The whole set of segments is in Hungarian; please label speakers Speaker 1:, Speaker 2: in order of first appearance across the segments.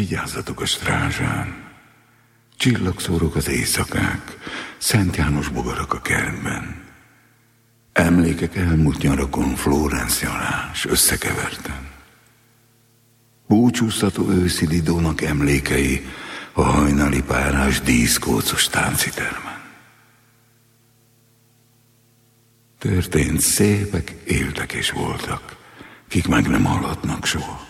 Speaker 1: Vigyázzatok a strázsán. Csillagszórok az éjszakák, Szent János bogarak a kertben. Emlékek elmúlt nyarakon Florence Jalás összekeverten. Búcsúztató őszi Lidónak emlékei a hajnali párás díszkócos táncitermen. Történt szépek, éltek és voltak, kik meg nem hallhatnak soha.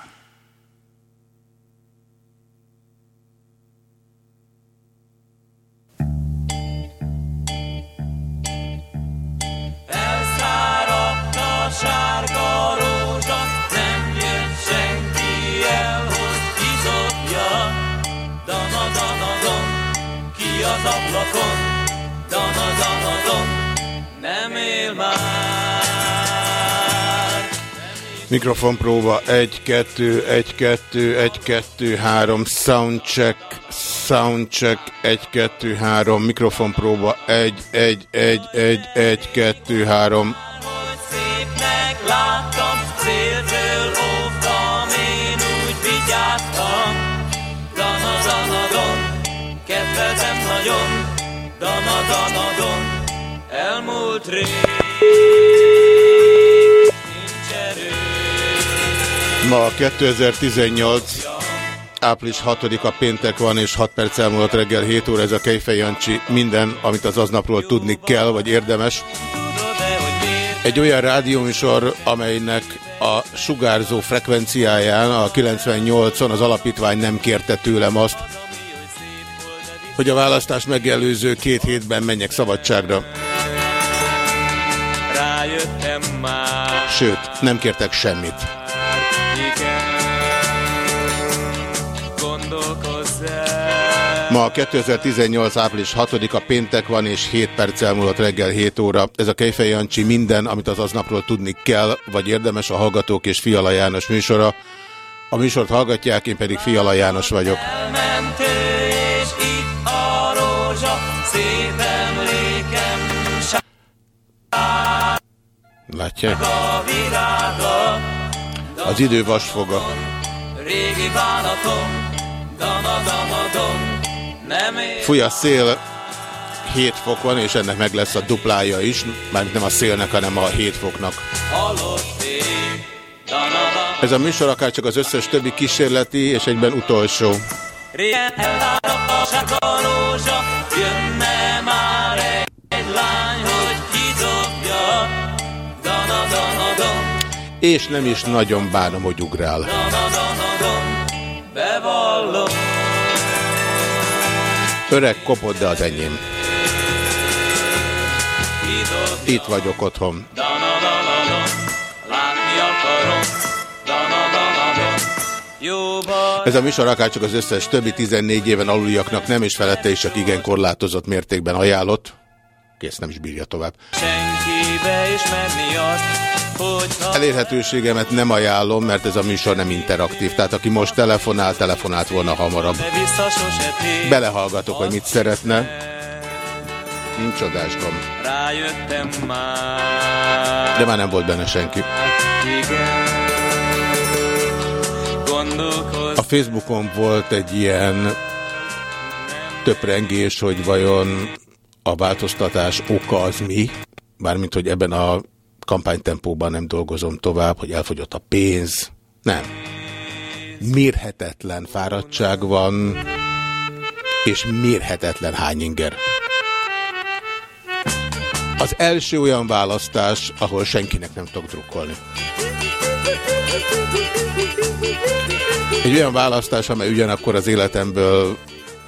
Speaker 2: Sárga rózsa, nem jött senki el, hogy kizobja. Dana, dana, don, ki az ablakon, dana, dana, don, nem él már.
Speaker 3: Mikrofon próba 1, 2, 1, 2, 1, 2, 3, soundcheck, soundcheck, 1, 2, 3, mikrofon próba 1, 1, 1, 1, 1, 2, 3.
Speaker 2: Szépnek láttam, céltől óvtam, én úgy vigyáztam. Dana, dana, don, kedveltem nagyon, dana, dana, don, elmúlt rég.
Speaker 3: Ma 2018, április 6-a péntek van, és 6 perc elmúlott reggel 7 óra, ez a Kejfej Jancsi. Minden, amit az aznapról tudni kell, vagy érdemes. Egy olyan rádióműsor, amelynek a sugárzó frekvenciáján, a 98-on az alapítvány nem kérte tőlem azt, hogy a választás megelőző két hétben menjek szabadságra. Sőt, nem kértek semmit. Ma 2018. április 6-a péntek van, és 7 perc elmúlott reggel 7 óra. Ez a Kejfej Jancsi minden, amit az aznapról tudni kell, vagy érdemes a Hallgatók és Fiala János műsora. A műsort hallgatják, én pedig Fiala János vagyok.
Speaker 2: Elment ő, és itt a rózsa, szép emlékem,
Speaker 3: Látják? Az idő vasfoga.
Speaker 2: régi bánatom, don, nem ér.
Speaker 3: Fúj a szél, 7 fok van, és ennek meg lesz a duplája is, mármint nem a szélnek, hanem a 7 foknak. Ez a műsor akár csak az összes többi kísérleti, és egyben utolsó.
Speaker 2: Régen elvárom a sárga rózsa, jönne már egy, egy lány, hogy kidobja, dana, dana, don,
Speaker 3: És nem is nagyon bánom, hogy ugrál.
Speaker 2: bevallom.
Speaker 3: Öreg kopott, de az enyém. Itt vagyok otthon. Ez a műsor akár csak az összes többi 14 éven aluliaknak nem is felette is csak igen korlátozott mértékben ajánlott. Kész, nem is bírja tovább.
Speaker 2: Senkibe ismerni azt, hogy
Speaker 3: Elérhetőségemet nem ajánlom, mert ez a műsor nem interaktív. Tehát aki most telefonál, telefonált volna hamarabb. Belehallgatok, hogy mit szeretne. Nincs adásban. De már nem volt benne senki. A Facebookon volt egy ilyen töprengés, hogy vajon a változtatás oka az mi, mármint, hogy ebben a kampánytempóban nem dolgozom tovább, hogy elfogyott a pénz. Nem. Mérhetetlen fáradtság van, és mérhetetlen hányinger. Az első olyan választás, ahol senkinek nem tudok drukkolni. Egy olyan választás, amely ugyanakkor az életemből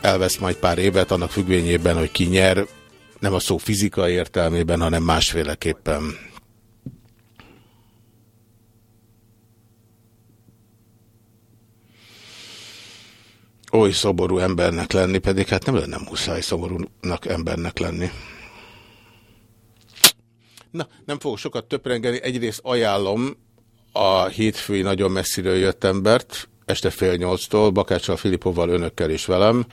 Speaker 3: elvesz majd pár évet, annak függvényében, hogy ki nyer, nem a szó fizikai értelmében, hanem másféleképpen. Oly szoború embernek lenni, pedig hát nem lenne muszáj szoborúnak embernek lenni. Na, nem fogok sokat töprengeni. Egyrészt ajánlom a hétfői nagyon messziről jött embert, este fél nyolctól, Bakáccsal, Filipovval, önökkel és velem.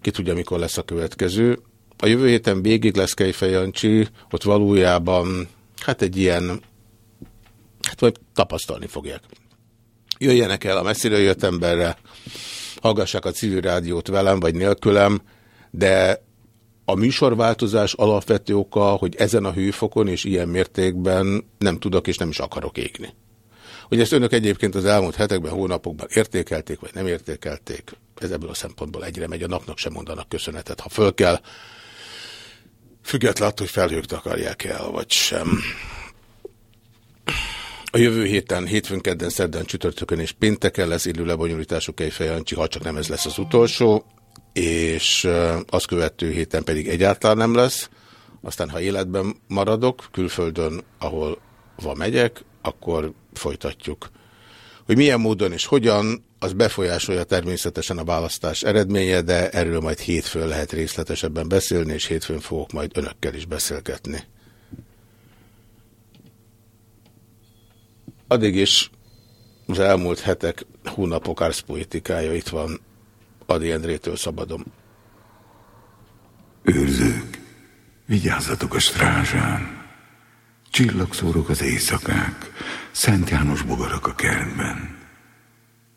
Speaker 3: Ki tudja, mikor lesz a következő. A jövő héten végig lesz Kejfej Jancsi, ott valójában hát egy ilyen, hát majd tapasztalni fogják. Jöjjenek el a messziről jött emberre, hallgassák a civil rádiót velem vagy nélkülem, de a műsorváltozás alapvető oka, hogy ezen a hőfokon és ilyen mértékben nem tudok és nem is akarok égni. Hogy ezt önök egyébként az elmúlt hetekben, hónapokban értékelték, vagy nem értékelték, ez ebből a szempontból egyre megy, a napnak sem mondanak köszönetet, ha föl kell, függetlenül attól, hogy felhők akarják el, vagy sem. A jövő héten, hétfőn, kedden, szerdán, csütörtökön és pénteken lesz élő lebonyolítású Kejfej Jancsi, ha csak nem ez lesz az utolsó, és ö, azt követő héten pedig egyáltalán nem lesz. Aztán, ha életben maradok, külföldön, ahol van megyek, akkor folytatjuk. Hogy milyen módon és hogyan, az befolyásolja természetesen a választás eredménye, de erről majd hétfőn lehet részletesebben beszélni, és hétfőn fogok majd önökkel is beszélgetni. Addig is az elmúlt hetek, hónapok árszpoetikája itt van Adi Endrétől szabadom.
Speaker 1: Őrzők, vigyázzatok a strázsán. Csillagszórok az éjszakák, Szent János bogarak a kertben.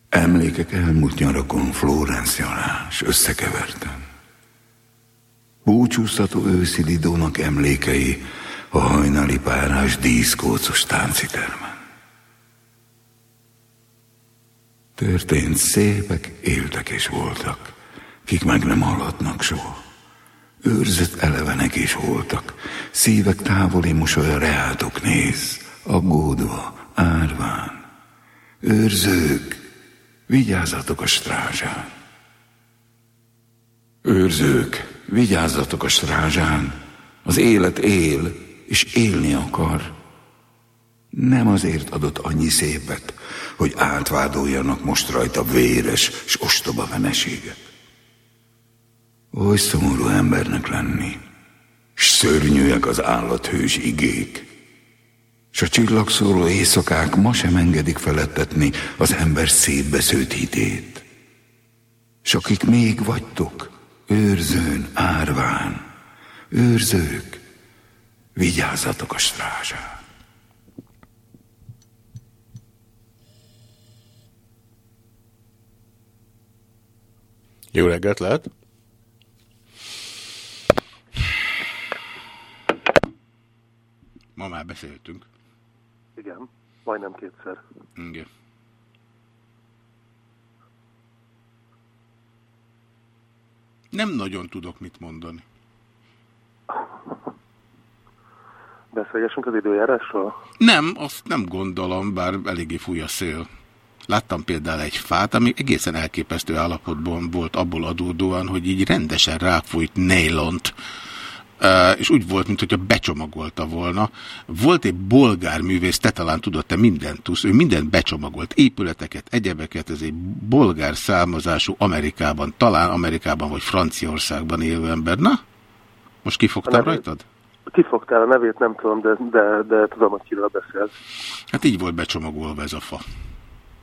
Speaker 1: Emlékek elmúlt nyarakon Florence Janás összekeverten. Búcsúztató őszi emlékei a hajnali párás díszkócos táncitermen. Történt szépek, éltek és voltak, kik meg nem hallatnak soha. Őrzött elevenek is voltak, szívek távoli mosolya reátok néz, aggódva, árván. Őrzők, vigyázzatok a strázsán. Őrzők, vigyázzatok a strázsán, az élet él, és élni akar. Nem azért adott annyi szépet, hogy átvádoljanak most rajta véres s ostoba veneséget. Oly szomorú embernek lenni, s szörnyűek az állathős igék, s a csillagszóró éjszakák ma sem engedik felettetni az ember szétbesződt hitét. S akik még vagytok, őrzőn, árván, őrzők, vigyázzatok a strázsán.
Speaker 3: Jó reggelt lehet? Ma már beszéltünk.
Speaker 4: Igen, majdnem kétszer.
Speaker 3: Igen. Nem nagyon tudok mit mondani.
Speaker 4: Beszélgessünk az időjárásról?
Speaker 3: Nem, azt nem gondolom, bár eléggé fúj a szél. Láttam például egy fát, ami egészen elképesztő állapotban volt abból adódóan, hogy így rendesen ráfújt nélont, és úgy volt, mintha becsomagolta volna. Volt egy bolgár művész, te talán tudod, te mindent tudsz, ő mindent becsomagolt, épületeket, egyebeket, ez egy bolgár származású Amerikában, talán Amerikában vagy Franciaországban élő ember. Na, most kifogtam rajtad?
Speaker 4: Kifogtál a nevét, nem tudom, de, de, de tudom, hogy kiről beszélsz.
Speaker 3: Hát így volt becsomagolva ez a fa.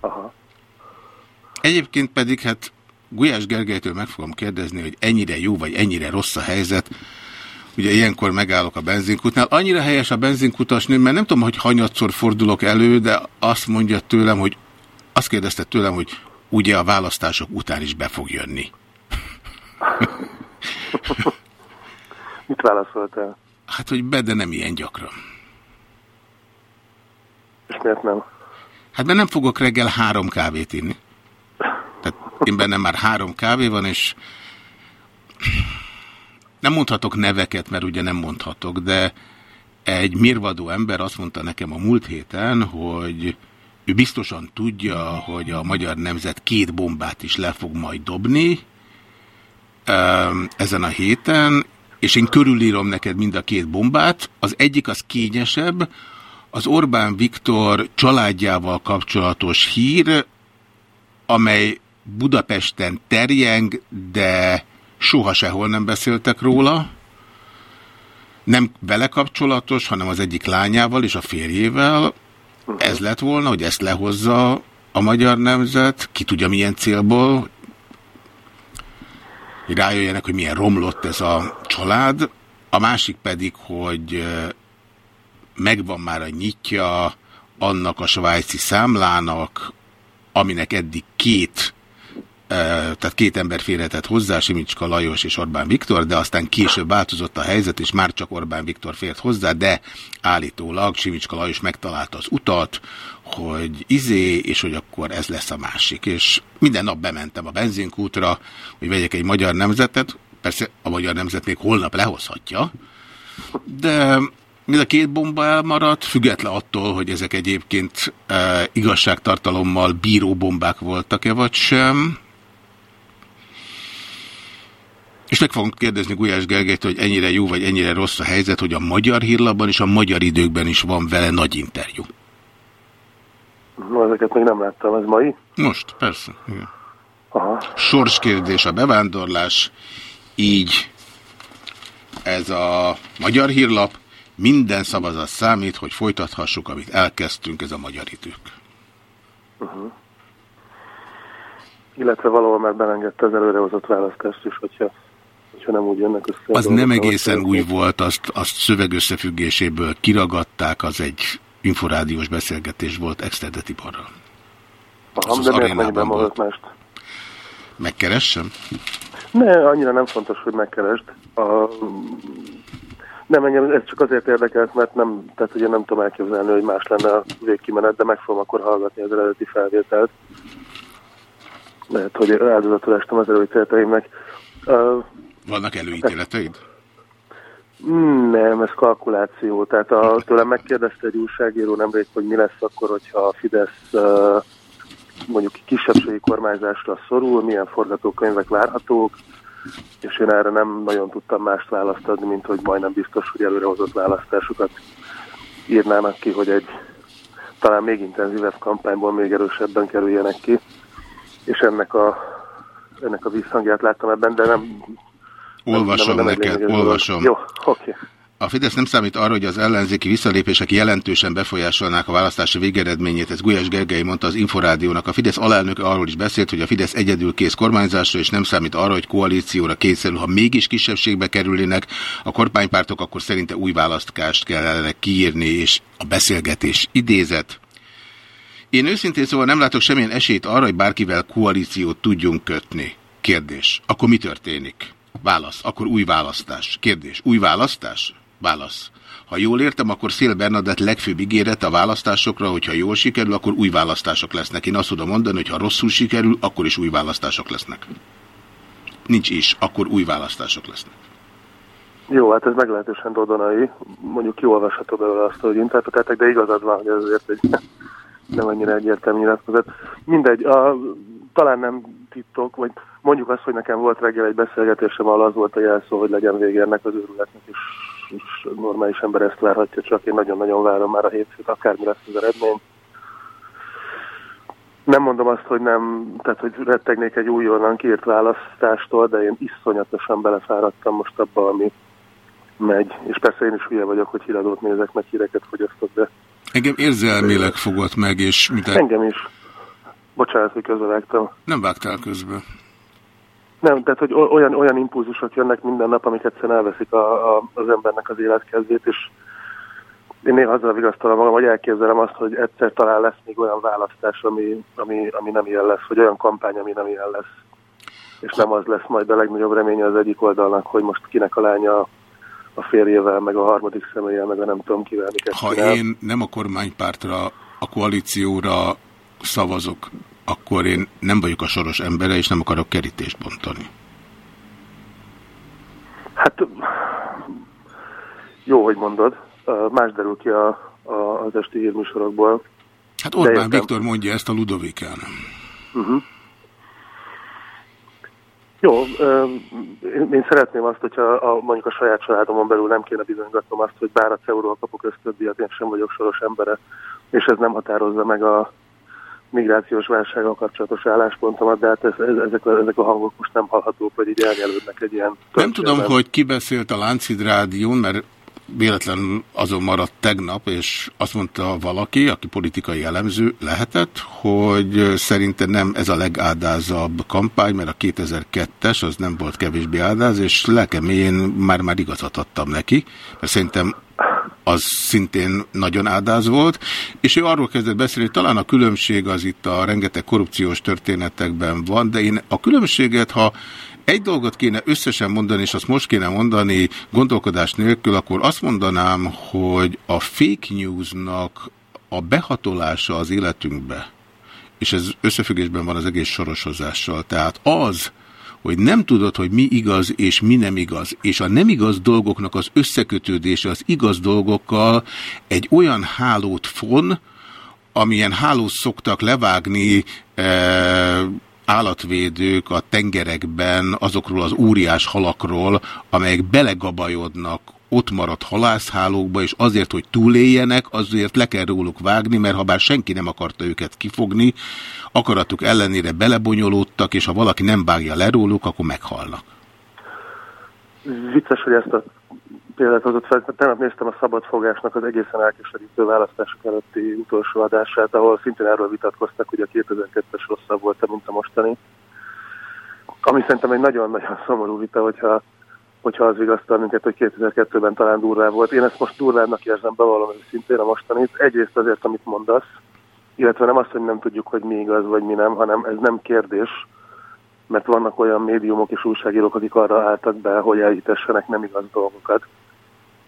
Speaker 4: Aha.
Speaker 3: Egyébként pedig hát Gulyás Gergelytől meg fogom kérdezni, hogy ennyire jó vagy ennyire rossz a helyzet. Ugye ilyenkor megállok a benzinkutnál. Annyira helyes a benzinkutasnő, mert nem tudom, hogy hanyatszor fordulok elő, de azt mondja tőlem, hogy azt kérdezte tőlem, hogy ugye a választások után is be fog jönni.
Speaker 4: Mit válaszoltál?
Speaker 3: Hát, hogy be, de nem ilyen gyakran.
Speaker 4: És miért nem?
Speaker 3: Hát mert nem fogok reggel három kávét inni. Tehát én bennem már három kávé van, és nem mondhatok neveket, mert ugye nem mondhatok, de egy mirvadó ember azt mondta nekem a múlt héten, hogy ő biztosan tudja, hogy a magyar nemzet két bombát is le fog majd dobni ezen a héten, és én körülírom neked mind a két bombát. Az egyik az kényesebb, az Orbán Viktor családjával kapcsolatos hír, amely Budapesten terjeng, de soha sehol nem beszéltek róla. Nem vele kapcsolatos, hanem az egyik lányával és a férjével. Ez lett volna, hogy ezt lehozza a magyar nemzet, ki tudja milyen célból, hogy rájöjjenek, hogy milyen romlott ez a család. A másik pedig, hogy megvan már a nyitja annak a svájci számlának, aminek eddig két tehát két ember férhetett hozzá, Simicska Lajos és Orbán Viktor, de aztán később változott a helyzet, és már csak Orbán Viktor fért hozzá, de állítólag Simicska Lajos megtalálta az utat, hogy izé, és hogy akkor ez lesz a másik. És minden nap bementem a benzinkútra, hogy vegyek egy magyar nemzetet, persze a magyar nemzet még holnap lehozhatja, de mind a két bomba elmaradt, független attól, hogy ezek egyébként e, igazságtartalommal bíró bombák voltak-e vagy sem. És meg fogom kérdezni Gulyás Gergelyt, hogy ennyire jó vagy ennyire rossz a helyzet, hogy a magyar hírlapban és a magyar időkben is van vele nagy interjú.
Speaker 4: No, ezeket még nem láttam, ez mai?
Speaker 3: Most, persze. Igen.
Speaker 4: Aha.
Speaker 3: Sorskérdés a bevándorlás, így ez a magyar hírlap, minden szavazat számít, hogy folytathassuk, amit elkezdtünk, ez a magyar idők.
Speaker 4: Uh -huh. Illetve valahol már belengedte az előrehozott választást is, hogyha, hogyha nem úgy jönnek össze.
Speaker 3: Az nem egészen új volt, azt, azt szövegösszefüggéséből kiragadták, az egy inforádiós beszélgetés volt Exterde Tiborral.
Speaker 4: Aha, de miért mennyiben volt mást?
Speaker 3: Megkeressem?
Speaker 4: Ne, annyira nem fontos, hogy megkeresd. A... Nem, engem ez csak azért érdekelt, mert nem, tehát ugye nem tudom elképzelni, hogy más lenne a végkimenet, de meg fogom akkor hallgatni az eredeti felvételt. Lehet, hogy áldozatul estem az előítéleteimnek. Uh,
Speaker 3: Vannak előítéleteid?
Speaker 4: Nem, ez kalkuláció. Tehát a, tőlem megkérdezte egy újságíró nemrég, hogy mi lesz akkor, hogyha a Fidesz uh, mondjuk kisebbségi kormányzásra szorul, milyen forgatókönyvek várhatók, és én erre nem nagyon tudtam mást választ adni, mint hogy majdnem biztos, hogy előrehozott választásokat írnának ki, hogy egy talán még intenzívebb kampányból még erősebben kerüljenek ki, és ennek a, ennek a visszhangját láttam ebben, de nem...
Speaker 3: Olvasom nem, nem neked, olvasom.
Speaker 4: Jó, oké. Okay.
Speaker 3: A Fidesz nem számít arra, hogy az ellenzéki visszalépések jelentősen befolyásolnák a választási végeredményét, ez Gulyás Gergely mondta az Inforádiónak. A Fidesz alelnök arról is beszélt, hogy a Fidesz egyedül kész kormányzásra, és nem számít arra, hogy koalícióra kényszerül. Ha mégis kisebbségbe kerülnének a kormánypártok, akkor szerinte új választást kellene kiírni, és a beszélgetés idézet. Én őszintén szóval nem látok semmilyen esélyt arra, hogy bárkivel koalíciót tudjunk kötni. Kérdés. Akkor mi történik? Válasz. Akkor új választás. Kérdés. Új választás? Válasz. Ha jól értem, akkor Szél Bernadett legfőbb ígéret a választásokra, hogyha jól sikerül, akkor új választások lesznek. Én azt tudom mondani, hogy ha rosszul sikerül, akkor is új választások lesznek. Nincs is, akkor új választások lesznek.
Speaker 4: Jó, hát ez meglehetősen dodonai. Mondjuk jól olvasható belőle azt, hogy interpretáltak, de igazad van, hogy ez azért egy nem annyira egyértelmű nyilatkozat. Mindegy, a, talán nem titok, vagy mondjuk azt, hogy nekem volt reggel egy beszélgetésem, ahol az volt a jelszó, hogy legyen vége ennek az őrületnek, és, és normális ember ezt várhatja, csak én nagyon-nagyon várom már a hétfőt, akármi lesz az eredmény. Nem mondom azt, hogy nem, tehát hogy rettegnék egy újonnan kiírt választástól, de én iszonyatosan belefáradtam most abba, ami megy. És persze én is hülye vagyok, hogy híradót nézek, meg híreket fogyasztok, de
Speaker 3: Engem érzelmileg fogott meg, és mint
Speaker 4: engem is. Bocsánat, hogy közbevágtam.
Speaker 3: nem vágtál közbe.
Speaker 4: Nem, tehát, hogy olyan, olyan impulzusok jönnek minden nap, amik egyszerűen elveszik a, a, az embernek az életkezdét, és én néha azzal vigasztalom magam, hogy elképzelem azt, hogy egyszer talán lesz még olyan választás, ami, ami, ami nem ilyen lesz, vagy olyan kampány, ami nem ilyen lesz. És nem az lesz majd a legnagyobb reménye az egyik oldalnak, hogy most kinek a lánya a férjével, meg a harmadik személlyel, meg a nem tudom kivel
Speaker 3: Ha
Speaker 4: csinál.
Speaker 3: én nem a kormánypártra, a koalícióra szavazok, akkor én nem vagyok a soros embere, és nem akarok kerítést bontani.
Speaker 4: Hát jó, hogy mondod. Más derül ki a, a, az esti hírműsorokból.
Speaker 3: Hát Orbán
Speaker 4: értem.
Speaker 3: Viktor mondja ezt a Ludovikán.
Speaker 4: Uh-huh. Jó, ö, én, én szeretném azt, hogyha a, mondjuk a saját családomon belül nem kéne bizonygatnom azt, hogy bár a CEU-ról kapok ösztödíjat, én sem vagyok soros embere, és ez nem határozza meg a migrációs válsággal kapcsolatos álláspontomat, de hát ez, ez, ezek, a, ezek a hangok most nem hallhatók, hogy így elnyelődnek egy ilyen...
Speaker 3: Nem tudom, hogy ki beszélt a Láncid Rádión, mert véletlenül azon maradt tegnap, és azt mondta valaki, aki politikai elemző lehetett, hogy szerinte nem ez a legádázabb kampány, mert a 2002-es az nem volt kevésbé áldáz, és lelkem én már-már igazat adtam neki, mert szerintem az szintén nagyon áldáz volt, és ő arról kezdett beszélni, hogy talán a különbség az itt a rengeteg korrupciós történetekben van, de én a különbséget, ha egy dolgot kéne összesen mondani, és azt most kéne mondani gondolkodás nélkül, akkor azt mondanám, hogy a fake newsnak a behatolása az életünkbe, és ez összefüggésben van az egész sorosozással, tehát az, hogy nem tudod, hogy mi igaz és mi nem igaz, és a nem igaz dolgoknak az összekötődése az igaz dolgokkal egy olyan hálót fon, amilyen hálót szoktak levágni e, állatvédők a tengerekben azokról az óriás halakról, amelyek belegabajodnak ott maradt halászhálókba, és azért, hogy túléljenek, azért le kell róluk vágni, mert ha bár senki nem akarta őket kifogni, akaratuk ellenére belebonyolódtak, és ha valaki nem vágja le róluk, akkor meghalnak.
Speaker 4: Vicces, hogy ezt a példát hozott fel. Tegnap néztem a szabadfogásnak az egészen elkeserítő választások előtti utolsó adását, ahol szintén erről vitatkoztak, hogy a 2002-es rosszabb volt, mint a mostani. Ami szerintem egy nagyon-nagyon szomorú vita, hogyha, hogyha az vigasztal minket, hogy 2002-ben talán durvább volt. Én ezt most durvábbnak érzem, bevallom őszintén a mostanit. Egyrészt azért, amit mondasz, illetve nem azt, hogy nem tudjuk, hogy mi igaz, vagy mi nem, hanem ez nem kérdés, mert vannak olyan médiumok és újságírók, akik arra álltak be, hogy elhitessenek nem igaz dolgokat.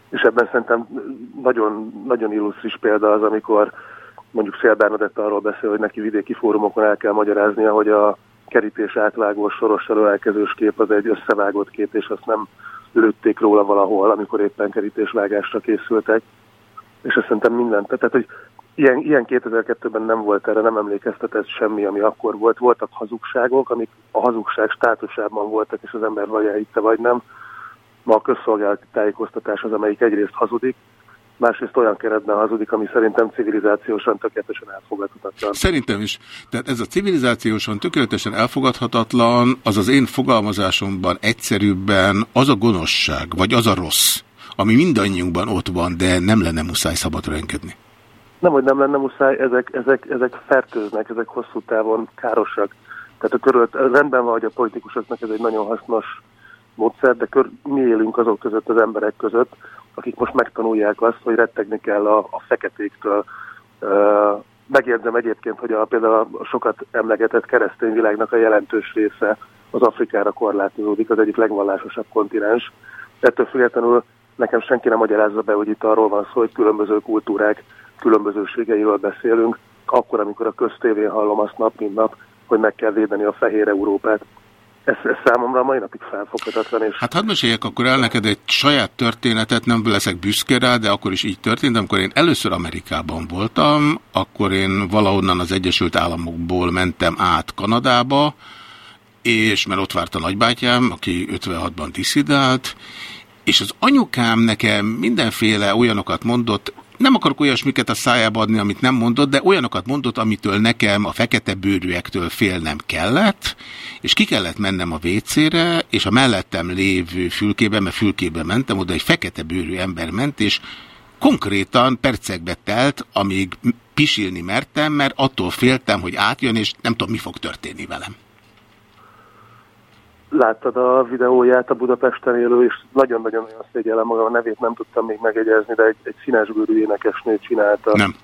Speaker 4: És ebben szerintem nagyon, nagyon illusztris példa az, amikor mondjuk Szél Bernadett arról beszél, hogy neki vidéki fórumokon el kell magyaráznia, hogy a kerítés átvágó soros előelkezős kép az egy összevágott kép, és azt nem lőtték róla valahol, amikor éppen kerítésvágásra készültek. És ezt szerintem mindent. Tehát, hogy ilyen, ilyen 2002-ben nem volt erre, nem emlékeztetett semmi, ami akkor volt. Voltak hazugságok, amik a hazugság státusában voltak, és az ember vagy elhitte, vagy nem. Ma a közszolgálati tájékoztatás az, amelyik egyrészt hazudik, másrészt olyan keretben hazudik, ami szerintem civilizációsan tökéletesen elfogadhatatlan.
Speaker 3: Szerintem is. Tehát ez a civilizációsan tökéletesen elfogadhatatlan, az az én fogalmazásomban egyszerűbben az a gonoszság, vagy az a rossz, ami mindannyiunkban ott van, de nem lenne muszáj szabadra engedni.
Speaker 4: Nem, hogy nem lenne muszáj, ezek, ezek, ezek fertőznek, ezek hosszú távon károsak. Tehát a körült, rendben van, hogy a politikusoknak ez egy nagyon hasznos módszer, de kör, mi élünk azok között, az emberek között, akik most megtanulják azt, hogy rettegni kell a, a feketéktől. Megjegyzem egyébként, hogy a, például a sokat emlegetett keresztény világnak a jelentős része az Afrikára korlátozódik, az egyik legvallásosabb kontinens. Ettől függetlenül nekem senki nem magyarázza be, hogy itt arról van szó, hogy különböző kultúrák különbözőségeiről beszélünk, akkor, amikor a köztévén hallom azt nap, mint nap, hogy meg kell védeni a fehér Európát. Ez, ez számomra mai napig felfoghatatlan. És...
Speaker 3: Hát hadd meséljek akkor el neked egy saját történetet, nem leszek büszke rá, de akkor is így történt. Amikor én először Amerikában voltam, akkor én valahonnan az Egyesült Államokból mentem át Kanadába, és mert ott várt a nagybátyám, aki 56-ban diszidált, és az anyukám nekem mindenféle olyanokat mondott, nem akarok olyasmiket a szájába adni, amit nem mondott, de olyanokat mondott, amitől nekem a fekete bőrűektől félnem kellett, és ki kellett mennem a WC-re, és a mellettem lévő fülkében, mert fülkében mentem, oda egy fekete bőrű ember ment, és konkrétan percekbe telt, amíg pisilni mertem, mert attól féltem, hogy átjön, és nem tudom, mi fog történni velem.
Speaker 4: Láttad a videóját a Budapesten élő, és nagyon-nagyon-nagyon szégyellem magam, a nevét nem tudtam még megegyezni, de egy, egy színes bőrű énekesnő csinálta.
Speaker 3: Nem.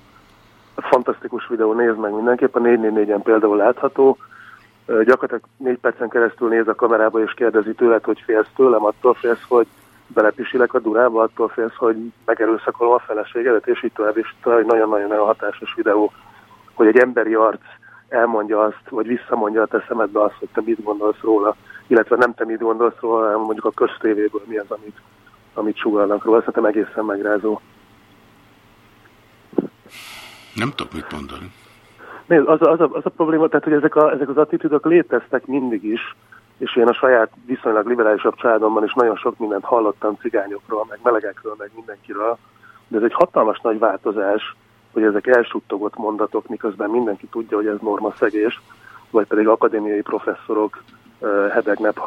Speaker 4: Fantasztikus videó, nézd meg mindenképp, a 444-en például látható. Gyakorlatilag négy percen keresztül néz a kamerába, és kérdezi tőled, hogy félsz tőlem, attól félsz, hogy belepisilek a durába, attól félsz, hogy megerőszakolom a feleségedet, és így tovább, és tovább nagyon-nagyon hatásos videó, hogy egy emberi arc elmondja azt, vagy visszamondja a te szemedbe azt, hogy te mit gondolsz róla, illetve nem te mit gondolsz róla, hanem mondjuk a köztévéből mi az, amit, amit sugalnak róla. Szerintem egészen megrázó.
Speaker 3: Nem tudok mit mondani.
Speaker 4: Nézd, az, a, az, a, az a probléma, tehát hogy ezek, a, ezek az attitűdök léteztek mindig is, és én a saját viszonylag liberálisabb családomban is nagyon sok mindent hallottam cigányokról, meg melegekről, meg mindenkiről, de ez egy hatalmas nagy változás, hogy ezek elsuttogott mondatok, miközben mindenki tudja, hogy ez norma szegés, vagy pedig akadémiai professzorok hedegnek,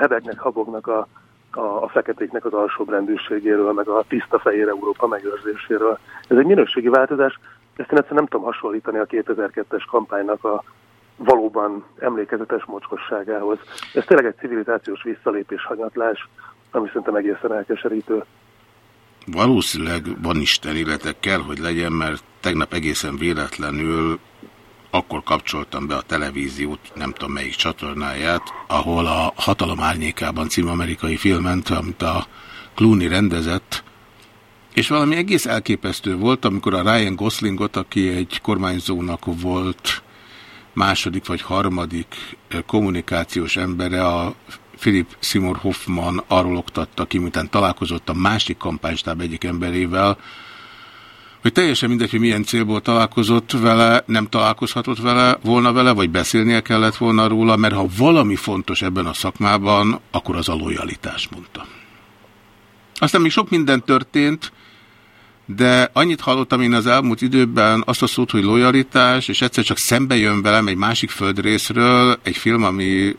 Speaker 4: hedegnek habognak a, a, a feketéknek az alsóbrendűségéről, meg a tiszta fehér Európa megőrzéséről. Ez egy minőségi változás, ezt én egyszerűen nem tudom hasonlítani a 2002-es kampánynak a valóban emlékezetes mocskosságához. Ez tényleg egy civilizációs visszalépés, hanyatlás, ami szerintem egészen elkeserítő.
Speaker 3: Valószínűleg van Isten életek kell, hogy legyen, mert tegnap egészen véletlenül akkor kapcsoltam be a televíziót, nem tudom melyik csatornáját, ahol a Hatalom árnyékában című amerikai filment, amit a Clooney rendezett, és valami egész elképesztő volt, amikor a Ryan Goslingot, aki egy kormányzónak volt második vagy harmadik kommunikációs embere, a Philip Seymour Hoffman arról oktatta ki, miután találkozott a másik kampánystáb egyik emberével, hogy teljesen mindegy, hogy milyen célból találkozott vele, nem találkozhatott vele, volna vele, vagy beszélnie kellett volna róla, mert ha valami fontos ebben a szakmában, akkor az a lojalitás, mondta. Aztán még sok minden történt, de annyit hallottam én az elmúlt időben azt a szót, hogy lojalitás, és egyszer csak szembe jön velem egy másik földrészről egy film, ami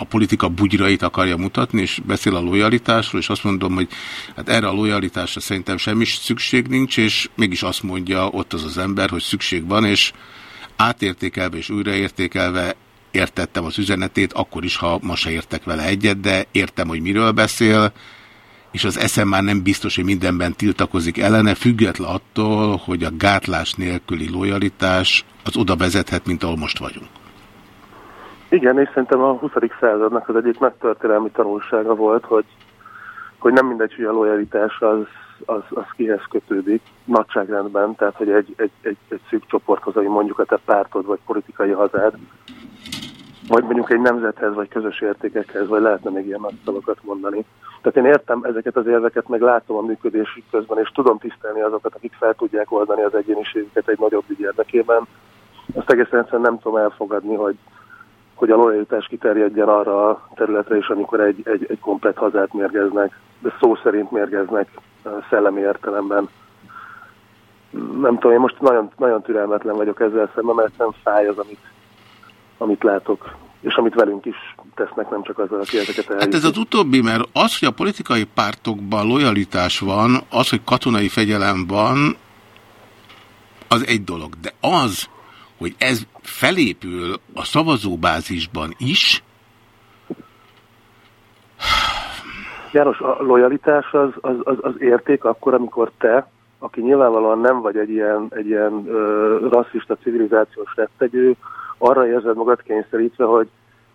Speaker 3: a politika bugyrait akarja mutatni, és beszél a lojalitásról, és azt mondom, hogy hát erre a lojalitásra szerintem semmi szükség nincs, és mégis azt mondja ott az az ember, hogy szükség van, és átértékelve és újraértékelve értettem az üzenetét, akkor is, ha ma se értek vele egyet, de értem, hogy miről beszél, és az eszem már nem biztos, hogy mindenben tiltakozik ellene, független attól, hogy a gátlás nélküli lojalitás az oda vezethet, mint ahol most vagyunk.
Speaker 4: Igen, és szerintem a 20. századnak az egyik nagy történelmi tanulsága volt, hogy, hogy nem mindegy, hogy a lojalitás az, az, az kihez kötődik nagyságrendben, tehát hogy egy, egy, egy, egy szűk csoporthoz, ami mondjuk a te pártod vagy politikai hazád, vagy mondjuk egy nemzethez, vagy közös értékekhez, vagy lehetne még ilyen szavakat mondani. Tehát én értem ezeket az érveket, meg látom a működésük közben, és tudom tisztelni azokat, akik fel tudják oldani az egyéniségüket egy nagyobb ügy érdekében. Azt egészen egyszerűen nem tudom elfogadni, hogy, hogy a lojalitás kiterjedjen arra a területre is, amikor egy, egy, egy komplet hazát mérgeznek, de szó szerint mérgeznek szellemi értelemben. Nem tudom, én most nagyon, nagyon türelmetlen vagyok ezzel szemben, mert nem fáj az, amit, amit látok és amit velünk is tesznek, nem csak azzal, aki ezeket eljutni.
Speaker 3: Hát ez az utóbbi, mert az, hogy a politikai pártokban lojalitás van, az, hogy katonai fegyelem van, az egy dolog. De az, hogy ez felépül a szavazóbázisban is,
Speaker 4: János, a lojalitás az, az, az, az érték akkor, amikor te, aki nyilvánvalóan nem vagy egy ilyen, egy ilyen ö, rasszista civilizációs rettegő, arra érzed magad kényszerítve, hogy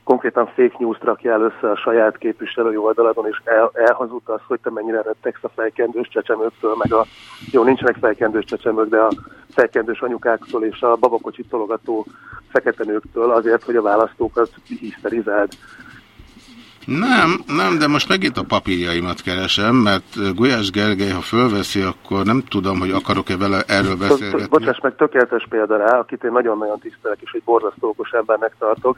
Speaker 4: konkrétan fake news rakjál össze a saját képviselői oldaladon, és el, elhazudtasz, hogy te mennyire rettegsz a fejkendős csecsemőktől, meg a, jó, nincsenek fejkendős csecsemők, de a fejkendős anyukáktól és a babakocsit tologató fekete nőktől azért, hogy a választókat hiszterizáld.
Speaker 3: Nem, nem, de most megint a papírjaimat keresem, mert Gulyás Gergely, ha fölveszi, akkor nem tudom, hogy akarok-e vele erről beszélgetni.
Speaker 4: Bocsáss meg, tökéletes példa rá, akit én nagyon-nagyon tisztelek, és egy borzasztó okos embernek tartok,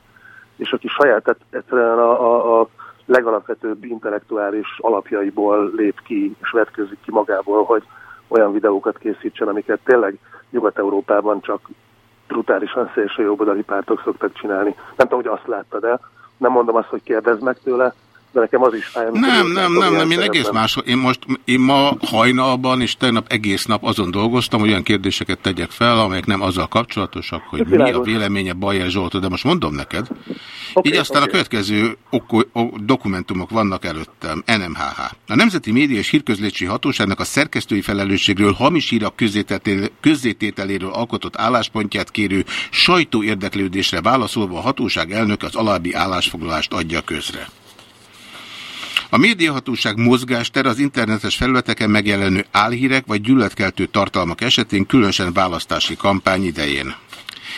Speaker 4: és aki saját, tehát egyszerűen a, a, a legalapvetőbb intellektuális alapjaiból lép ki, és vetközik ki magából, hogy, olyan videókat készítsen, amiket tényleg Nyugat-Európában csak brutálisan szélső jobboldali pártok szoktak csinálni. Nem tudom, hogy azt láttad el, nem mondom azt, hogy kérdezd meg tőle, de nekem az is fáj.
Speaker 3: Nem, nem, nem, nem, én egész más. Én most, én ma hajnalban és tegnap egész nap azon dolgoztam, hogy olyan kérdéseket tegyek fel, amelyek nem azzal kapcsolatosak, hogy
Speaker 4: Ez
Speaker 3: mi a véleménye Bajer Zsoltól, de most mondom neked.
Speaker 4: Oké,
Speaker 3: Így aztán a
Speaker 4: oké.
Speaker 3: következő dokumentumok vannak előttem. NMHH. A Nemzeti Média és Hírközlési Hatóságnak a szerkesztői felelősségről hamis hírak közzététel- közzétételéről alkotott álláspontját kérő sajtóérdeklődésre válaszolva a hatóság elnök az alábbi állásfoglalást adja közre. A médiahatóság mozgástere az internetes felületeken megjelenő álhírek vagy gyűlöletkeltő tartalmak esetén, különösen választási kampány idején.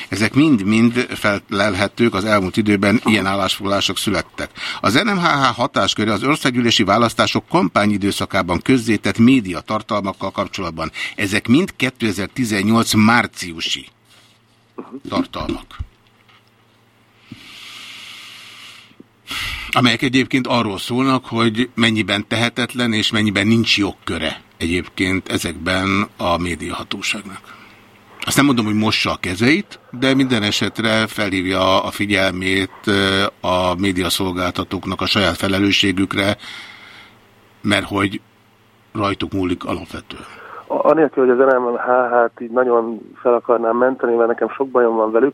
Speaker 3: Ezek mind-mind felelhetők az elmúlt időben ilyen állásfoglalások születtek. Az NMHH hatásköre az országgyűlési választások kampányidőszakában közzétett média tartalmakkal kapcsolatban. Ezek mind 2018 márciusi tartalmak. Amelyek egyébként arról szólnak, hogy mennyiben tehetetlen és mennyiben nincs jogköre egyébként ezekben a médiahatóságnak. Azt nem mondom, hogy mossa a kezeit, de minden esetre felhívja a figyelmét ö, a médiaszolgáltatóknak a saját felelősségükre, mert hogy rajtuk múlik alapvetően.
Speaker 4: Anélkül, hogy az NMHH-t így nagyon fel akarnám menteni, mert nekem sok bajom van velük,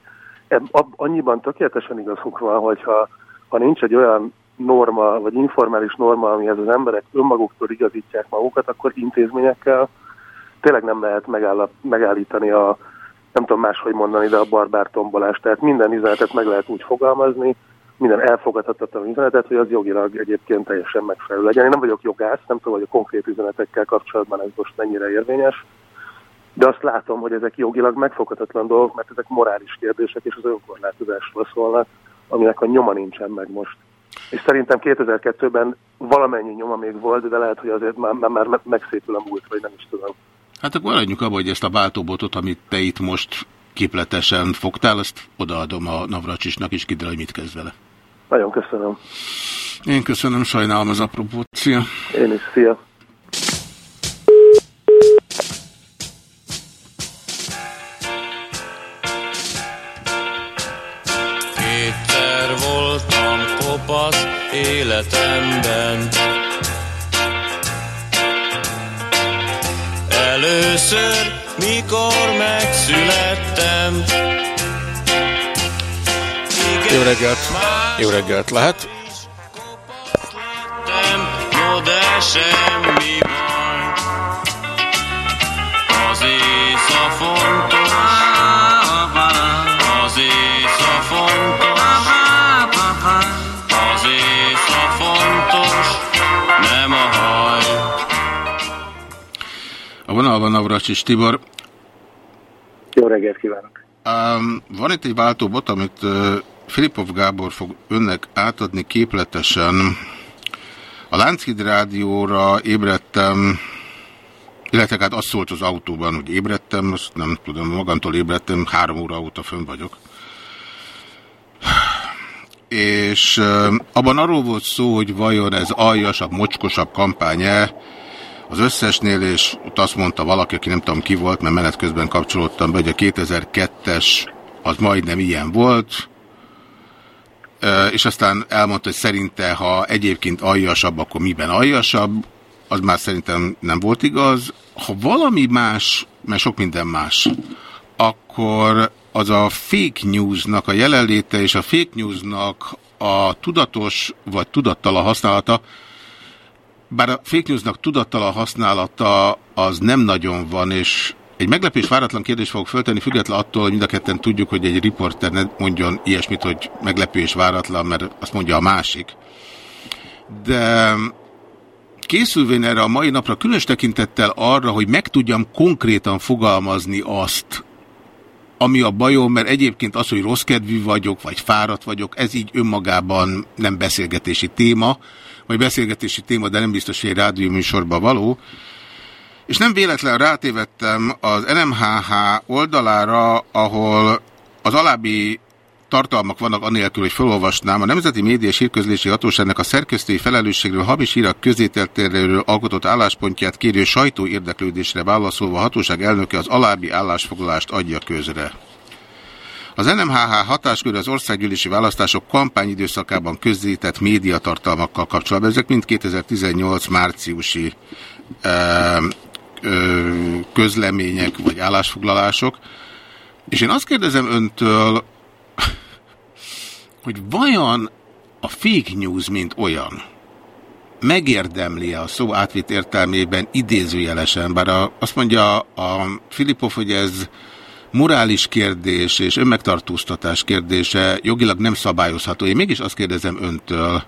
Speaker 4: annyiban tökéletesen igazuk van, hogyha ha nincs egy olyan norma, vagy informális norma, amihez az emberek önmaguktól igazítják magukat, akkor intézményekkel tényleg nem lehet megáll, megállítani a, nem tudom máshogy mondani, de a barbár tombolást. Tehát minden üzenetet meg lehet úgy fogalmazni, minden elfogadhatatlan üzenetet, hogy az jogilag egyébként teljesen megfelelő legyen. Én nem vagyok jogász, nem tudom, hogy a konkrét üzenetekkel kapcsolatban ez most mennyire érvényes, de azt látom, hogy ezek jogilag megfoghatatlan dolgok, mert ezek morális kérdések és az önkorlátozásról szólnak, aminek a nyoma nincsen meg most. És szerintem 2002-ben valamennyi nyoma még volt, de lehet, hogy azért már, már, már megszépül a múlt, vagy nem is tudom.
Speaker 3: Hát akkor maradjunk abba, hogy ezt a váltóbotot, amit te itt most képletesen fogtál, azt odaadom a Navracsisnak, és kiderül, hogy mit kezd vele.
Speaker 4: Nagyon köszönöm.
Speaker 3: Én köszönöm, sajnálom az apropót. Szia!
Speaker 4: Én is, szia!
Speaker 2: Kopasz életemben Először, mikor megszülettem Igen,
Speaker 3: Jó reggelt! Jó reggelt lehet!
Speaker 2: lettem, no de semmi
Speaker 3: vonalban Navracsis Tibor.
Speaker 4: Jó reggelt kívánok!
Speaker 3: Um, van itt egy váltóbot, amit uh, Filipov Gábor fog önnek átadni képletesen. A Lánchíd Rádióra ébredtem, illetve hát azt szólt az autóban, hogy ébredtem, azt nem tudom, magamtól ébredtem, három óra óta fönn vagyok. És uh, abban arról volt szó, hogy vajon ez aljasabb, mocskosabb kampány-e, az összesnél, és ott azt mondta valaki, aki nem tudom ki volt, mert menet közben kapcsolódtam be, hogy a 2002-es az majdnem ilyen volt, és aztán elmondta, hogy szerinte, ha egyébként aljasabb, akkor miben aljasabb, az már szerintem nem volt igaz. Ha valami más, mert sok minden más, akkor az a fake newsnak a jelenléte és a fake newsnak a tudatos vagy tudattala használata, bár a fake newsnak tudattala használata az nem nagyon van, és egy meglepés váratlan kérdést fogok föltenni, független attól, hogy mind a ketten tudjuk, hogy egy riporter ne mondjon ilyesmit, hogy meglepő és váratlan, mert azt mondja a másik. De készülvén erre a mai napra, különös tekintettel arra, hogy meg tudjam konkrétan fogalmazni azt, ami a bajom, mert egyébként az, hogy rossz kedvű vagyok, vagy fáradt vagyok, ez így önmagában nem beszélgetési téma, vagy beszélgetési téma, de nem biztos, hogy egy rádióműsorban való. És nem véletlen rátévettem az NMHH oldalára, ahol az alábbi tartalmak vannak anélkül, hogy felolvasnám. A Nemzeti Média és Hírközlési Hatóságnak a szerkesztői felelősségről hamis hírak közételtéréről alkotott álláspontját kérő sajtó érdeklődésre válaszolva a hatóság elnöke az alábbi állásfoglalást adja közre. Az NMHH hatáskör az országgyűlési választások kampányidőszakában közzétett médiatartalmakkal kapcsolatban. Ezek mind 2018 márciusi ö, ö, közlemények vagy állásfoglalások. És én azt kérdezem öntől, hogy vajon a fake news, mint olyan, megérdemli a szó átvitt értelmében idézőjelesen, bár a, azt mondja a Filipov, hogy ez morális kérdés és önmegtartóztatás kérdése jogilag nem szabályozható. Én mégis azt kérdezem öntől,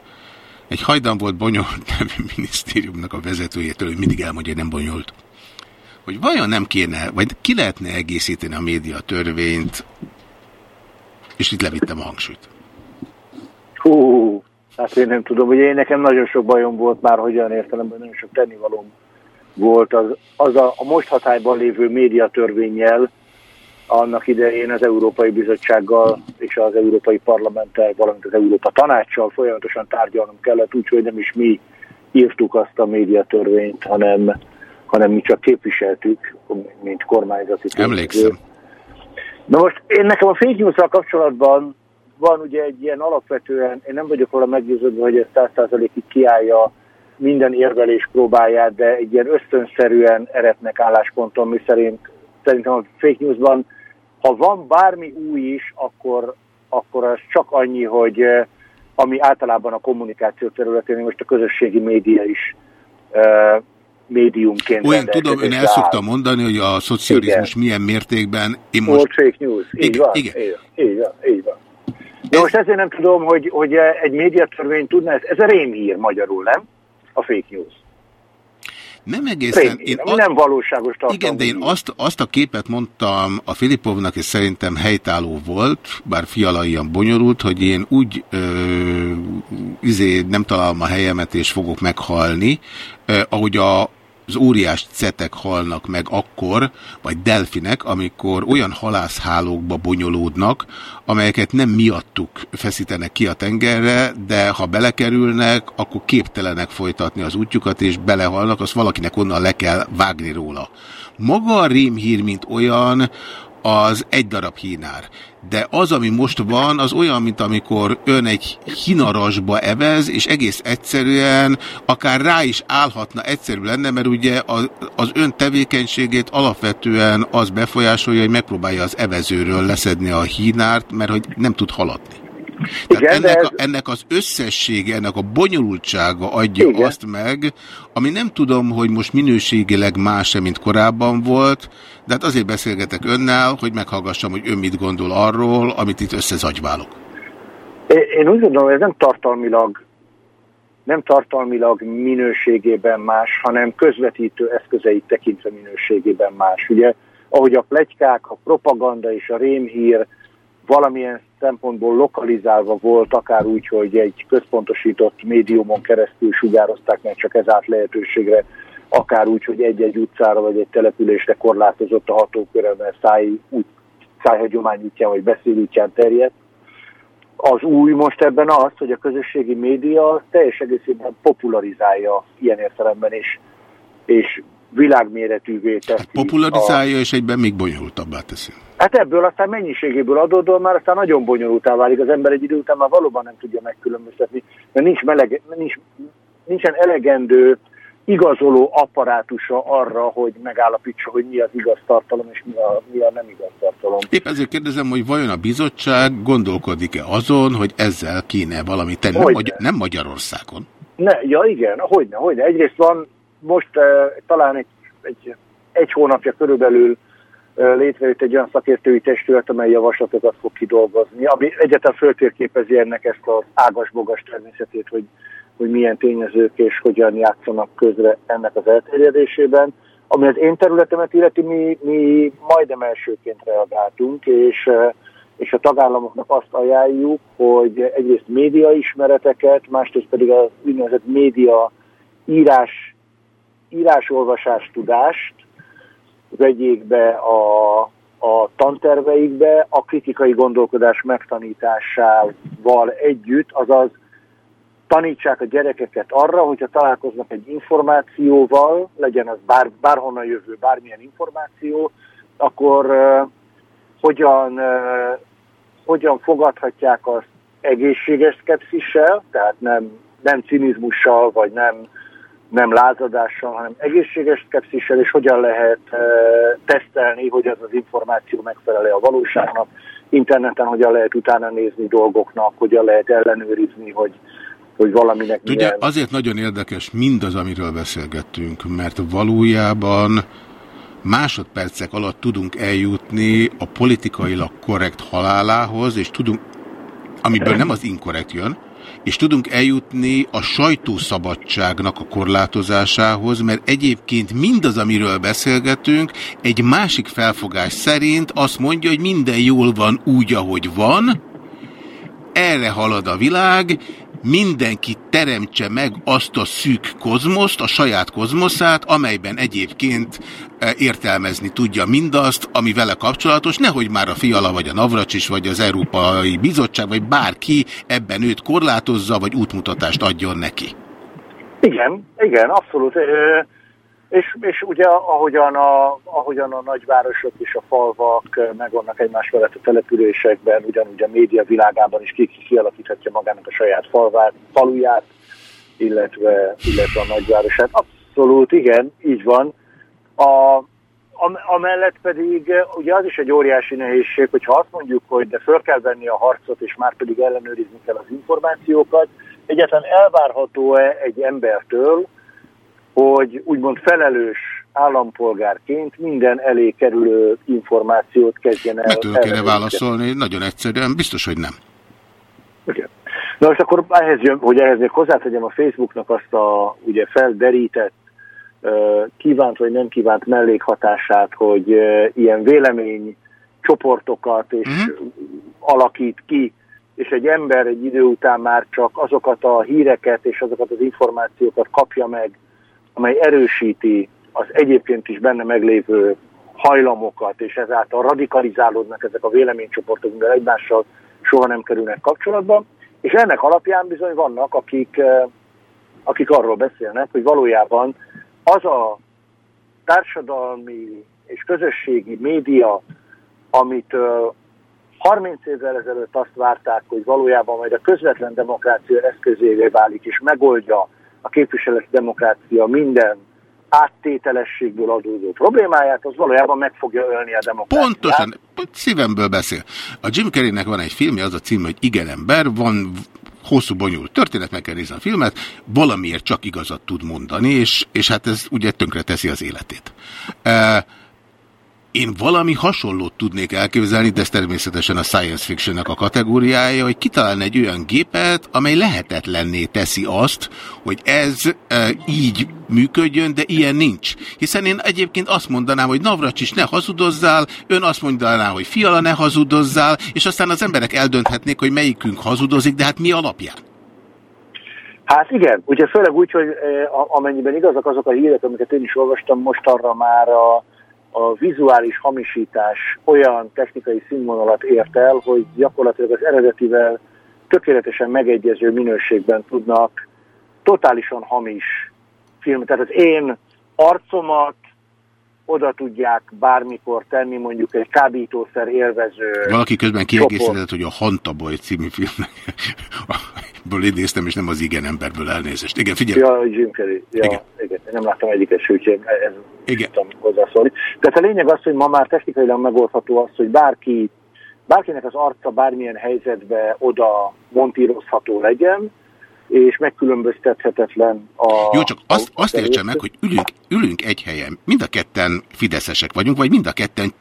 Speaker 3: egy hajdan volt bonyolult nevű minisztériumnak a vezetőjétől, hogy mindig elmondja, hogy nem bonyolult. Hogy vajon nem kéne, vagy ki lehetne egészíteni a média törvényt, és itt levittem a hangsúlyt.
Speaker 5: Hú, hát én nem tudom, hogy én nekem nagyon sok bajom volt már, hogy olyan értelemben nagyon sok tennivalóm volt az, az a, a most hatályban lévő médiatörvényjel, annak idején az Európai Bizottsággal és az Európai Parlamenttel, valamint az Európa Tanácssal folyamatosan tárgyalnom kellett, úgyhogy nem is mi írtuk azt a médiatörvényt, hanem, hanem mi csak képviseltük, mint kormányzati
Speaker 3: Emlékszem.
Speaker 5: Na most én nekem a fake news kapcsolatban van ugye egy ilyen alapvetően, én nem vagyok róla meggyőződve, hogy ez százszázalékig kiállja minden érvelés próbáját, de egy ilyen ösztönszerűen eretnek állásponton, mi szerint szerintem a fake newsban ha van bármi új is, akkor, akkor az csak annyi, hogy eh, ami általában a kommunikáció területén, most a közösségi média is uh, médiumként.
Speaker 3: Olyan tudom, ön el szokta mondani, hogy a szocializmus igen. milyen mértékben...
Speaker 5: Én most... Volt fake news. Így igen, van. Igen. Így, így van. Így van. De most ezért nem tudom, hogy, hogy egy médiatörvény tudna, ez, ez a rémhír magyarul, nem? A fake news.
Speaker 3: Nem egészen.
Speaker 5: én azt, nem valóságos tartalmú.
Speaker 3: Igen, de én azt, azt a képet mondtam a Filipovnak, és szerintem helytálló volt, bár fiala ilyen bonyolult, hogy én úgy ö, izé nem találom a helyemet, és fogok meghalni, ö, ahogy a, az óriás cetek halnak meg akkor, vagy delfinek, amikor olyan halászhálókba bonyolódnak, amelyeket nem miattuk feszítenek ki a tengerre, de ha belekerülnek, akkor képtelenek folytatni az útjukat, és belehalnak, azt valakinek onnan le kell vágni róla. Maga a rémhír, mint olyan, az egy darab hínár. De az, ami most van, az olyan, mint amikor ön egy hinarasba evez, és egész egyszerűen akár rá is állhatna, egyszerű lenne, mert ugye az, az ön tevékenységét alapvetően az befolyásolja, hogy megpróbálja az evezőről leszedni a hínárt, mert hogy nem tud haladni. Tehát Igen, ennek, ez... a, ennek az összessége, ennek a bonyolultsága adja Igen. azt meg, ami nem tudom, hogy most minőségileg más-e, mint korábban volt, de hát azért beszélgetek önnel, hogy meghallgassam, hogy ön mit gondol arról, amit itt összezagyválok.
Speaker 5: Én úgy gondolom, hogy ez nem tartalmilag nem tartalmilag minőségében más, hanem közvetítő eszközeit tekintve minőségében más. Ugye, ahogy a plegykák, a propaganda és a rémhír valamilyen szempontból lokalizálva volt, akár úgy, hogy egy központosított médiumon keresztül sugározták meg csak ez át lehetőségre, akár úgy, hogy egy-egy utcára vagy egy településre korlátozott a hatóköre, mert száj, úgy, szájhagyomány útján vagy beszélútján terjedt. Az új most ebben az, hogy a közösségi média teljes egészében popularizálja ilyen értelemben is, és világméretűvé teszi. Hát
Speaker 3: popularizálja, a... és egyben még bonyolultabbá teszi.
Speaker 5: Hát ebből aztán mennyiségéből adódóan már aztán nagyon bonyolultá válik. Az ember egy idő után már valóban nem tudja megkülönböztetni, mert nincs melege, nincs, nincsen elegendő igazoló apparátusa arra, hogy megállapítsa, hogy mi az igaz tartalom és mi a, mi a nem igaz tartalom.
Speaker 3: Épp ezért kérdezem, hogy vajon a bizottság gondolkodik-e azon, hogy ezzel kéne valami tenni, nem, Magy nem Magyarországon?
Speaker 5: Ne, ja igen, hogyne, hogyne. Egyrészt van most uh, talán egy, egy, egy hónapja körülbelül létrejött egy olyan szakértői testület, amely javaslatokat fog kidolgozni, ami egyetem föltérképezi ennek ezt az ágas-bogas természetét, hogy, hogy milyen tényezők és hogyan játszanak közre ennek az elterjedésében. Ami az én területemet illeti, mi, mi majdnem elsőként reagáltunk, és, és a tagállamoknak azt ajánljuk, hogy egyrészt média ismereteket, másrészt pedig az úgynevezett média írás, írás-olvasás tudást, vegyék be a a tanterveikbe a kritikai gondolkodás megtanításával együtt, azaz tanítsák a gyerekeket arra, hogyha találkoznak egy információval, legyen az bár, bárhonnan jövő, bármilyen információ, akkor uh, hogyan, uh, hogyan fogadhatják azt egészséges szkepszissel, tehát nem, nem cinizmussal, vagy nem, nem lázadással, hanem egészséges szkepszissel, és hogyan lehet uh, tesztelni, hogy ez az információ megfelel a valóságnak, interneten hogyan lehet utána nézni dolgoknak, hogyan lehet ellenőrizni, hogy, hogy valaminek
Speaker 3: Ugye milyen... azért nagyon érdekes mindaz, amiről beszélgettünk, mert valójában másodpercek alatt tudunk eljutni a politikailag korrekt halálához, és tudunk, amiből nem az inkorrekt jön, és tudunk eljutni a sajtószabadságnak a korlátozásához, mert egyébként mindaz, amiről beszélgetünk, egy másik felfogás szerint azt mondja, hogy minden jól van úgy, ahogy van, erre halad a világ, mindenki teremtse meg azt a szűk kozmoszt, a saját kozmoszát, amelyben egyébként e, értelmezni tudja mindazt, ami vele kapcsolatos, nehogy már a Fiala, vagy a Navracsis, vagy az Európai Bizottság, vagy bárki ebben őt korlátozza, vagy útmutatást adjon neki.
Speaker 5: Igen, igen, abszolút. És, és ugye ahogyan a, ahogyan a nagyvárosok és a falvak megvannak egymás mellett a településekben, ugyanúgy a média világában is ki kialakíthatja magának a saját falvát, faluját, illetve, illetve a nagyvárosát. Abszolút, igen, így van. A, amellett pedig ugye az is egy óriási nehézség, hogyha azt mondjuk, hogy de föl kell venni a harcot, és már pedig ellenőrizni kell az információkat, egyáltalán elvárható-e egy embertől, hogy úgymond felelős állampolgárként minden elé kerülő információt kezdjen el.
Speaker 3: Meg tudok erre válaszolni, nagyon egyszerűen, biztos, hogy nem.
Speaker 5: Okay. Na most akkor ehhez jön, hogy ehhez még hozzátegyem a Facebooknak azt a ugye felderített kívánt vagy nem kívánt mellékhatását, hogy ilyen vélemény csoportokat és uh-huh. alakít ki, és egy ember egy idő után már csak azokat a híreket és azokat az információkat kapja meg, amely erősíti az egyébként is benne meglévő hajlamokat, és ezáltal radikalizálódnak ezek a véleménycsoportok, mivel egymással soha nem kerülnek kapcsolatba, és ennek alapján bizony vannak, akik, eh, akik arról beszélnek, hogy valójában az a társadalmi és közösségi média, amit 30 évvel ezelőtt azt várták, hogy valójában majd a közvetlen demokrácia eszközévé válik, és megoldja a képviseleti demokrácia minden áttételességből adódó problémáját, az valójában meg fogja ölni a demokráciát.
Speaker 3: Pontosan, szívemből beszél. A Jim Carreynek van egy filmje, az a cím, hogy Igen ember, van hosszú, bonyolult történet, meg kell nézni a filmet, valamiért csak igazat tud mondani, és, és hát ez ugye tönkre teszi az életét. Uh, én valami hasonlót tudnék elképzelni, de ez természetesen a science fictionnek a kategóriája, hogy kitalálni egy olyan gépet, amely lehetetlenné teszi azt, hogy ez e, így működjön, de ilyen nincs. Hiszen én egyébként azt mondanám, hogy Navracsis ne hazudozzál, ön azt mondaná, hogy Fiala ne hazudozzál, és aztán az emberek eldönthetnék, hogy melyikünk hazudozik, de hát mi alapján?
Speaker 5: Hát igen, ugye főleg úgy, hogy eh, amennyiben igazak azok a hírek, amiket én is olvastam, most arra már a a vizuális hamisítás olyan technikai színvonalat ért el, hogy gyakorlatilag az eredetivel tökéletesen megegyező minőségben tudnak totálisan hamis film. Tehát az én arcomat oda tudják bármikor tenni mondjuk egy kábítószer élvező
Speaker 3: Valaki közben kiegészített, hogy a Hantaboly című filmnek ből idéztem, és nem az igen emberből elnézést. Igen, figyelj.
Speaker 5: Ja, Jim Carrey. Ja, igen. igen. Nem láttam egyiket, úgyhogy ez igen. tudtam hozzászólni. Tehát a lényeg az, hogy ma már technikailag megoldható az, hogy bárki, bárkinek az arca bármilyen helyzetbe oda montírozható legyen, és megkülönböztethetetlen a...
Speaker 3: Jó, csak azt, azt értsen meg, hogy ülünk, ülünk egy helyen, mind a ketten fideszesek vagyunk, vagy mind a ketten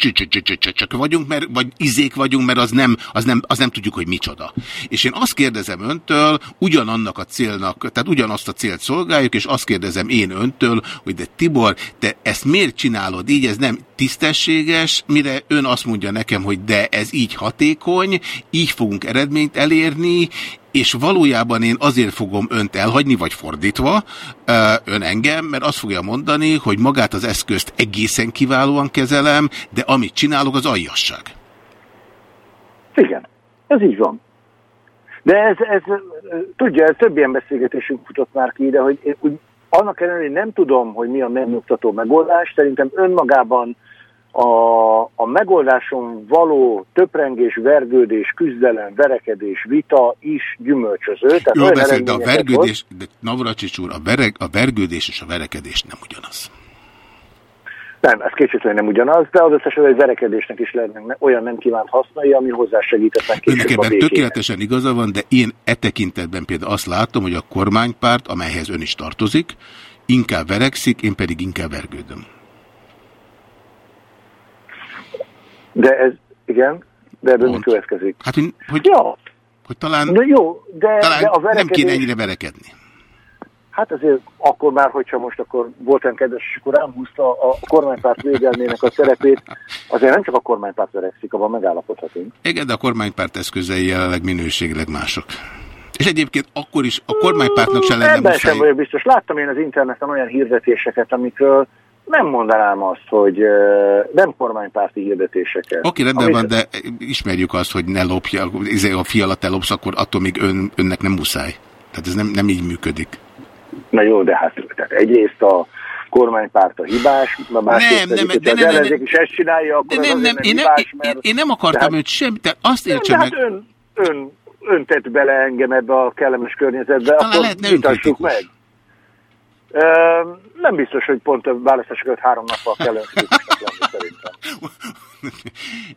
Speaker 3: csak vagyunk, mert, vagy izék vagyunk, mert az nem, az, nem, az nem tudjuk, hogy micsoda. És én azt kérdezem öntől, ugyanannak a célnak, tehát ugyanazt a célt szolgáljuk, és azt kérdezem én öntől, hogy de Tibor, te ezt miért csinálod így, ez nem tisztességes, mire ön azt mondja nekem, hogy de ez így hatékony, így fogunk eredményt elérni, és valójában én azért fogom önt elhagyni, vagy fordítva, ön engem, mert azt fogja mondani, hogy magát az eszközt egészen kiválóan kezelem, de amit csinálok, az aljasság.
Speaker 5: Igen, ez így van. De ez, ez tudja, ez több ilyen beszélgetésünk futott már ki ide, hogy én úgy, annak ellenére, nem tudom, hogy mi a megnyugtató megoldás, szerintem önmagában a, a megoldáson való töprengés, vergődés, küzdelem, verekedés, vita is gyümölcsöző. Tehát
Speaker 3: Jó beszél, de a vergődés, de Navracsics úr, a, vereg, a vergődés és a verekedés nem ugyanaz.
Speaker 5: Nem, ez kétségtelenül nem ugyanaz, de az összes egy verekedésnek is lennek olyan nem kívánt hasznai, ami hozzásegítetnek
Speaker 3: később Önnek ebben tökéletesen igaza van, de én e tekintetben például azt látom, hogy a kormánypárt, amelyhez ön is tartozik, inkább verekszik, én pedig inkább vergődöm.
Speaker 5: De ez, igen, de ebből mi következik?
Speaker 3: Hát, hogy, hogy,
Speaker 5: ja.
Speaker 3: hogy talán,
Speaker 5: Na jó, de,
Speaker 3: talán
Speaker 5: de a verekedés...
Speaker 3: nem kéne ennyire verekedni.
Speaker 5: Hát azért akkor már, hogyha most akkor voltam kedves, és akkor rám húzta a kormánypárt védelmének a szerepét, azért nem csak a kormánypárt verekszik, abban megállapodhatunk.
Speaker 3: Igen, de a kormánypárt eszközei jelenleg minőségileg mások. És egyébként akkor is a kormánypártnak se lenne
Speaker 5: Ebben muszáj... sem vagyok biztos. Láttam én az interneten olyan hirdetéseket, amikről nem mondanám azt, hogy nem kormánypárti hirdetéseket.
Speaker 3: Oké, rendben amit... van, de ismerjük azt, hogy ne lopja, izé, a fialat elopsz, akkor attól még ön, önnek nem muszáj. Tehát ez nem, nem így működik.
Speaker 5: Na jó, de hát tehát egyrészt a kormánypárt a hibás,
Speaker 3: na másrészt nem, nem,
Speaker 5: de, az ellenzék is ezt csinálja, akkor
Speaker 3: de nem, nem, nem, én, hibás, nem, mert... én nem akartam tehát, őt sem, tehát azt értse meg...
Speaker 5: Hát ön, ön, ön tett bele engem ebbe a kellemes környezetbe,
Speaker 3: Talán akkor lehetne vitassuk meg.
Speaker 5: Nem biztos, hogy pont a választásokat három nappal kell lenni szerintem.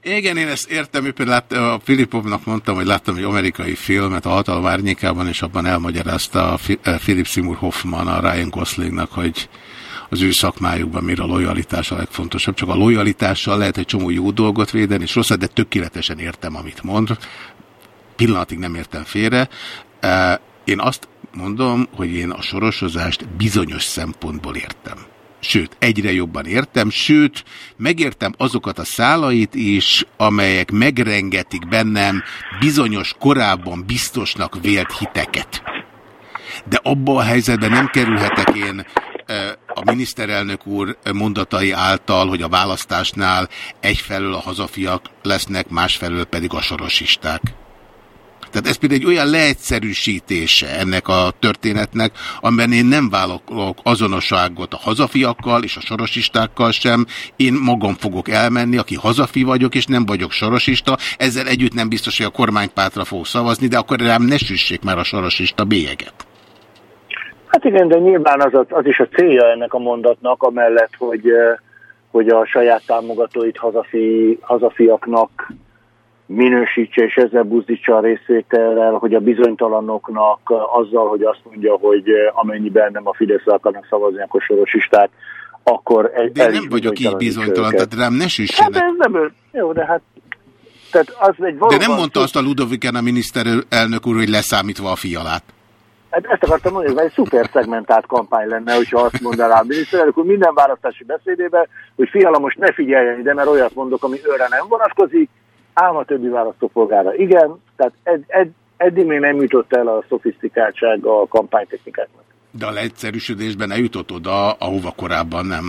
Speaker 3: Igen, én ezt értem, én például a Filipovnak mondtam, hogy láttam egy amerikai filmet a hatalom árnyékában, és abban elmagyarázta a Philip Seymour Hoffman a Ryan Goslingnak, hogy az ő szakmájukban mire a lojalitás a legfontosabb. Csak a lojalitással lehet egy csomó jó dolgot védeni, és rosszat, de tökéletesen értem, amit mond. Pillanatig nem értem félre. Én azt mondom, hogy én a sorosozást bizonyos szempontból értem. Sőt, egyre jobban értem, sőt, megértem azokat a szálait is, amelyek megrengetik bennem bizonyos korábban biztosnak vélt hiteket. De abba a helyzetben nem kerülhetek én a miniszterelnök úr mondatai által, hogy a választásnál egyfelől a hazafiak lesznek, másfelől pedig a sorosisták. Tehát ez például egy olyan leegyszerűsítése ennek a történetnek, amiben én nem vállalok azonosságot a hazafiakkal és a sorosistákkal sem. Én magam fogok elmenni, aki hazafi vagyok, és nem vagyok sorosista. Ezzel együtt nem biztos, hogy a kormánypátra fog szavazni, de akkor rám ne süssék már a sorosista bélyeget.
Speaker 5: Hát igen, de nyilván az, az is a célja ennek a mondatnak, amellett, hogy, eh, hogy a saját támogatóit hazafi, hazafiaknak minősítse és ezzel buzdítsa a részvétellel, hogy a bizonytalanoknak azzal, hogy azt mondja, hogy amennyiben nem a Fidesz akarnak szavazni, akkor sorosisták, akkor egy,
Speaker 3: De nem vagyok így bizonytalan, tehát rám ne süssenek.
Speaker 5: Hát ez nem, jó, de hát tehát az egy
Speaker 3: De nem mondta azt a Ludoviken a miniszterelnök úr, hogy leszámítva a fialát.
Speaker 5: Hát ezt akartam mondani, hogy egy szuper szegmentált kampány lenne, hogyha azt mondanám a miniszterelnök úr minden választási beszédében, hogy fiala most ne figyeljen ide, mert olyat mondok, ami őre nem vonatkozik, ám a többi választópolgára igen, tehát ed, ed, eddig még nem jutott el a szofisztikáltság a kampánytechnikáknak.
Speaker 3: De a leegyszerűsödésben eljutott oda, ahova korábban nem.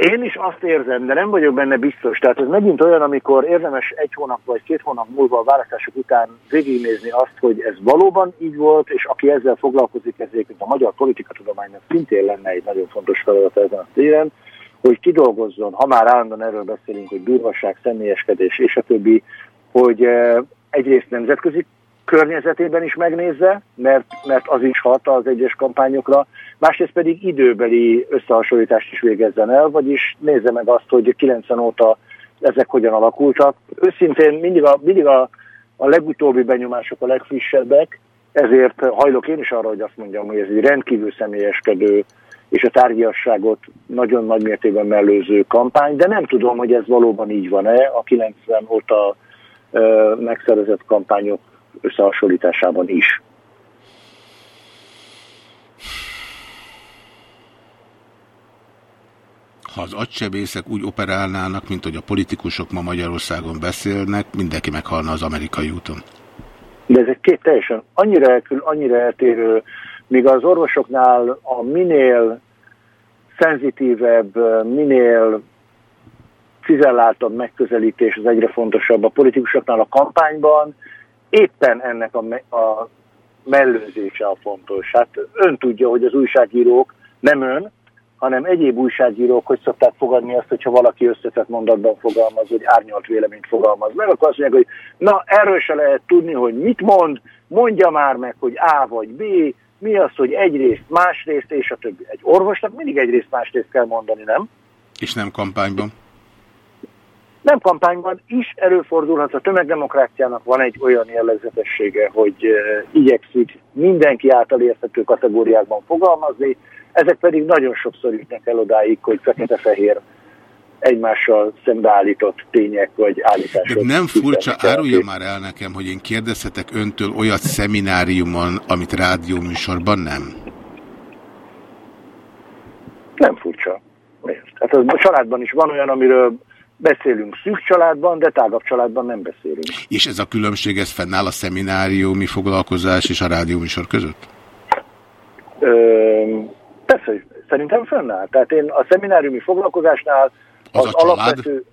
Speaker 5: Én is azt érzem, de nem vagyok benne biztos. Tehát ez megint olyan, amikor érdemes egy hónap vagy két hónap múlva a választások után végignézni azt, hogy ez valóban így volt, és aki ezzel foglalkozik, ezért a magyar politikatudománynak szintén lenne egy nagyon fontos feladat ezen a téren, hogy kidolgozzon, ha már állandóan erről beszélünk, hogy durvasság, személyeskedés és a többi, hogy eh, egyrészt nemzetközi környezetében is megnézze, mert, mert az is hat az egyes kampányokra, másrészt pedig időbeli összehasonlítást is végezzen el, vagyis nézze meg azt, hogy 90 óta ezek hogyan alakultak. Őszintén mindig a, mindig a, a legutóbbi benyomások a legfrissebbek, ezért hajlok én is arra, hogy azt mondjam, hogy ez egy rendkívül személyeskedő és a tárgyasságot nagyon nagy mértékben mellőző kampány, de nem tudom, hogy ez valóban így van-e a 90 óta ö, megszervezett kampányok összehasonlításában is.
Speaker 3: Ha az agysebészek úgy operálnának, mint hogy a politikusok ma Magyarországon beszélnek, mindenki meghalna az amerikai úton.
Speaker 5: De ezek két teljesen annyira, elkül, annyira eltérő, míg az orvosoknál a minél szenzitívebb, minél cizelláltabb megközelítés az egyre fontosabb a politikusoknál a kampányban, éppen ennek a, me- a mellőzése a fontos. Hát ön tudja, hogy az újságírók, nem ön, hanem egyéb újságírók, hogy szokták fogadni azt, hogyha valaki összetett mondatban fogalmaz, vagy árnyalt véleményt fogalmaz meg, akkor azt mondják, hogy na, erről se lehet tudni, hogy mit mond, mondja már meg, hogy A vagy B, mi az, hogy egyrészt, másrészt, és a többi. Egy orvosnak mindig egyrészt, másrészt kell mondani, nem?
Speaker 3: És nem kampányban.
Speaker 5: Nem kampányban is előfordulhat, a tömegdemokráciának van egy olyan jellegzetessége, hogy uh, igyekszik mindenki által érthető kategóriákban fogalmazni, ezek pedig nagyon sokszor jutnak el odáig, hogy fekete-fehér egymással szembeállított tények vagy állítások.
Speaker 3: De nem furcsa, árulja már el nekem, hogy én kérdezhetek öntől olyat szemináriumon, amit rádióműsorban nem?
Speaker 5: Nem furcsa. Miért? Hát az, a családban is van olyan, amiről beszélünk szűk családban, de tágabb családban nem beszélünk.
Speaker 3: És ez a különbség, ez fennáll a szemináriumi foglalkozás és a rádióműsor között?
Speaker 5: Ö, persze, hogy szerintem fönnáll. Tehát én a szemináriumi foglalkozásnál
Speaker 3: Az
Speaker 5: az,
Speaker 3: a család?
Speaker 5: alapvető...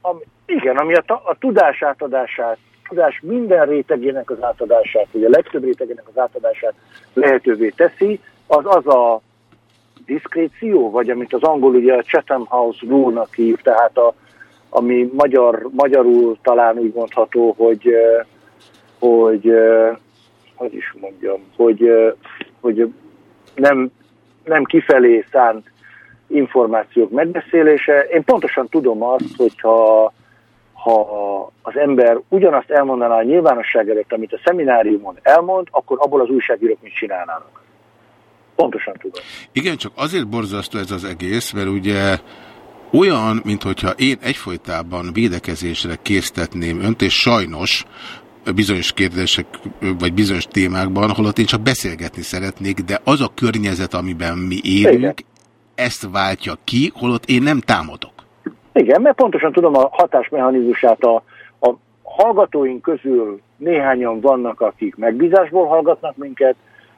Speaker 5: Ami, igen, ami a, a tudás átadását, tudás minden rétegének az átadását, vagy a legtöbb rétegének az átadását lehetővé teszi, az az a diszkréció, vagy amit az angol ugye a Chatham House rule-nak hív, tehát a, ami magyar, magyarul talán úgy mondható, hogy, hogy hogy is mondjam, hogy, hogy nem, nem kifelé szánt információk megbeszélése. Én pontosan tudom azt, hogyha ha az ember ugyanazt elmondaná a nyilvánosság előtt, amit a szemináriumon elmond, akkor abból az újságírók mit csinálnának. Pontosan tudom.
Speaker 3: Igen, csak azért borzasztó ez az egész, mert ugye olyan, mintha én egyfolytában védekezésre késztetném önt, és sajnos bizonyos kérdések, vagy bizonyos témákban, holott én csak beszélgetni szeretnék, de az a környezet, amiben mi élünk,
Speaker 5: Igen.
Speaker 3: Ezt váltja ki, holott én nem támadok.
Speaker 5: Igen, mert pontosan tudom a hatásmechanizmusát a, a hallgatóink közül néhányan vannak, akik megbízásból hallgatnak minket,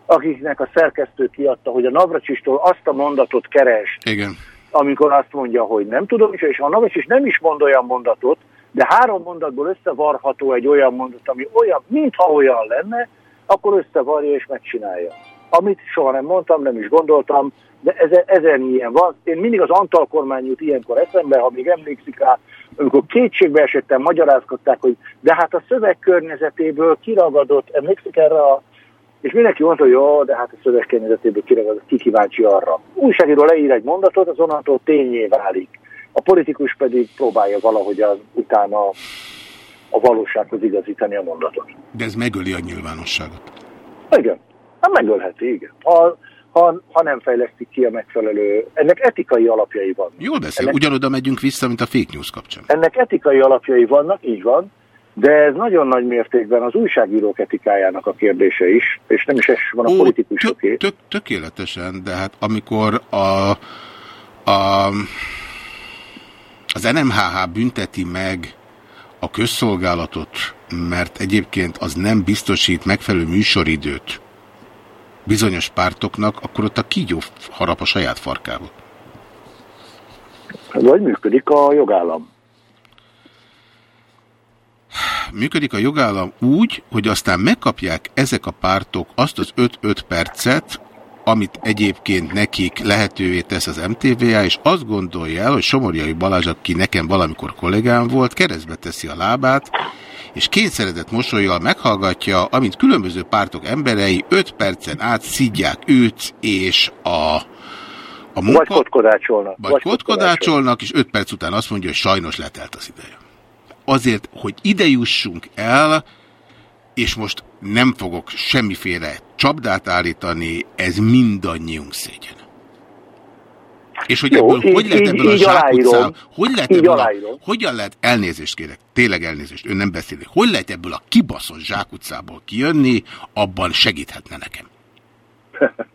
Speaker 5: akiknek a szerkesztő kiadta, hogy a Navracsistól azt a mondatot keres,
Speaker 3: Igen.
Speaker 5: amikor azt mondja, hogy nem tudom és ha Navracs nem is mond olyan mondatot, de három mondatból összevarható egy olyan mondat, ami olyan, mintha olyan lenne, akkor összevarja és megcsinálja. Amit soha nem mondtam, nem is gondoltam, de ezer, ezer ilyen van. Én mindig az Antal kormány jut ilyenkor eszembe, ha még emlékszik rá, amikor kétségbe esettem, magyarázkodták, hogy de hát a szöveg környezetéből kiragadott, emlékszik erre a és mindenki mondta, hogy jó, de hát a szöveg környezetéből kiragadott, ki kíváncsi arra. Újságíró leír egy mondatot, az onnantól tényé válik. A politikus pedig próbálja valahogy az, utána a valósághoz igazítani a mondatot.
Speaker 3: De ez megöli a nyilvánosságot.
Speaker 5: Igen, hát megölheti, igen. Ha, ha, ha nem fejlesztik ki a megfelelő... Ennek etikai alapjai vannak.
Speaker 3: Jól beszél,
Speaker 5: Ennek,
Speaker 3: ugyanoda megyünk vissza, mint a fake news kapcsán.
Speaker 5: ennek etikai alapjai vannak, így van, de ez nagyon nagy mértékben az újságírók etikájának a kérdése is, és nem is ez van a
Speaker 3: Ó,
Speaker 5: politikusoké.
Speaker 3: tök, tök, tökéletesen, de hát amikor a, a, az NMHH bünteti meg a közszolgálatot, mert egyébként az nem biztosít megfelelő műsoridőt bizonyos pártoknak, akkor ott a kígyó harap a saját farkába.
Speaker 5: Vagy működik a jogállam.
Speaker 3: Működik a jogállam úgy, hogy aztán megkapják ezek a pártok azt az 5-5 percet, amit egyébként nekik lehetővé tesz az MTVA, és azt gondolja el, hogy Somorjai Balázs, aki nekem valamikor kollégám volt, keresztbe teszi a lábát, és kényszeredett mosolyjal meghallgatja, amint különböző pártok emberei 5 percen át szidják őt és a, a munka...
Speaker 5: Vagy kotkodácsolnak.
Speaker 3: Vagy kotkodácsolnak, és 5 perc után azt mondja, hogy sajnos letelt az ideje. Azért, hogy ide jussunk el, és most nem fogok semmiféle csapdát állítani, ez mindannyiunk szégyen. És hogy
Speaker 5: Jó,
Speaker 3: ebből,
Speaker 5: így-
Speaker 3: hogy lehet
Speaker 5: így-
Speaker 3: ebből a
Speaker 5: így
Speaker 3: zsákutcából,
Speaker 5: aláírom.
Speaker 3: hogy lehet ebből a, hogyan lehet, elnézést kérek, tényleg elnézést, ön nem beszélik, hogy lehet ebből a kibaszott zsákutcából kijönni, abban segíthetne nekem.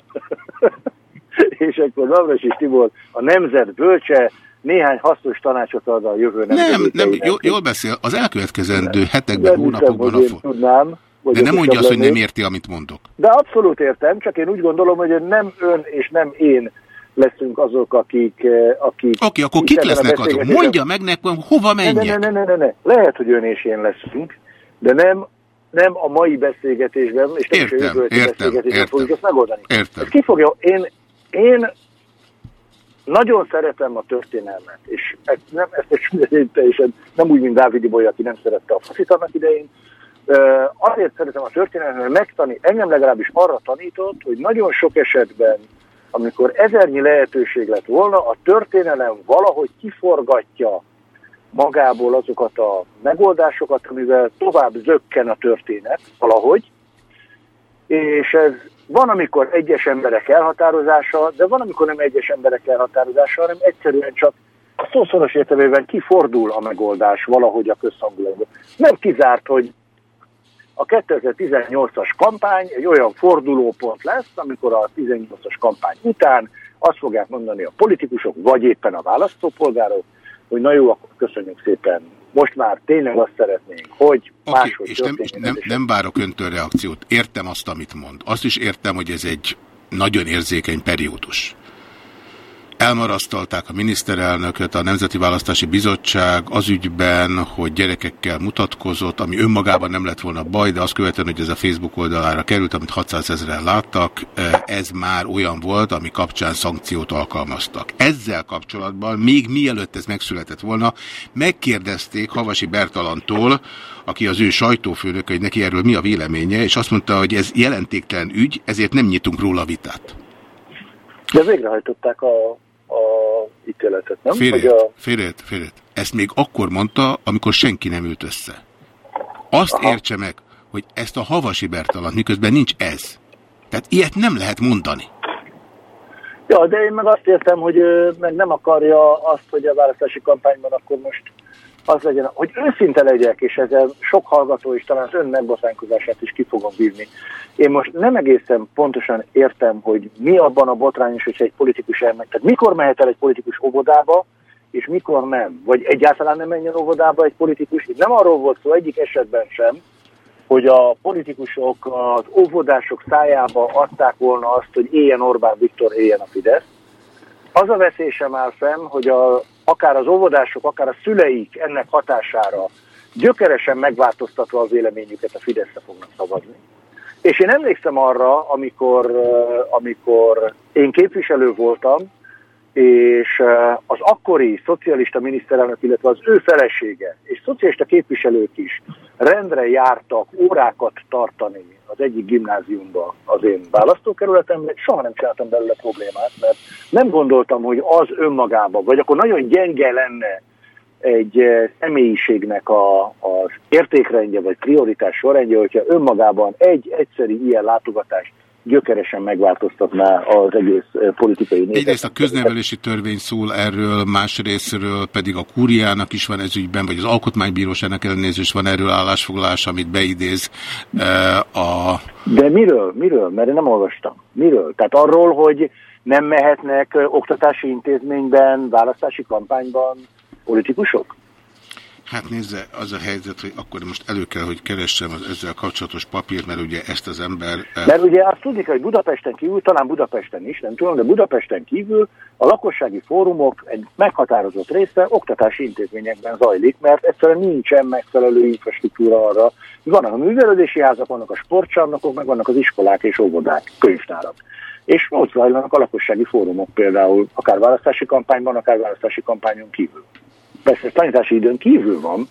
Speaker 5: és akkor Navras és Tibor a nemzet bölcse néhány hasznos tanácsot ad a jövő
Speaker 3: Nem, nem,
Speaker 5: nemzedékeinek.
Speaker 3: jól, jól beszél, az elkövetkezendő
Speaker 5: Nem
Speaker 3: hetekben,
Speaker 5: hiszem,
Speaker 3: hónapokban
Speaker 5: hogy
Speaker 3: a
Speaker 5: tudnám,
Speaker 3: De nem mondja azt, hogy nem érti, amit mondok.
Speaker 5: De abszolút értem, csak én úgy gondolom, hogy nem ön és nem én leszünk azok, akik... eh, akik
Speaker 3: Oké, akkor kik lesznek azok? Mondja meg nekem, hova
Speaker 5: ne, ne,
Speaker 3: menjek?
Speaker 5: ne, ne, ne, ne. Lehet, hogy ön és én leszünk, de nem, nem a mai beszélgetésben, és nem is a
Speaker 3: Értem,
Speaker 5: jövőti
Speaker 3: értem,
Speaker 5: beszélgetésben
Speaker 3: értem.
Speaker 5: fogjuk ezt megoldani.
Speaker 3: Értem.
Speaker 5: Ez ki fogja, én, én nagyon szeretem a történelmet, és ezt, nem, ezt most teljesen nem úgy, mint Dávidi Boly, aki nem szerette a faszit annak idején. Azért szeretem a történelmet, mert megtani, engem legalábbis arra tanított, hogy nagyon sok esetben, amikor ezernyi lehetőség lett volna, a történelem valahogy kiforgatja magából azokat a megoldásokat, amivel tovább zökken a történet valahogy, és ez van, amikor egyes emberek elhatározása, de van, amikor nem egyes emberek elhatározása, hanem egyszerűen csak a szószoros értelmében kifordul a megoldás valahogy a közhangulatban. Nem kizárt, hogy a 2018-as kampány egy olyan fordulópont lesz, amikor a 18-as kampány után azt fogják mondani a politikusok, vagy éppen a választópolgárok, hogy na jó, akkor köszönjük szépen. Most már tényleg azt szeretnénk, hogy
Speaker 3: Oké,
Speaker 5: máshogy
Speaker 3: és nem, nem, nem várok öntől reakciót. Értem azt, amit mond. Azt is értem, hogy ez egy nagyon érzékeny periódus. Elmarasztalták a miniszterelnököt, a Nemzeti Választási Bizottság az ügyben, hogy gyerekekkel mutatkozott, ami önmagában nem lett volna baj, de azt követően, hogy ez a Facebook oldalára került, amit 600 ezeren láttak, eh, ez már olyan volt, ami kapcsán szankciót alkalmaztak. Ezzel kapcsolatban, még mielőtt ez megszületett volna, megkérdezték Havasi Bertalantól, aki az ő sajtófőnök, hogy neki erről mi a véleménye, és azt mondta, hogy ez jelentéktelen ügy, ezért nem nyitunk róla vitát.
Speaker 5: De végrehajtották a, a ítéletet, nem?
Speaker 3: Félét,
Speaker 5: a,
Speaker 3: félét, félét. Ezt még akkor mondta, amikor senki nem ült össze. Azt Aha. értse meg, hogy ezt a Havasi Bertalant, miközben nincs ez. Tehát ilyet nem lehet mondani.
Speaker 5: ja, de én meg azt értem, hogy ő meg nem akarja azt, hogy a választási kampányban akkor most az legyen, hogy őszinte legyek, és ezzel sok hallgató is talán az ön megbotánkozását is ki fogom bírni. Én most nem egészen pontosan értem, hogy mi abban a botrányos, hogyha egy politikus elmegy. Tehát mikor mehet el egy politikus óvodába, és mikor nem. Vagy egyáltalán nem menjen óvodába egy politikus. Itt nem arról volt szó egyik esetben sem, hogy a politikusok az óvodások szájába adták volna azt, hogy éljen Orbán Viktor, éljen a Fidesz. Az a veszély sem áll fenn, hogy a, akár az óvodások, akár a szüleik ennek hatására gyökeresen megváltoztatva a véleményüket a Fideszre fognak szavazni. És én emlékszem arra, amikor, eh, amikor én képviselő voltam, és az akkori szocialista miniszterelnök, illetve az ő felesége, és szocialista képviselők is rendre jártak órákat tartani az egyik gimnáziumba az én választókerületemben, soha nem csináltam belőle problémát, mert nem gondoltam, hogy az önmagában, vagy akkor nagyon gyenge lenne egy személyiségnek a, az értékrendje vagy prioritás sorrendje, hogyha önmagában egy egyszeri ilyen látogatás gyökeresen megváltoztatná az egész eh, politikai népet.
Speaker 3: Egyrészt a köznevelési törvény szól erről, másrésztről pedig a kúriának is van ez ügyben, vagy az alkotmánybíróságnak ellenőrzés van erről állásfoglalás, amit beidéz eh, a...
Speaker 5: De miről? Miről? Mert én nem olvastam. Miről? Tehát arról, hogy nem mehetnek ö, oktatási intézményben, választási kampányban politikusok?
Speaker 3: Hát nézze, az a helyzet, hogy akkor most elő kell, hogy keressem az ezzel kapcsolatos papírt, mert ugye ezt az ember... eh,
Speaker 5: Mert ugye azt tudni hogy Budapesten kívül, talán Budapesten is, nem tudom, de Budapesten kívül a lakossági fórumok egy meghatározott része oktatási intézményekben zajlik, mert egyszerűen nincsen megfelelő infrastruktúra arra. Vannak a művelődési házak, vannak a sportcsarnokok, meg vannak az iskolák és óvodák, könyvtárak. És ott zajlanak a lakossági fórumok például, akár választási kampányban, akár választási kampányon kívül. Persze ez tanítási időn kívül van,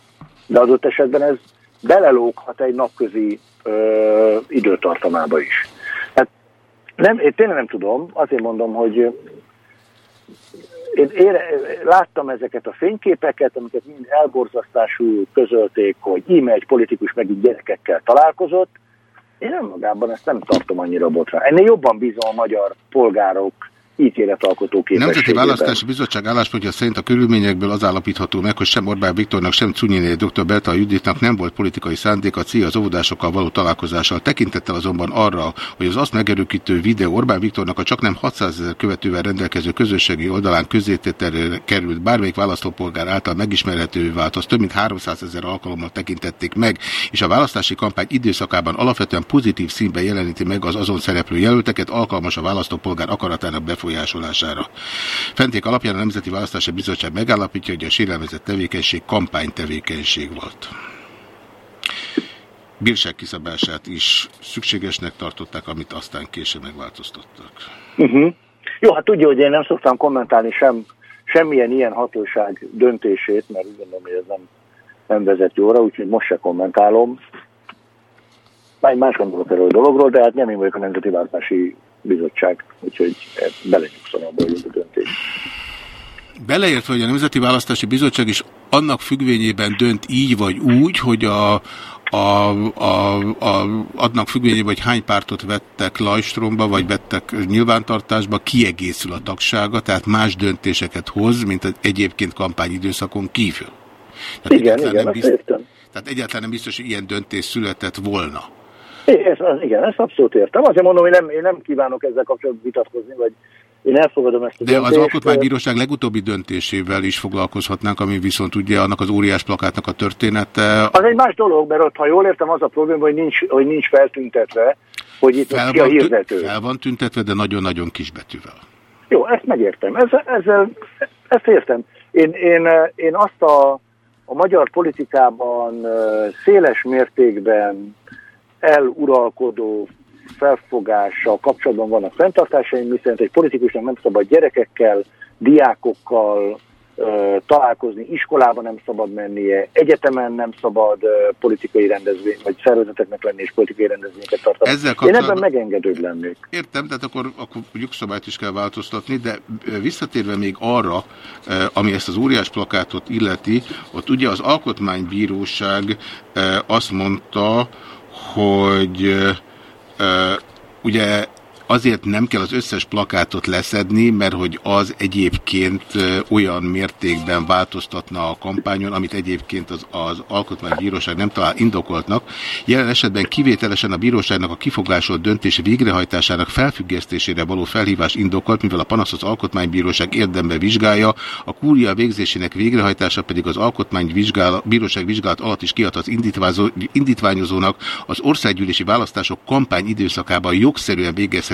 Speaker 5: de adott esetben ez belelóghat egy napközi ö, időtartamába is. Hát nem, én tényleg nem tudom, azért mondom, hogy én ére, láttam ezeket a fényképeket, amiket mind elborzasztású közölték, hogy íme egy politikus meg így gyerekekkel találkozott. Én önmagában ezt nem tartom annyira botrán. Ennél jobban bízom a magyar polgárok ítéletalkotó.
Speaker 3: Nemzeti Választási Bizottság álláspontja szerint a körülményekből az állapítható meg, hogy sem Orbán Viktornak, sem Cunyiné dr. Berta Juditnak nem volt politikai szándék a CIA az óvodásokkal való találkozással. Tekintettel azonban arra, hogy az azt megerőkítő videó Orbán Viktornak a csak nem 600 ezer követővel rendelkező közösségi oldalán közétételre került bármelyik választópolgár által megismerhetővé vált, az több mint 300 ezer alkalommal tekintették meg, és a választási kampány időszakában alapvetően pozitív színben jeleníti meg az azon szereplő jelölteket, alkalmas a választópolgár akaratának befolyásolására. Fenték alapján a Nemzeti Választási Bizottság megállapítja, hogy a sérelmezett tevékenység kampánytevékenység volt. Bírság kiszabását is szükségesnek tartották, amit aztán később megváltoztattak.
Speaker 5: Uh-huh. Jó, hát tudja, hogy én nem szoktam kommentálni sem, semmilyen ilyen hatóság döntését, mert úgy gondolom, hogy ez nem, nem vezet jóra, úgyhogy most se kommentálom. Már más gondolok erről a dologról, de hát nem én vagyok a Nemzeti Választási Bizottság, úgyhogy belenyugszom abba, hogy a döntés.
Speaker 3: Beleértve, hogy a Nemzeti Választási Bizottság is annak függvényében dönt így vagy úgy, hogy a, a, a, a, adnak függvényében, hogy hány pártot vettek Lajstromba, vagy vettek nyilvántartásba, kiegészül a tagsága, tehát más döntéseket hoz, mint az egyébként kampányidőszakon kívül. Tehát
Speaker 5: igen, igen,
Speaker 3: nem biztos, Tehát egyáltalán nem biztos, hogy ilyen döntés született volna.
Speaker 5: Ez, az, igen, ezt abszolút értem. Azért mondom, hogy nem, én nem kívánok ezzel kapcsolatban vitatkozni, vagy én elfogadom ezt a
Speaker 3: De döntést. az Alkotmánybíróság legutóbbi döntésével is foglalkozhatnánk, ami viszont ugye annak az óriás plakátnak a története.
Speaker 5: Az egy más dolog, mert ott, ha jól értem, az a probléma, hogy nincs, hogy nincs feltüntetve, hogy itt fel ki a hirdető.
Speaker 3: Fel van tüntetve, de nagyon-nagyon kisbetűvel.
Speaker 5: Jó, ezt megértem. Ezzel, ezzel, ezt értem. Én, én, én azt a, a magyar politikában széles mértékben eluralkodó felfogással kapcsolatban vannak fenntartásaim, miszerint egy politikusnak nem szabad gyerekekkel, diákokkal ö, találkozni, iskolában nem szabad mennie, egyetemen nem szabad ö, politikai rendezvény, vagy szervezeteknek lenni és politikai rendezvényeket tartani. Ezzel kapcsolatban... Én ebben megengedőbb lennék.
Speaker 3: Értem, tehát akkor, akkor jogszabályt is kell változtatni, de visszatérve még arra, ami ezt az óriás plakátot illeti, ott ugye az Alkotmánybíróság azt mondta, hogy ugye azért nem kell az összes plakátot leszedni, mert hogy az egyébként olyan mértékben változtatna a kampányon, amit egyébként az, az Alkotmánybíróság nem talál indokoltnak. Jelen esetben kivételesen a bíróságnak a kifogásolt döntés végrehajtásának felfüggesztésére való felhívás indokolt, mivel a panasz az Alkotmánybíróság érdembe vizsgálja, a kúria végzésének végrehajtása pedig az Alkotmánybíróság vizsgálat alatt is kiad az indítványozónak az országgyűlési választások kampány időszakában jogszerűen végezhető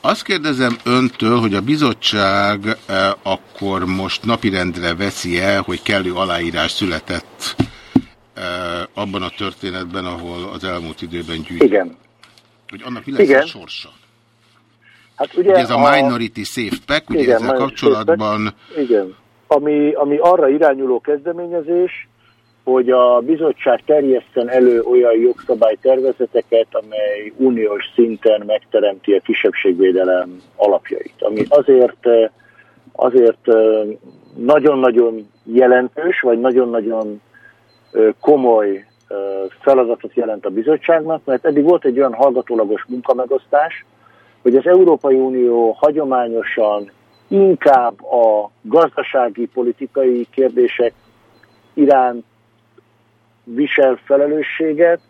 Speaker 3: azt kérdezem öntől, hogy a bizottság uh, akkor most napirendre veszi el, hogy kellő aláírás született uh, abban a történetben, ahol az elmúlt időben gyűjt.
Speaker 5: Igen.
Speaker 3: Hogy annak mi lesz igen. a sorsa?
Speaker 5: Hát ugye,
Speaker 3: ugye ez a, a Minority Safe Pack, ugye igen, ezzel kapcsolatban...
Speaker 5: Igen, ami, ami arra irányuló kezdeményezés, hogy a bizottság terjeszten elő olyan jogszabálytervezeteket, amely uniós szinten megteremti a kisebbségvédelem alapjait. Ami azért azért nagyon-nagyon jelentős, vagy nagyon-nagyon komoly feladatot jelent a bizottságnak, mert eddig volt egy olyan hallgatólagos munkamegosztás, hogy az Európai Unió hagyományosan inkább a gazdasági, politikai kérdések iránt visel felelősséget,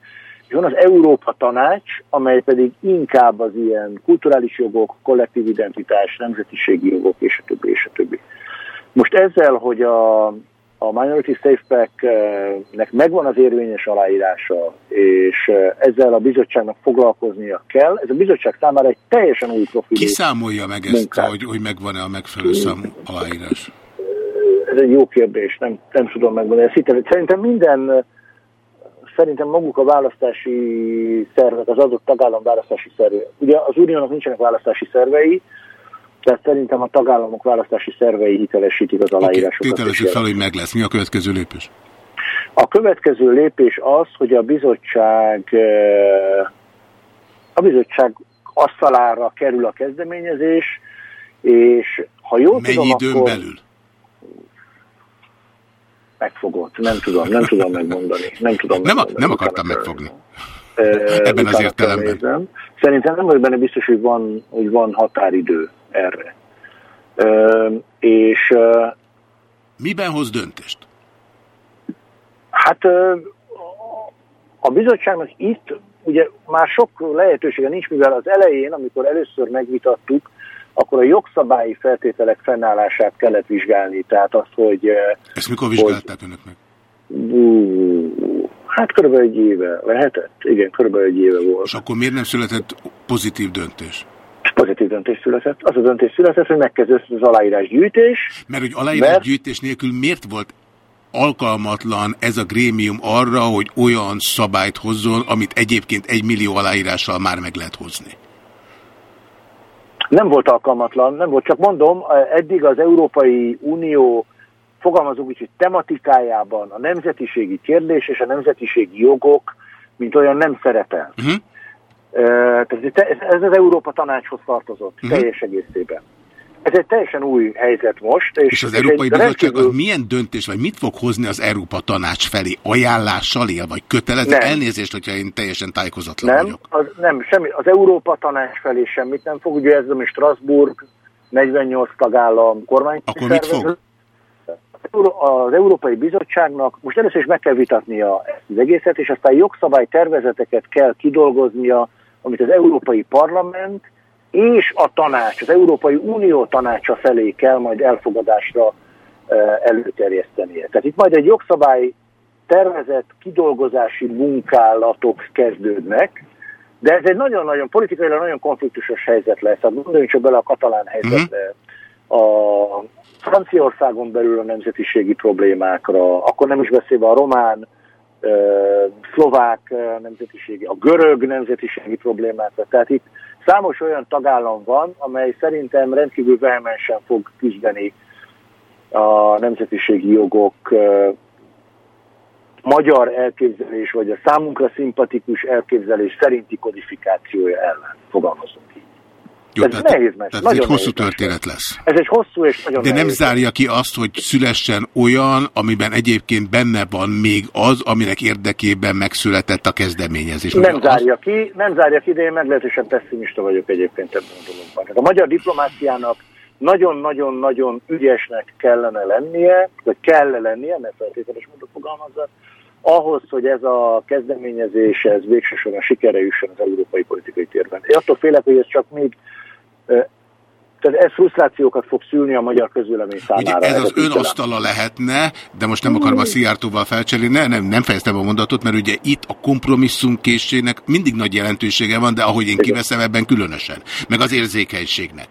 Speaker 5: és van az Európa Tanács, amely pedig inkább az ilyen kulturális jogok, kollektív identitás, nemzetiségi jogok, és a többi, és a többi. Most ezzel, hogy a, a Minority Safe Pack-nek megvan az érvényes aláírása, és ezzel a bizottságnak foglalkoznia kell, ez a bizottság számára egy teljesen új profil.
Speaker 3: Ki számolja meg ezt, hogy, hogy megvan-e a megfelelő számú aláírás?
Speaker 5: Ez egy jó kérdés, nem, nem tudom megmondani. Szerintem minden szerintem maguk a választási szervek, az adott tagállam választási szerve. Ugye az uniónak nincsenek választási szervei, Tehát szerintem a tagállamok választási szervei hitelesítik az aláírásokat.
Speaker 3: tételezzük
Speaker 5: és
Speaker 3: fel, hogy meg lesz. Mi a következő lépés?
Speaker 5: A következő lépés az, hogy a bizottság a bizottság asztalára kerül a kezdeményezés, és ha jól
Speaker 3: Mennyi
Speaker 5: tudom,
Speaker 3: időn
Speaker 5: akkor
Speaker 3: belül?
Speaker 5: Megfogott. Nem tudom, nem tudom megmondani. Nem, tudom
Speaker 3: Nem,
Speaker 5: megmondani.
Speaker 3: nem akartam megfogni. Ebben az értelemben.
Speaker 5: kell néznem. Szerintem nem vagyok benne biztos, hogy van, hogy van határidő erre. Eh, és eh,
Speaker 3: Miben hoz döntést?
Speaker 5: Hát ö, a bizottságnak itt ugye már sok lehetősége nincs, mivel az elején, amikor először megvitattuk, akkor a jogszabályi feltételek fennállását kellett vizsgálni. Tehát az, hogy
Speaker 3: Ezt mikor vizsgálták önök meg?
Speaker 5: ú, hát körülbelül egy éve lehetett. Igen, körülbelül egy éve volt.
Speaker 3: És akkor miért nem született pozitív döntés?
Speaker 5: Pozitív döntés született. Az a döntés született, hogy megkezdődött az aláírás gyűjtés.
Speaker 3: Mert hogy aláírás
Speaker 5: Mert-
Speaker 3: gyűjtés nélkül miért volt alkalmatlan ez a grémium arra, hogy olyan szabályt hozzon, amit egyébként egy millió aláírással már meg lehet hozni?
Speaker 5: Nem volt alkalmatlan, nem volt, csak mondom, eddig az Európai Unió fogalmazunk úgy, hogy tematikájában a nemzetiségi kérdés és a nemzetiségi jogok, mint olyan nem szerepel.
Speaker 3: Uh-huh.
Speaker 5: Ö, Tehát ez- ez az Európa tanácshoz tartozott
Speaker 3: Mhm.
Speaker 5: teljes egészében. Ez egy teljesen új helyzet most. És,
Speaker 3: És az Európai Bizottság az
Speaker 5: rendkívül-
Speaker 3: milyen döntés, vagy mit fog hozni az Európa Tanács felé? Ajánlással él, vagy kötelező?
Speaker 5: Nem.
Speaker 3: Elnézést, hogyha én teljesen tájékozatlan
Speaker 5: Nem,
Speaker 3: vagyok.
Speaker 5: az, nem, semmi, az Európa tanács felé semmit nem fog, ugye ez ami Strasbourg, 48 tagállam kormány.
Speaker 3: Akkor mit fog?
Speaker 5: Az Európai Bizottságnak most először is meg kell vitatnia az egészet, és aztán jogszabály tervezeteket kell kidolgoznia, amit az Európai Parlament és a tanács, az Európai Unió tanácsa felé kell majd elfogadásra eh, előterjesztenie. Tehát itt majd egy jogszabály tervezett kidolgozási munkálatok kezdődnek, de ez egy nagyon-nagyon politikailag nagyon konfliktusos helyzet lesz. Hát gondoljunk csak bele a katalán helyzetre, a Franciaországon belül a nemzetiségi problémákra, akkor nem is beszélve a román, ö, szlovák ö, nemzetiségi, a görög nemzetiségi problémákra. Tehát itt számos olyan tagállam van, amely szerintem rendkívül vehemensen fog küzdeni a nemzetiségi jogok magyar elképzelés, vagy a számunkra szimpatikus elképzelés szerinti kodifikációja ellen fogalmazunk.
Speaker 3: Jó,
Speaker 5: Ez
Speaker 3: tehát,
Speaker 5: nehéz mese,
Speaker 3: tehát ez egy hosszú történet lesz.
Speaker 5: Ez egy hosszú és nagyon
Speaker 3: De nem zárja ki azt, hogy szülessen olyan, amiben egyébként benne van még az, aminek érdekében megszületett a kezdeményezés.
Speaker 5: Nem
Speaker 3: Ugye
Speaker 5: zárja ki, nem zárja ki, de én meglehetősen pessimista vagyok egyébként ebben a dologban. Tehát a magyar diplomáciának nagyon-nagyon-nagyon ügyesnek kellene lennie, vagy kell lennie, mert feltételes módon fogalmazzat, ahhoz, hogy ez a kezdeményezés, ez végsősorban sikerre jusson az európai politikai térben. Én attól félek, hogy ez csak még tehát ez frusztrációkat fog szülni a magyar közvélemény
Speaker 3: Ugye
Speaker 5: számára.
Speaker 3: ez az
Speaker 5: a
Speaker 3: ön
Speaker 5: küzdelem.
Speaker 3: asztala lehetne, de most nem akarom a Szijjártóval felcserélni, ne, nem, nem fejeztem a mondatot, mert ugye itt a kompromisszumkészségnek mindig nagy jelentősége van, de ahogy én kiveszem ebben különösen, meg az érzékenységnek.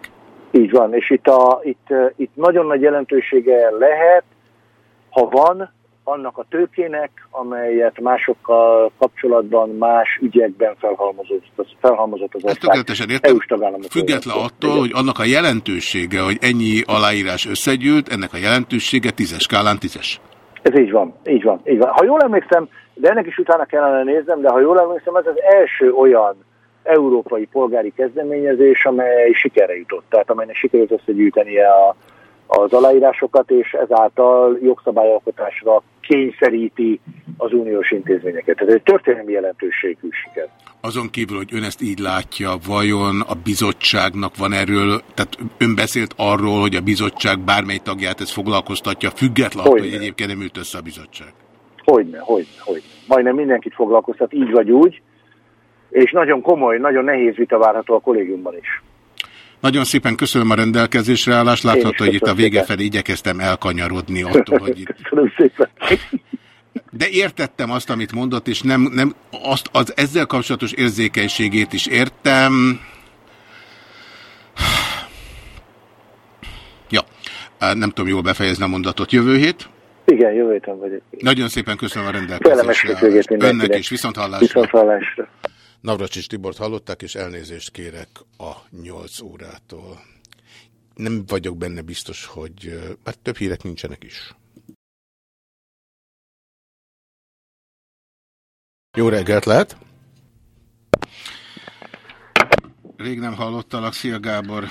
Speaker 5: Így van, és itt, a, itt, itt nagyon nagy jelentősége lehet, ha van, annak a tőkének, amelyet másokkal kapcsolatban más ügyekben felhalmozott, az, felhalmozott az ország.
Speaker 3: tökéletesen értem,
Speaker 5: tagállamok.
Speaker 3: független attól,
Speaker 5: Igen.
Speaker 3: hogy annak a jelentősége, hogy ennyi aláírás összegyűlt, ennek a jelentősége tízes skálán tízes.
Speaker 5: Ez így van, így van, így van. Ha jól emlékszem, de ennek is utána kellene néznem, de ha jól emlékszem, ez az első olyan európai polgári kezdeményezés, amely sikerre jutott, tehát amelynek sikerült összegyűjtenie a, az aláírásokat, és ezáltal jogszabályalkotásra kényszeríti az uniós intézményeket. Ez egy történelmi jelentőségű siker.
Speaker 3: Azon kívül, hogy ön ezt így látja, vajon a bizottságnak van erről, tehát ön beszélt arról, hogy a bizottság bármely tagját ez foglalkoztatja, független hogy
Speaker 5: Hogyne.
Speaker 3: egyébként nem ült össze a bizottság.
Speaker 5: Hogyne, hogyne, hogyne. Majdnem mindenkit foglalkoztat, így vagy úgy, és nagyon komoly, nagyon nehéz vita várható a kollégiumban is.
Speaker 3: Nagyon szépen köszönöm a rendelkezésre állást, látható, hogy itt a vége felé igyekeztem elkanyarodni attól, hogy itt
Speaker 5: Köszönöm szépen.
Speaker 3: De értettem azt, amit mondott, és nem, nem azt, az ezzel kapcsolatos érzékenységét is értem. Ja, nem tudom jól befejezni a mondatot. Jövő hét?
Speaker 5: Igen, jövő héten vagyok.
Speaker 3: Nagyon szépen köszönöm a rendelkezésre. Önnek is, viszont hallásra.
Speaker 5: Viszont hallásra.
Speaker 3: Navracsis Tibort hallották, és elnézést kérek a 8 órától. nem vagyok benne biztos, hogy mert több hírek nincsenek is. Jó reggelt lehet! Rég nem hallottalak, szia Gábor!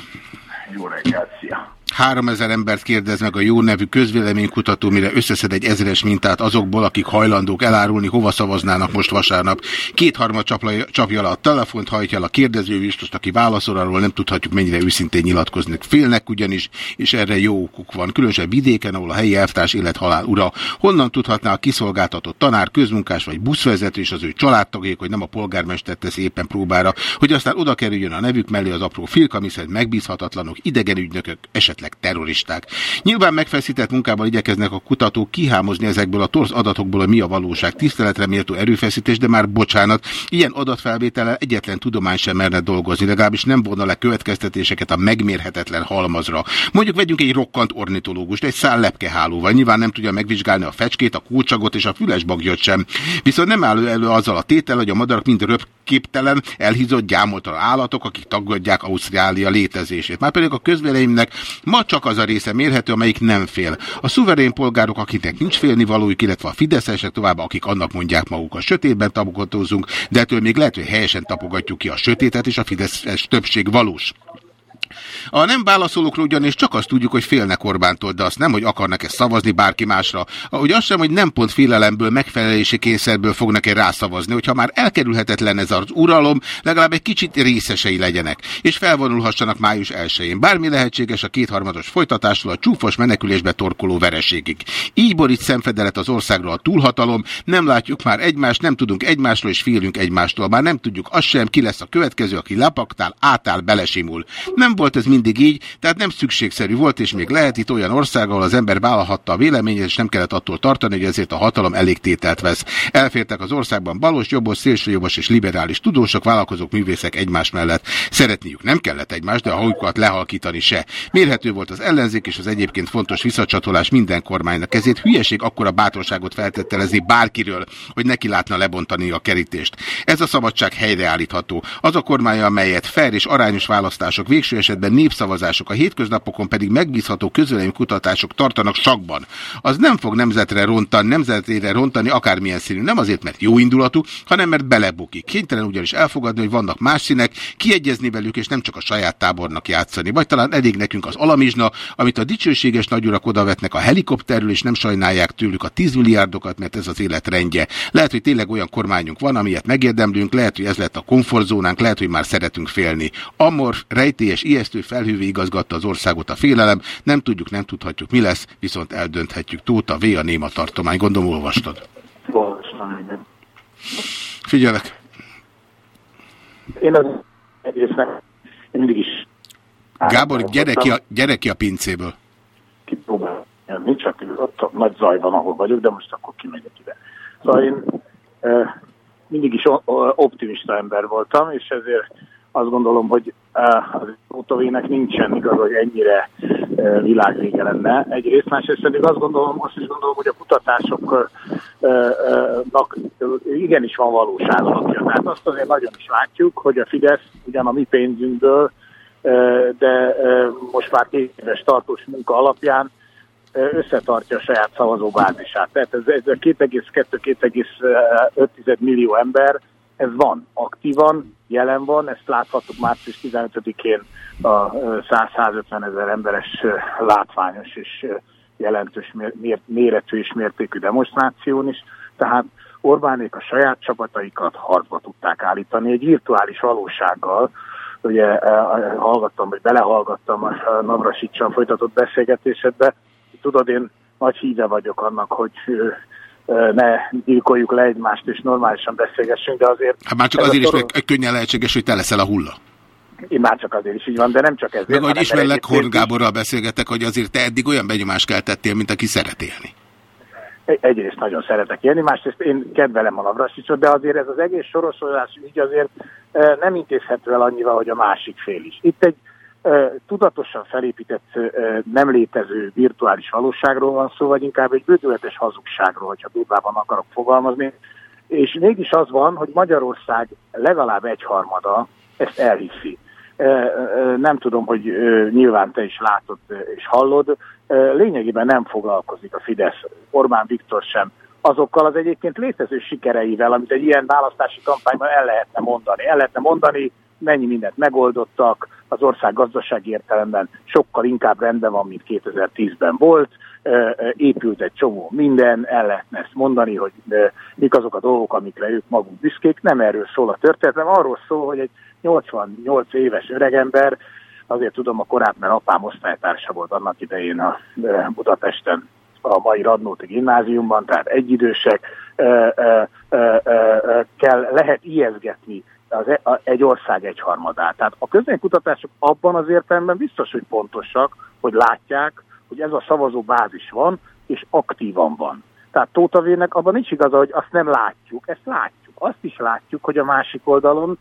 Speaker 6: Jó reggelt, szia!
Speaker 3: 3000 embert kérdez meg a jó nevű közvéleménykutató, mire összeszed egy ezeres mintát azokból, akik hajlandók elárulni, hova szavaznának most vasárnap. Kétharmad csapja le a telefont, hajtja a kérdező biztos, aki válaszol, arról nem tudhatjuk mennyire őszintén nyilatkozni. Félnek ugyanis, és erre jó okuk van. Különösen vidéken, ahol a helyi elvtárs élet-halál ura. Honnan tudhatná a kiszolgáltatott tanár, közmunkás vagy buszvezető és az ő családtagjék, hogy nem a polgármester teszi éppen próbára, hogy aztán oda kerüljön a nevük mellé az apró filkamiszed, megbízhatatlanok, idegen ügynökök, esetleg esetleg terroristák. Nyilván megfeszített munkával igyekeznek a kutatók kihámozni ezekből a torz adatokból, hogy mi a valóság. Tiszteletre méltó erőfeszítés, de már bocsánat, ilyen adatfelvétellel egyetlen tudomány sem merne dolgozni, legalábbis nem volna le következtetéseket a megmérhetetlen halmazra. Mondjuk vegyünk egy rokkant ornitológust, egy szál lepkehálóval. Nyilván nem tudja megvizsgálni a fecskét, a kulcsagot és a fülesbagyot sem. Viszont nem áll elő azzal a tétel, hogy a madarak mind röpképtelen, elhízott, gyámoltalan állatok, akik tagadják Ausztrália létezését. Már pedig a közvéleménynek Ma csak az a része mérhető, amelyik nem fél. A szuverén polgárok, akiknek nincs félnivalójuk, illetve a fideszesek tovább, akik annak mondják maguk a sötétben tapogatózunk, de ettől még lehet, hogy helyesen tapogatjuk ki a sötétet, és a fideszes többség valós. A nem válaszolókról ugyanis csak azt tudjuk, hogy félnek Orbántól, de azt nem, hogy akarnak-e szavazni bárki másra. Ahogy azt sem, hogy nem pont félelemből, megfelelési kényszerből fognak-e rászavazni, hogyha már elkerülhetetlen ez az uralom, legalább egy kicsit részesei legyenek, és felvonulhassanak május 1-én. Bármi lehetséges a kétharmados folytatástól a csúfos menekülésbe torkoló vereségig. Így borít szemfedelet az országról a túlhatalom, nem látjuk már egymást, nem tudunk egymásról, és félünk egymástól. Már nem tudjuk azt sem, ki lesz a következő, aki lapaktál, átáll, belesimul. Nem volt ez mindig így, tehát nem szükségszerű volt, és még lehet itt olyan ország, ahol az ember vállalhatta a véleményét, és nem kellett attól tartani, hogy ezért a hatalom elég tételt vesz. Elfértek az országban balos, jobbos, szélsőjobbos és liberális tudósok, vállalkozók, művészek egymás mellett. Szeretniük nem kellett egymást, de a hajukat lehalkítani se. Mérhető volt az ellenzék és az egyébként fontos visszacsatolás minden kormánynak. Ezért hülyeség akkora bátorságot feltettelezni bárkiről, hogy neki látna lebontani a kerítést. Ez a szabadság helyreállítható. Az a kormány, amelyet fair és arányos választások végső esetben népszavazások, a hétköznapokon pedig megbízható kutatások tartanak sakban. Az nem fog nemzetre rontani, nemzetére rontani akármilyen színű. Nem azért, mert jó indulatú, hanem mert belebukik. Kénytelen ugyanis elfogadni, hogy vannak más színek, kiegyezni velük, és nem csak a saját tábornak játszani. Vagy talán elég nekünk az alamizsna, amit a dicsőséges nagyurak odavetnek a helikopterről, és nem sajnálják tőlük a 10 milliárdokat, mert ez az élet rendje. Lehet, hogy tényleg olyan kormányunk van, amilyet megérdemlünk, lehet, hogy ez lett a komfortzónánk, lehet, hogy már szeretünk félni. Amor, rejtélyes, ijesztő felhővé igazgatta az országot a félelem, nem tudjuk, nem tudhatjuk mi lesz, viszont eldönthetjük. Tóta V. a Néma tartomány. Gondolom olvastad.
Speaker 6: Olvastam, igen.
Speaker 3: Figyelek.
Speaker 6: Én az egyrészt mindig is...
Speaker 3: Gábor, gyere ki, a, gyere ki a pincéből.
Speaker 6: Kipróbálni, csak ott a nagy zaj van, ahol vagyok, de most akkor kimegyek ide. Szóval én e, mindig is optimista ember voltam, és ezért azt gondolom, hogy az autóvének nincsen igaz, hogy ennyire világvége lenne. Egyrészt, másrészt pedig azt gondolom, azt is gondolom, hogy a kutatásoknak igenis van valóság alapja. Tehát azt azért nagyon is látjuk, hogy a Fidesz ugyan a mi pénzünkből, de most már két éves tartós munka alapján összetartja a saját szavazóbázisát. Tehát ez, ez a 2,2-2,5 millió ember, ez van, aktívan, jelen van, ezt láthattuk március 15-én a 100-150 ezer emberes látványos és jelentős méretű és mértékű demonstráción is, tehát Orbánék a saját csapataikat harcba tudták állítani. Egy virtuális valósággal, ugye hallgattam, vagy belehallgattam a Navrasicsal folytatott beszélgetésedbe, tudod, én nagy híve vagyok annak, hogy ne gyilkoljuk le egymást, és normálisan beszélgessünk, de azért...
Speaker 3: Hát már csak azért is meg könnyen lehetséges, hogy te leszel a hulla.
Speaker 6: Én már csak azért is így van, de nem csak ezért.
Speaker 3: Meg ahogy ismerlek, Horn Gáborral beszélgetek, hogy azért te eddig olyan benyomást keltettél, mint aki szeret élni.
Speaker 6: Egyrészt nagyon szeretek élni, másrészt én kedvelem a Navrasicsot, de azért ez az egész sorosolás így azért nem intézhető el annyival, hogy a másik fél is. Itt egy tudatosan felépített, nem létező virtuális valóságról van szó, vagy inkább egy bődületes hazugságról, hogyha durvában akarok fogalmazni. És mégis az van, hogy Magyarország legalább egyharmada ezt elhiszi. nem tudom, hogy nyilván te is látod és hallod, lényegében nem foglalkozik a Fidesz, Orbán Viktor sem azokkal az egyébként létező sikereivel, amit egy ilyen választási kampányban el lehetne mondani. El lehetne mondani, mennyi mindent megoldottak, az ország gazdasági értelemben sokkal inkább rendben van, mint 2010-ben volt, épült egy csomó minden, el lehetne ezt mondani, hogy mik azok a dolgok, amikre ők maguk büszkék. Nem erről szól a történet, hanem arról szól, hogy egy 88 éves öregember, azért tudom, a korábban apám osztálytársa volt annak idején a Budapesten a mai Radnóti gimnáziumban, tehát egyidősek, kell, lehet ijeszgetni az, e, a, egy ország egyharmadát. Tehát a közönkutatások abban az értelemben biztos, hogy pontosak, hogy látják, hogy ez a szavazó bázis van, és aktívan van. Tehát Tóta Vének abban nincs igaza, hogy azt nem látjuk, ezt látjuk. Azt is látjuk, hogy a másik oldalon,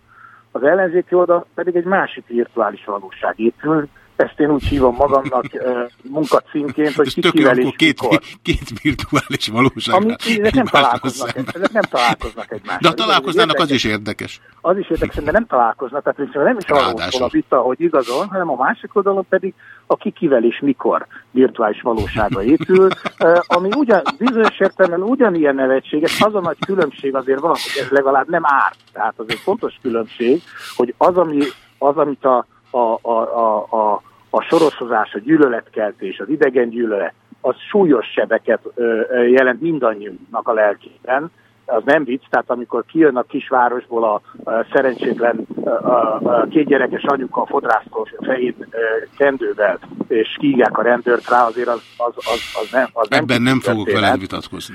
Speaker 6: az ellenzéki oldal pedig egy másik virtuális valóság épül, ezt én úgy hívom magamnak munkacímként, hogy ki kivel és
Speaker 3: két, mikor. két virtuális valóság.
Speaker 6: Ami, ezek, nem találkoznak, ezek nem találkoznak egymással.
Speaker 3: De ha találkoznának, az is érdekes.
Speaker 6: Az is érdekes, de nem találkoznak, tehát nem is arról szól a vita, hogy igazol, hanem a másik oldalon pedig a ki kivel és mikor virtuális valósága épül, ami ugyan, bizonyos értelemben ugyanilyen nevetséges, az a nagy különbség azért van, hogy ez legalább nem árt. Tehát azért fontos különbség, hogy az, ami, az amit a a, a, a, a, a sorosozás, a gyűlöletkeltés, az idegen gyűlölet, az súlyos sebeket ö, jelent mindannyiunknak a lelkében. Az nem vicc, tehát amikor kijön a kisvárosból a, a szerencsétlen a, a kétgyerekes anyuka a fodrásztól fején kendővel, és kígják a rendőrt rá, azért az, az, az, az nem... Az
Speaker 3: Ebben nem, nem fogok veled vitatkozni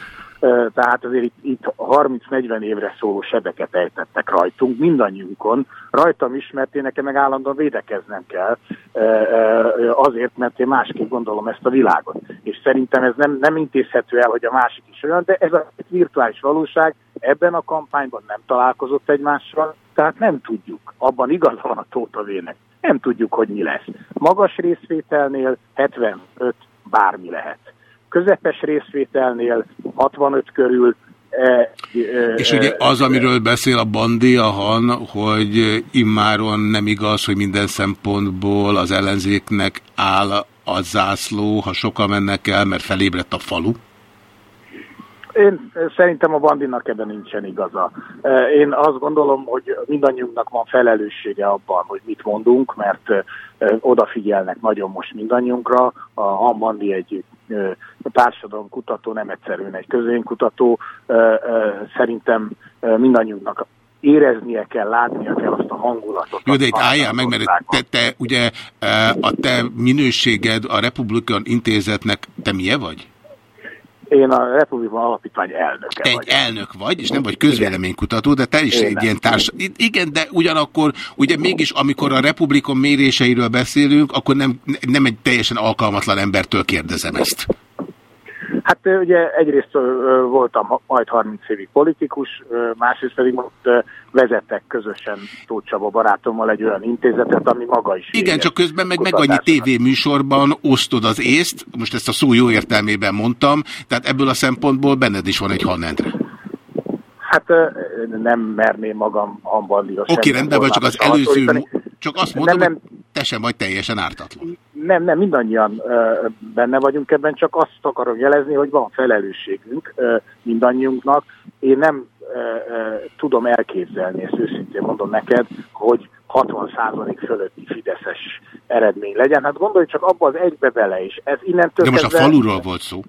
Speaker 6: tehát azért itt, itt 30-40 évre szóló sebeket ejtettek rajtunk, mindannyiunkon, rajtam is, mert én nekem meg állandóan védekeznem kell, azért, mert én másképp gondolom ezt a világot. És szerintem ez nem, nem intézhető el, hogy a másik is olyan, de ez a virtuális valóság ebben a kampányban nem találkozott egymással, tehát nem tudjuk. Abban igaza van a Tóta Vének. Nem tudjuk, hogy mi lesz. Magas részvételnél 75 bármi lehet közepes részvételnél 65 körül E,
Speaker 3: e, és ugye az, amiről beszél a Bandi, a Han, hogy immáron nem igaz, hogy minden szempontból az ellenzéknek áll a zászló, ha sokan mennek el, mert felébredt a falu?
Speaker 6: Én szerintem a Bandinak ebben nincsen igaza. E, én azt gondolom, hogy mindannyiunknak van felelőssége abban, hogy mit mondunk, mert e, odafigyelnek nagyon most mindannyiunkra. A Han Bandi egy társadalomkutató, nem egyszerűen egy közénkutató. Szerintem mindannyiunknak éreznie kell, látnia kell azt a hangulatot.
Speaker 3: Jó, de itt álljál meg, mert te, te, ugye a te minőséged a Republikan Intézetnek, te milyen vagy?
Speaker 6: Én a Republikan Alapítvány elnöke
Speaker 3: Te
Speaker 6: vagy.
Speaker 3: egy elnök vagy, és nem vagy közvéleménykutató, de te is Én egy nem. ilyen társ... Igen, de ugyanakkor, ugye mégis, amikor a Republikon méréseiről beszélünk, akkor nem, nem egy teljesen alkalmatlan embertől kérdezem ezt.
Speaker 6: Hát ugye egyrészt voltam majd 30 évig politikus, másrészt pedig most vezettek közösen Tóth Csaba barátommal egy olyan intézetet, ami maga is...
Speaker 3: Igen, csak közben meg meg annyi tévéműsorban osztod az észt, most ezt a szó jó értelmében mondtam, tehát ebből a szempontból benned is van egy Hanendre.
Speaker 6: Hát nem merném magam hamballihoz.
Speaker 3: Oké, okay, rendben, vagy csak az előző, csak azt mondom, nem, nem, hogy te sem vagy teljesen ártatlan.
Speaker 6: Nem, nem, mindannyian ö, benne vagyunk ebben, csak azt akarom jelezni, hogy van felelősségünk ö, mindannyiunknak. Én nem ö, ö, tudom elképzelni, ezt őszintén mondom neked, hogy 60% fölötti fideszes eredmény legyen. Hát gondolj csak abba az egybe bele is. Ez innentől
Speaker 3: De most kezdve, a faluról volt szó.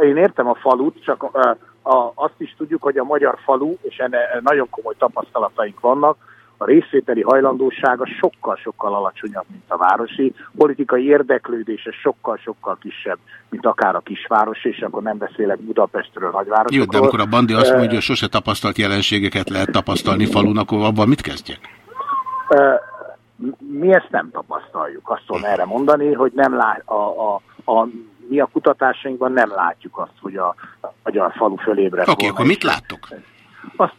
Speaker 6: Én értem a falut, csak a, a, azt is tudjuk, hogy a magyar falu, és enne nagyon komoly tapasztalataink vannak, a részvételi hajlandósága sokkal-sokkal alacsonyabb, mint a városi. Politikai érdeklődése sokkal-sokkal kisebb, mint akár a kisváros, és akkor nem beszélek Budapestről, nagyvárosokról.
Speaker 3: Jó, de amikor a Bandi azt mondja, hogy sose tapasztalt jelenségeket lehet tapasztalni falun, akkor abban mit kezdjek?
Speaker 6: Mi ezt nem tapasztaljuk. Azt tudom erre mondani, hogy nem lát, a, a, a, mi a kutatásainkban nem látjuk azt, hogy a, hogy a falu fölébred.
Speaker 3: Oké, okay, akkor mit láttok?
Speaker 6: Azt,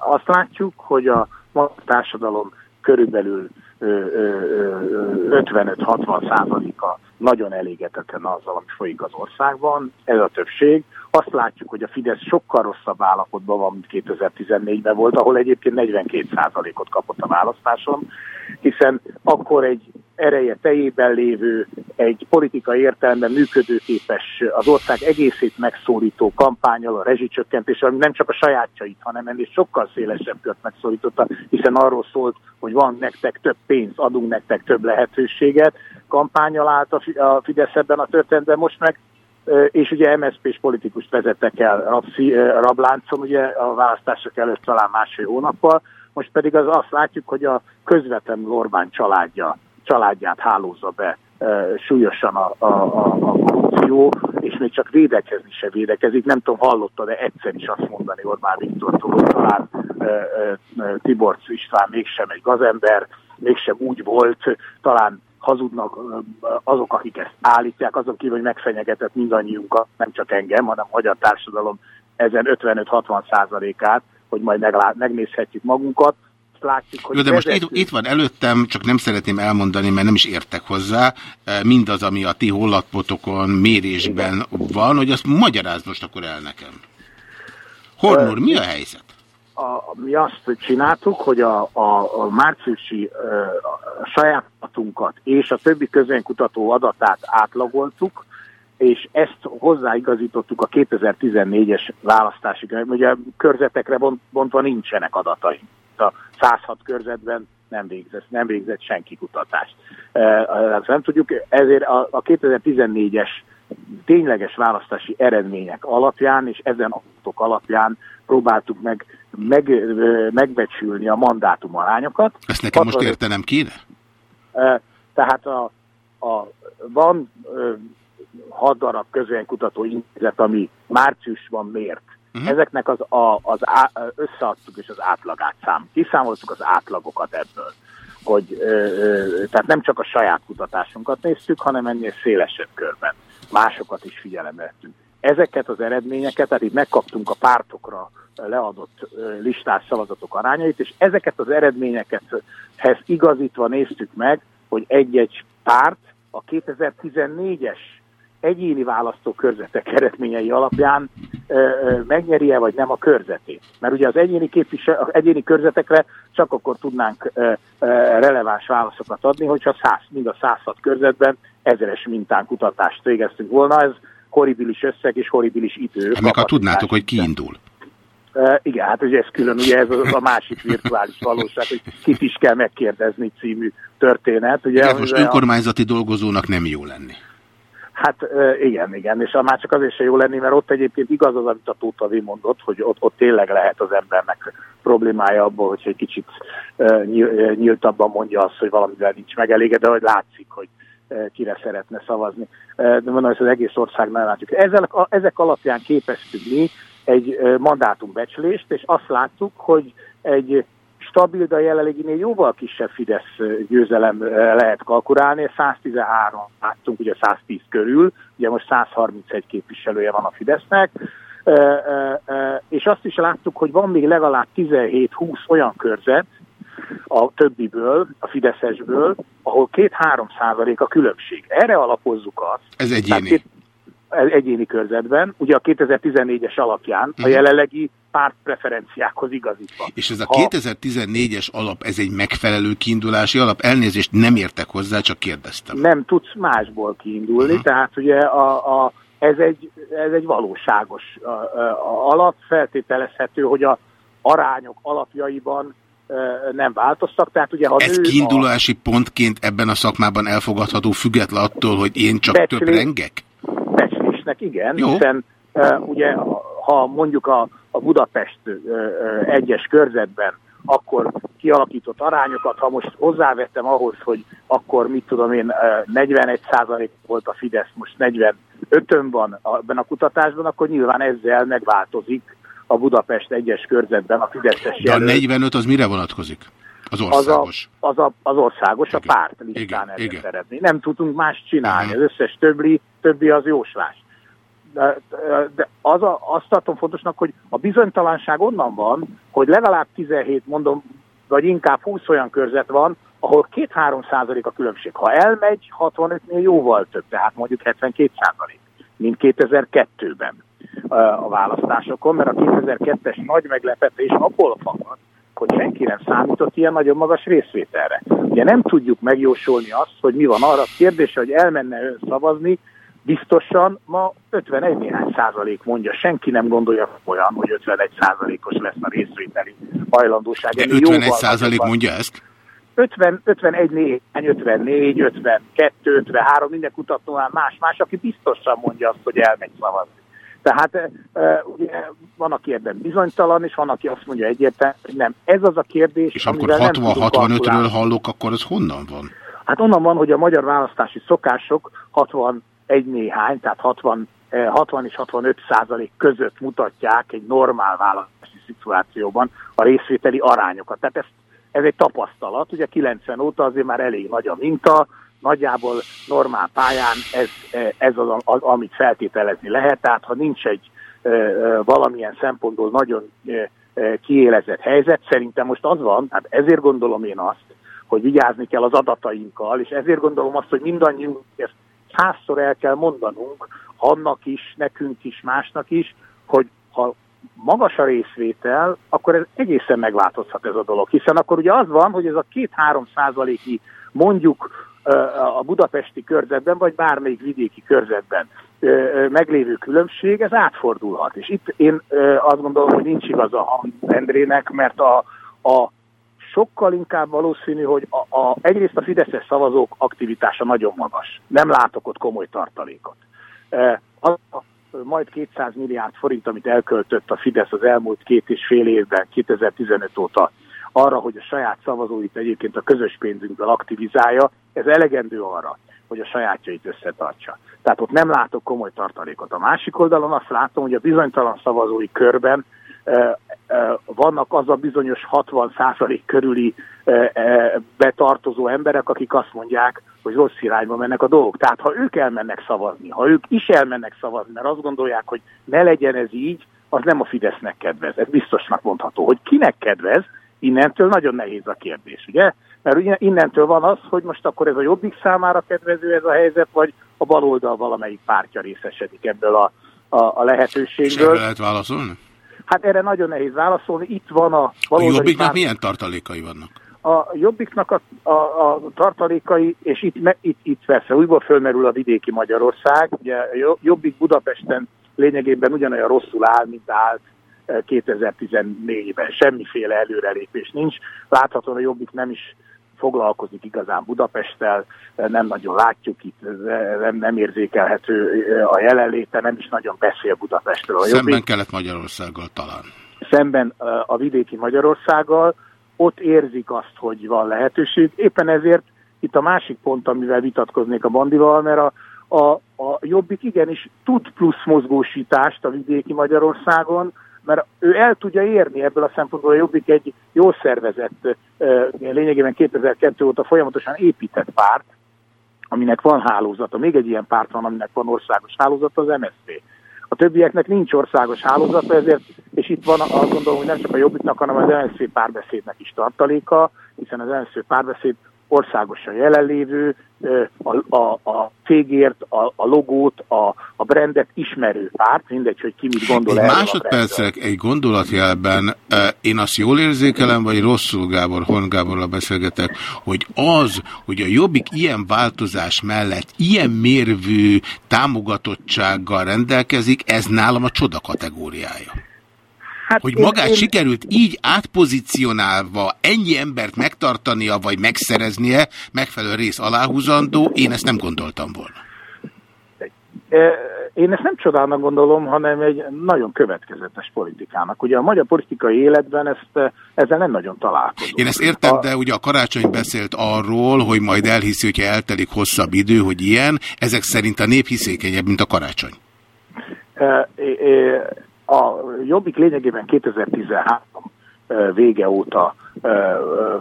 Speaker 6: azt látjuk, hogy a a társadalom körülbelül 55-60 százaléka nagyon elégetetlen azzal, ami folyik az országban, ez a többség. Azt látjuk, hogy a Fidesz sokkal rosszabb állapotban van, mint 2014-ben volt, ahol egyébként 42%-ot kapott a választáson, hiszen akkor egy ereje tejében lévő, egy politikai értelemben működőképes, az ország egészét megszólító kampányal a rezsicsökkentés, ami nem csak a sajátjait, hanem ennél sokkal szélesebb kört megszólította, hiszen arról szólt, hogy van nektek több pénz, adunk nektek több lehetőséget, kampányal állt a Fidesz ebben a történetben, most meg és ugye MSZP-s politikust vezettek el rabszi, rabláncon, ugye a választások előtt talán másfél hónappal, most pedig az azt látjuk, hogy a közvetlen Orbán családja, családját hálózza be e, súlyosan a, a, a, a korrupció, és még csak védekezni se védekezik. Nem tudom, hallotta, de egyszer is azt mondani Orbán Viktortól, talán e, e, Tiborcs István mégsem egy gazember, mégsem úgy volt, talán hazudnak azok, akik ezt állítják, azok kívül, hogy megfenyegetett mindannyiunkat, nem csak engem, hanem a magyar társadalom ezen 55-60 százalékát, hogy majd meglát, megnézhetjük magunkat. Látjuk, hogy
Speaker 3: Jó, de most itt, itt van előttem, csak nem szeretném elmondani, mert nem is értek hozzá, mindaz, ami a ti hollatpotokon, mérésben Igen. van, hogy azt magyarázd most akkor el nekem. Hornur, mi a helyzet?
Speaker 6: A, mi azt csináltuk, hogy a, a, a márciusi a sajátunkat és a többi közönkutató adatát átlagoltuk, és ezt hozzáigazítottuk a 2014-es választási, ugye körzetekre bontva nincsenek adataink. A 106 körzetben nem végzett, nem végzett senki kutatást. Ezt nem tudjuk, ezért a, a 2014-es tényleges választási eredmények alapján és ezen adatok alapján próbáltuk meg, meg megbecsülni a mandátum arányokat.
Speaker 3: Ezt nekem most értenem kéne?
Speaker 6: Tehát a, a, van hat darab közönkutató intézet, ami márciusban mért. Uh-huh. Ezeknek az, a, az á, összeadtuk és az átlagát szám. Kiszámoltuk az átlagokat ebből. Hogy, ö, ö, tehát nem csak a saját kutatásunkat néztük, hanem ennél szélesebb körben. Másokat is figyelembe vettünk. Ezeket az eredményeket, tehát itt megkaptunk a pártokra leadott listás szavazatok arányait, és ezeket az eredményeket igazítva néztük meg, hogy egy-egy párt a 2014-es egyéni választókörzetek eredményei alapján megnyeri-e vagy nem a körzetét. Mert ugye az egyéni, képvisel, az egyéni körzetekre csak akkor tudnánk releváns válaszokat adni, hogyha 100, mind a 106 körzetben ezeres mintán kutatást végeztünk volna. Ez horribilis összeg és horribilis idő.
Speaker 3: Hát meg ha tudnátok, hogy kiindul.
Speaker 6: Uh, igen, hát ugye ez külön, ugye ez a másik virtuális valóság, hogy kit is kell megkérdezni című történet. Ugye,
Speaker 3: igen, most önkormányzati a... dolgozónak nem jó lenni.
Speaker 6: Hát uh, igen, igen, és a már csak azért se jó lenni, mert ott egyébként igaz az, amit a Tóta V mondott, hogy ott, ott tényleg lehet az embernek problémája abból, hogy egy kicsit uh, nyíltabban mondja azt, hogy valamivel nincs megelégedve, de hogy látszik, hogy kire szeretne szavazni. De mondom, hogy az egész országnál látjuk. Ezek, ezek alapján képeztük mi egy mandátumbecslést, és azt láttuk, hogy egy stabil, de a jelenleginél jóval kisebb Fidesz győzelem lehet kalkulálni. 113 láttunk, ugye 110 körül, ugye most 131 képviselője van a Fidesznek, és azt is láttuk, hogy van még legalább 17-20 olyan körzet, a többiből, a Fideszesből, ahol két-három százalék a különbség. Erre alapozzuk azt.
Speaker 3: Ez egyéni.
Speaker 6: Két, egyéni körzetben, ugye a 2014-es alapján, uh -huh. a mhm. jelenlegi pártpreferenciákhoz igazítva.
Speaker 3: És ez a 2014-es alap, ez egy megfelelő kiindulási alap? Elnézést nem értek hozzá, csak kérdeztem.
Speaker 6: Nem tudsz másból kiindulni, uh -huh. tehát ugye a, a, ez, egy, ez egy valóságos a, a alap, feltételezhető, hogy a arányok alapjaiban nem változtak. Tehát ugye, ha
Speaker 3: Ez nő kiindulási a... pontként ebben a szakmában elfogadható, független attól, hogy én csak Becslés, több rengek?
Speaker 6: Becslésnek igen, Jó. hiszen uh, ugye ha mondjuk a, a Budapest uh, egyes körzetben akkor kialakított arányokat, ha most hozzávettem ahhoz, hogy akkor mit tudom én, 41% volt a Fidesz, most 45-ön van ebben a kutatásban, akkor nyilván ezzel megváltozik a Budapest egyes körzetben a Fideszes
Speaker 3: De a 45 az mire vonatkozik? Az országos.
Speaker 6: Az, a, az, a, az országos, igen. a párt listán igen, szeretni. Nem tudunk más csinálni. Az összes többi, többi az jóslás. De, de az a, azt tartom fontosnak, hogy a bizonytalanság onnan van, hogy legalább 17, mondom, vagy inkább 20 olyan körzet van, ahol 2-3 százalék a különbség. Ha elmegy, 65-nél jóval több, tehát mondjuk 72 százalék, mint 2002-ben a választásokon, mert a 2002-es nagy meglepetés abból fakad, hogy senki nem számított ilyen nagyon magas részvételre. Ugye nem tudjuk megjósolni azt, hogy mi van arra a kérdése, hogy elmenne ön szavazni, biztosan ma 51 néhány százalék mondja, senki nem gondolja olyan, hogy 51 százalékos lesz a részvételi hajlandóság.
Speaker 3: De 51 százalék mondja ezt?
Speaker 6: 50, 51 néhány, 54, 52, 53, minden kutatnóan más-más, aki biztosan mondja azt, hogy elmegy szavazni. Tehát e, ugye van, aki ebben bizonytalan, és van, aki azt mondja egyértelműen, hogy nem. Ez az a kérdés,
Speaker 3: És amikor 60-65-ről hallok, akkor ez honnan van?
Speaker 6: Hát onnan van, hogy a magyar választási szokások 61 néhány, tehát 60, 60 és 65 százalék között mutatják egy normál választási szituációban a részvételi arányokat. Tehát ez, ez egy tapasztalat, ugye 90 óta azért már elég nagy a minta, nagyjából normál pályán ez, ez az, az, amit feltételezni lehet, tehát ha nincs egy valamilyen szempontból nagyon kiélezett helyzet, szerintem most az van, hát ezért gondolom én azt, hogy vigyázni kell az adatainkkal, és ezért gondolom azt, hogy mindannyiunk ezt százszor el kell mondanunk, annak is, nekünk is, másnak is, hogy ha magas a részvétel, akkor ez egészen megváltozhat ez a dolog. Hiszen akkor ugye az van, hogy ez a két-három százaléki mondjuk a budapesti körzetben, vagy bármelyik vidéki körzetben meglévő különbség, ez átfordulhat. És itt én azt gondolom, hogy nincs igaza a Endrének, mert a, a sokkal inkább valószínű, hogy a, a, egyrészt a Fideszes szavazók aktivitása nagyon magas. Nem látok ott komoly tartalékot. Az a majd 200 milliárd forint, amit elköltött a Fidesz az elmúlt két és fél évben, 2015 óta arra, hogy a saját szavazóit egyébként a közös pénzünkből aktivizálja, ez elegendő arra, hogy a sajátjait összetartsa. Tehát ott nem látok komoly tartalékot. A másik oldalon azt látom, hogy a bizonytalan szavazói körben vannak az a bizonyos 60% körüli betartozó emberek, akik azt mondják, hogy rossz irányba mennek a dolgok. Tehát ha ők elmennek szavazni, ha ők is elmennek szavazni, mert azt gondolják, hogy ne legyen ez így, az nem a Fidesznek kedvez. Ez biztosnak mondható. Hogy kinek kedvez, innentől nagyon nehéz a kérdés, ugye? Mert innentől van az, hogy most akkor ez a jobbik számára kedvező ez a helyzet, vagy a baloldal valamelyik pártja részesedik ebből a, a, a lehetőségből.
Speaker 3: És lehet válaszolni?
Speaker 6: Hát erre nagyon nehéz válaszolni. Itt van a...
Speaker 3: A jobbiknak párt... milyen tartalékai vannak?
Speaker 6: A jobbiknak a, a, a tartalékai, és itt, itt, itt persze újból fölmerül a vidéki Magyarország. Ugye jobbik Budapesten lényegében ugyanolyan rosszul áll, mint állt 2014-ben. Semmiféle előrelépés nincs. Láthatóan a Jobbik nem is foglalkozik igazán Budapesttel, nem nagyon látjuk itt, nem, nem érzékelhető a jelenléte, nem is nagyon beszél Budapestről. A
Speaker 3: Szemben Jobbik. kelet Magyarországgal talán.
Speaker 6: Szemben a vidéki Magyarországgal, ott érzik azt, hogy van lehetőség. Éppen ezért itt a másik pont, amivel vitatkoznék a Bandival, mert a, a, a Jobbik igenis tud plusz mozgósítást a vidéki Magyarországon, mert ő el tudja érni ebből a szempontból, a Jobbik egy jól szervezett, lényegében 2002 óta folyamatosan épített párt, aminek van hálózata. Még egy ilyen párt van, aminek van országos hálózata, az MSZP. A többieknek nincs országos hálózata, ezért, és itt van azt gondolom, hogy nem csak a Jobbiknak, hanem az MSZP párbeszédnek is tartaléka, hiszen az MSZP párbeszéd országosan jelenlévő, a, a, a cégért, a, a logót, a, a brandet ismerő párt, mindegy, hogy ki mit gondol
Speaker 3: egy másodpercek, egy gondolatjelben én azt jól érzékelem, vagy rosszul Gábor, Horn Gáborral beszélgetek, hogy az, hogy a Jobbik ilyen változás mellett ilyen mérvű támogatottsággal rendelkezik, ez nálam a csoda kategóriája. Hát hogy magát én... sikerült így átpozícionálva ennyi embert megtartania, vagy megszereznie, megfelelő rész aláhúzandó, én ezt nem gondoltam volna.
Speaker 6: Én ezt nem csodálnak gondolom, hanem egy nagyon következetes politikának. Ugye a magyar politikai életben ezt, ezzel nem nagyon találkozunk.
Speaker 3: Én ezt értem, a... de ugye a karácsony beszélt arról, hogy majd elhiszi, hogyha eltelik hosszabb idő, hogy ilyen. Ezek szerint a nép hiszékenyebb, mint a karácsony.
Speaker 6: E, e, a Jobbik lényegében 2013 vége óta,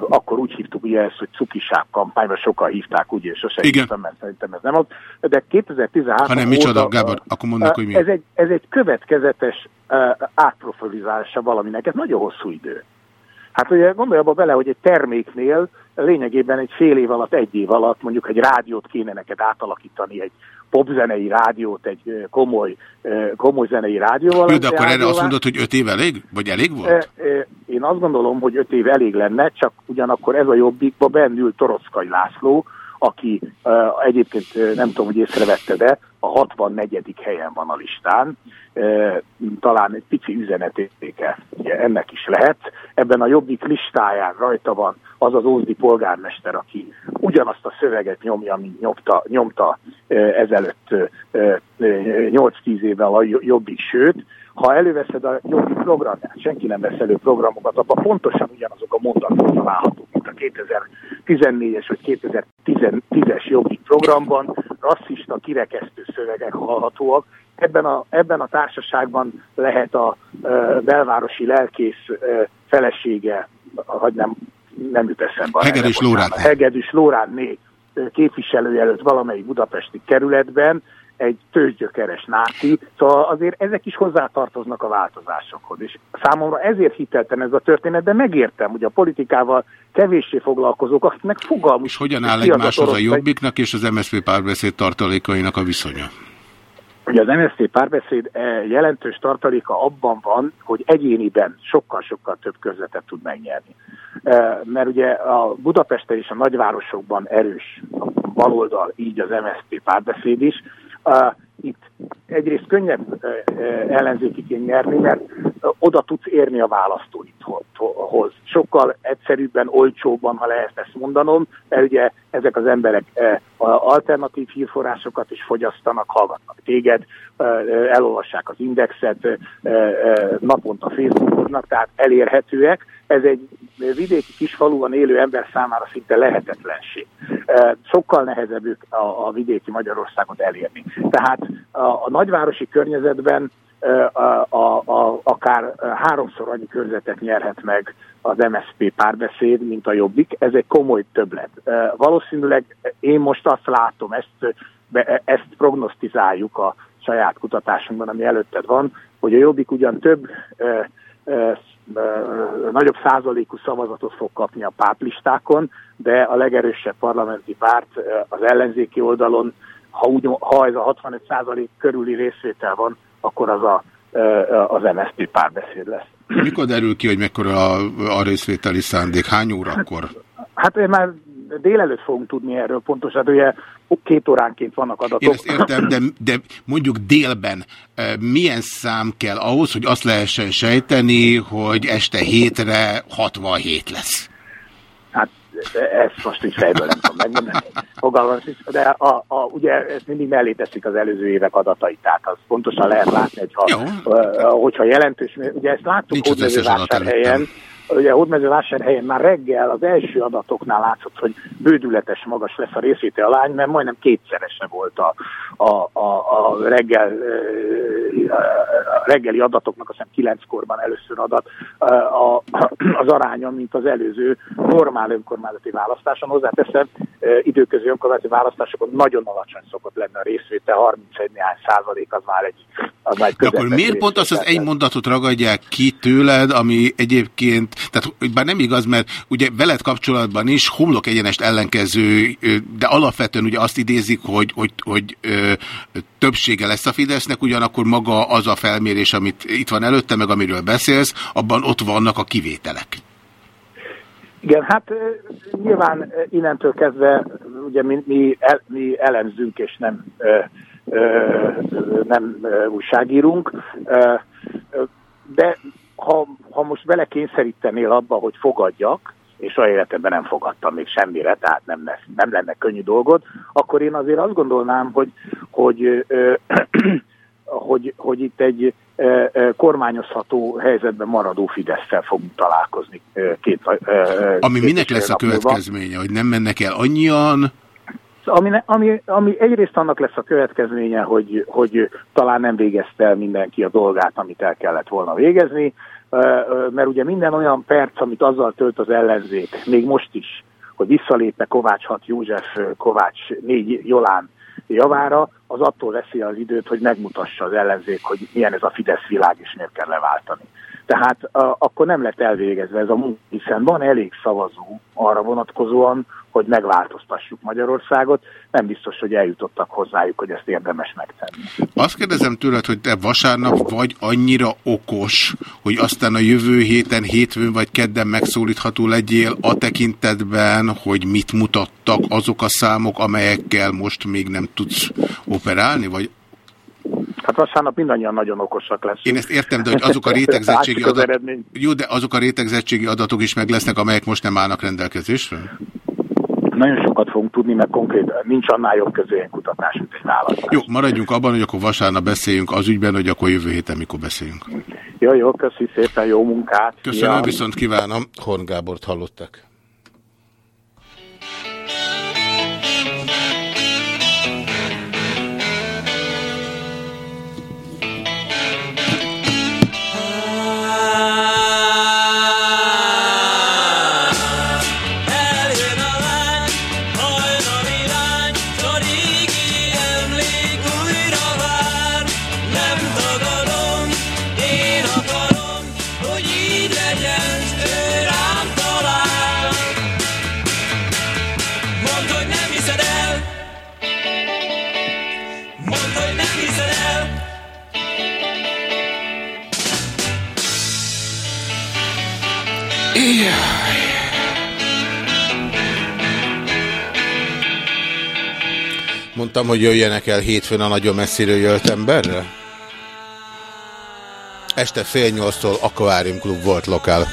Speaker 6: akkor úgy hívtuk ugye ezt, hogy cukiság kampány, mert sokan hívták úgy, és sosem
Speaker 3: Igen.
Speaker 6: hívtam, mert szerintem ez nem az. De 2013
Speaker 3: Hanem micsoda, Gábor, akkor mondok, hogy mi?
Speaker 6: Ez egy, ez egy következetes átprofilizálása valaminek, ez nagyon hosszú idő. Hát ugye gondolj abba bele, hogy egy terméknél lényegében egy fél év alatt, egy év alatt mondjuk egy rádiót kéne neked átalakítani, egy popzenei rádiót, egy komoly, komoly zenei rádióval.
Speaker 3: Jó, de akkor erre
Speaker 6: rádióvá-
Speaker 3: azt mondod, hogy öt év elég? Vagy elég volt?
Speaker 6: Én azt gondolom, hogy öt év elég lenne, csak ugyanakkor ez a jobbikba bennül Torockai László, aki e, egyébként nem tudom, hogy észrevette, de a 64. helyen van a listán. E, talán egy pici üzenetértéke ugye ennek is lehet. Ebben a jobbik listáján rajta van az az ózdi polgármester, aki ugyanazt a szöveget nyomja, mint nyomta, nyomta e, ezelőtt e, 8-10 évvel a jobbik, sőt, ha előveszed a jogi programját, senki nem vesz elő programokat, abban pontosan ugyanazok a mondatok találhatók, mint a 2014-es vagy 2010-es jogi programban, rasszista, kirekesztő szövegek hallhatóak. Ebben a, ebben a társaságban lehet a ö, belvárosi lelkész ö, felesége, vagy nem, nem jut eszembe.
Speaker 3: Hegedűs. Lórádné.
Speaker 6: Hegedűs Lórádné ö, képviselőjelölt valamelyik budapesti kerületben, egy tőzsgyökeres náci, szóval azért ezek is hozzátartoznak a változásokhoz. És számomra ezért hitelten ez a történet, de megértem, hogy a politikával kevéssé foglalkozók, akiknek fogalmuk.
Speaker 3: És hogyan áll egymáshoz a jobbiknak és az MSZP párbeszéd tartalékainak a viszonya?
Speaker 6: Ugye az MSZP párbeszéd eh, jelentős tartaléka abban van, hogy egyéniben sokkal-sokkal több körzetet tud megnyerni. Eh, Mert ugye a Budapesten és a nagyvárosokban erős a baloldal, így az MSZP párbeszéd is. Itt egyrészt könnyebb ellenzékiként nyerni, mert oda tudsz érni a választóidhoz. Sokkal egyszerűbben, olcsóbban, ha lehet ezt mondanom, mert ugye ezek az emberek alternatív hírforrásokat is fogyasztanak, hallgatnak téged, elolvassák az indexet, naponta Facebookoznak, tehát elérhetőek. Ez egy vidéki kisfaluban élő ember számára szinte lehetetlenség. Eh, Sokkal nehezebb a vidéki Magyarországot elérni. Tehát a, a nagyvárosi környezetben a, a, a, akár háromszor annyi körzetet nyerhet meg az MSZP párbeszéd, mint a Jobbik. Ez egy komoly többlet. Valószínűleg én most azt látom, ezt, ezt prognosztizáljuk a saját kutatásunkban, ami előtted van, hogy a Jobbik ugyan több nagyobb százalékú szavazatot fog kapni a pártlistákon, de a legerősebb parlamenti párt az ellenzéki oldalon, ha, úgy, ha ez a 65 százalék körüli részvétel van, akkor az a, az MSZP párbeszéd lesz.
Speaker 3: Mikor derül ki, hogy mekkora a, a részvételi szándék? Hány órakor?
Speaker 6: Hát én már délelőtt fogunk tudni erről pontosan, ugye két óránként vannak adatok.
Speaker 3: Én ezt értem, de, de mondjuk délben milyen szám kell ahhoz, hogy azt lehessen sejteni, hogy este hétre 67 lesz?
Speaker 6: Hát ezt most így fejből nem tudom megmondani. Fogalmam sincs, de a, a, ugye ezt mindig mellé teszik az előző évek adatait, tehát az pontosan lehet látni, hogy ha, hogyha jelentős, ugye ezt láttuk Hódmezővásárhelyen,
Speaker 3: előttem.
Speaker 6: ugye Hódmezővásárhelyen már reggel az első adatoknál látszott, hogy bődületes magas lesz a részvétel alány, mert majdnem kétszerese volt a, a, a, a reggel, a reggeli adatoknak, azt hiszem kilenckkorban először adat a, az aránya, mint az előző normál önkormányzati választáson. Hozzáteszem, időközi önkormányzati választásokon nagyon alacsony szokott lenni a részvétel, 31 néhány százalék az már egy, az már egy
Speaker 3: De akkor miért pont azt az egy mondatot ragadják ki tőled, ami egyébként, tehát bár nem igaz, mert ugye veled kapcsolatban is homlok egyenest ellenkező, de alapvetően ugye azt idézik, hogy, hogy, hogy ö, többsége lesz a Fidesznek, ugyanakkor maga az a felmérés, amit itt van előtte, meg amiről beszélsz, abban ott vannak a kivételek.
Speaker 6: Igen, hát nyilván innentől kezdve ugye mi, mi, el, mi elemzünk és nem, ö, ö, nem ö, újságírunk, ö, de ha, ha most belekényszerítenél abba, hogy fogadjak, és a életemben nem fogadtam még semmire, tehát nem, lesz, nem lenne könnyű dolgod, akkor én azért azt gondolnám, hogy, hogy, ö, hogy, hogy itt egy ö, kormányozható helyzetben maradó Fidesz-szel fogunk találkozni két ö,
Speaker 3: Ami
Speaker 6: két
Speaker 3: minek lesz a
Speaker 6: nap múlva.
Speaker 3: következménye, hogy nem mennek el annyian,
Speaker 6: Ami, ami, ami egyrészt annak lesz a következménye, hogy, hogy talán nem végezte el mindenki a dolgát, amit el kellett volna végezni, mert ugye minden olyan perc, amit azzal tölt az ellenzék, még most is, hogy visszalépne Kovács 6 József, Kovács 4 Jolán javára, az attól veszi az időt, hogy megmutassa az ellenzék, hogy milyen ez a Fidesz világ, és miért kell leváltani. Tehát a, akkor nem lett elvégezve ez a munka, hiszen van elég szavazó arra vonatkozóan, hogy megváltoztassuk Magyarországot. Nem biztos, hogy eljutottak hozzájuk, hogy ezt érdemes megtenni.
Speaker 2: Azt kérdezem tőled, hogy te vasárnap vagy annyira okos, hogy aztán a jövő héten, hétfőn vagy kedden megszólítható legyél a tekintetben, hogy mit mutattak azok a számok, amelyekkel most még nem tudsz operálni, vagy
Speaker 6: Hát vasárnap mindannyian nagyon okosak leszünk.
Speaker 2: Én ezt értem, de hogy azok a rétegzettségi adatok, jó, de azok a rétegzettségi adatok is meg lesznek, amelyek most nem állnak rendelkezésre?
Speaker 6: Nagyon sokat fogunk tudni, mert konkrét nincs annál jobb közönkutatás, mint egy választás.
Speaker 2: Jó, maradjunk abban, hogy akkor vasárnap beszéljünk az ügyben, hogy akkor jövő héten mikor beszéljünk.
Speaker 6: Jó, jó, köszi szépen, jó munkát.
Speaker 2: Köszönöm,
Speaker 6: Szia.
Speaker 2: viszont kívánom. Horn Gábort hallottak. Mondtam, hogy jöjjenek el hétfőn a nagyon messziről jött emberre? Este fél nyolctól Aquarium Club volt lokál.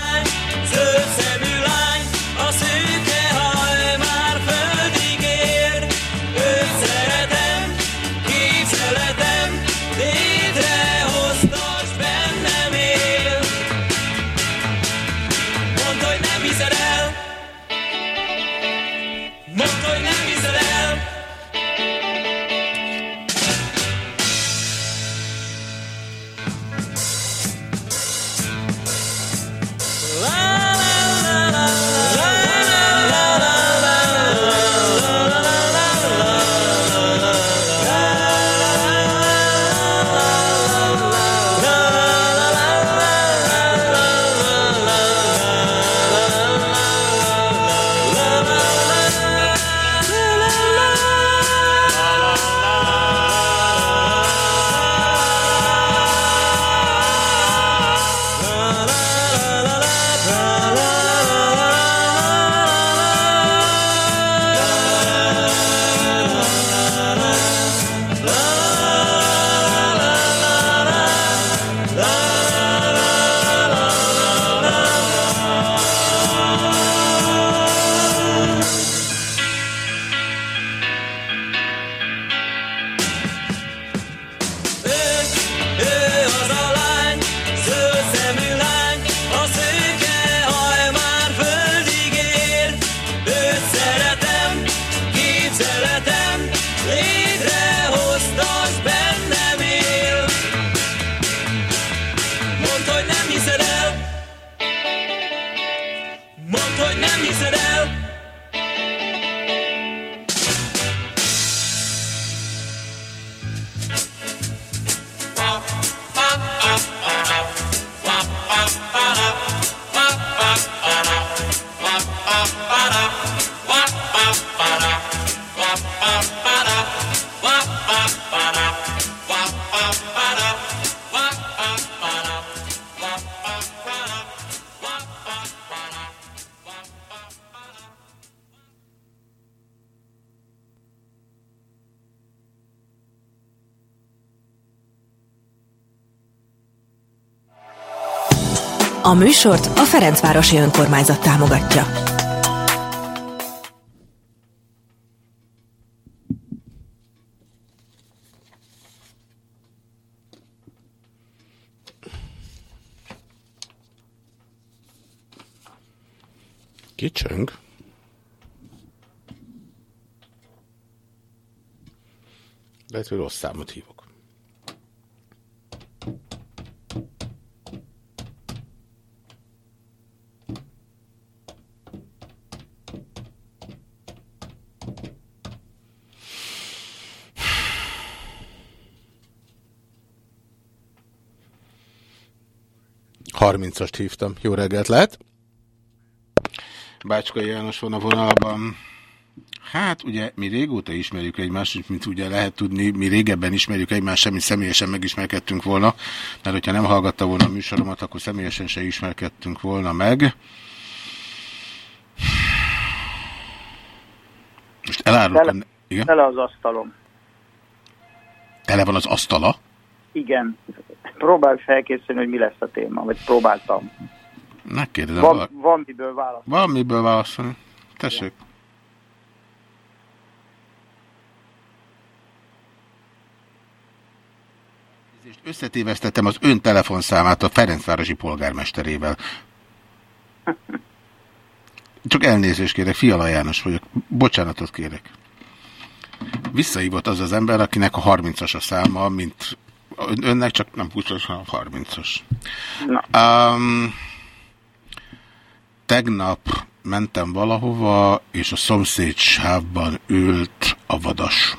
Speaker 7: Ferencvárosi Önkormányzat támogatja.
Speaker 2: Kicsöng? Lehet, hogy rossz számot hívok.
Speaker 3: 30-ast hívtam. Jó reggelt lehet? Bácskai János van a vonalban. Hát ugye mi régóta ismerjük egymást, mint ugye lehet tudni, mi régebben ismerjük egymást, semmit személyesen megismerkedtünk volna, mert hogyha nem hallgatta volna a műsoromat, akkor személyesen se ismerkedtünk volna meg. Most elárulok...
Speaker 6: Tele,
Speaker 3: Igen?
Speaker 6: tele az asztalom.
Speaker 3: Tele van az asztala?
Speaker 6: Igen. Próbálj felkészülni, hogy mi lesz a téma, vagy próbáltam.
Speaker 3: Megkérdezem.
Speaker 6: Van,
Speaker 3: Van,
Speaker 6: van miből válasz.
Speaker 3: van miből válaszolni. Tessék. Összetévesztettem az ön telefonszámát a Ferencvárosi polgármesterével. Csak elnézést kérek, Fiala János vagyok. Bocsánatot kérek. Visszahívott az az ember, akinek a 30-as a száma, mint önnek csak nem 20-as, hanem 30-as. Um, tegnap mentem valahova, és a szomszéd sávban ült a vadas.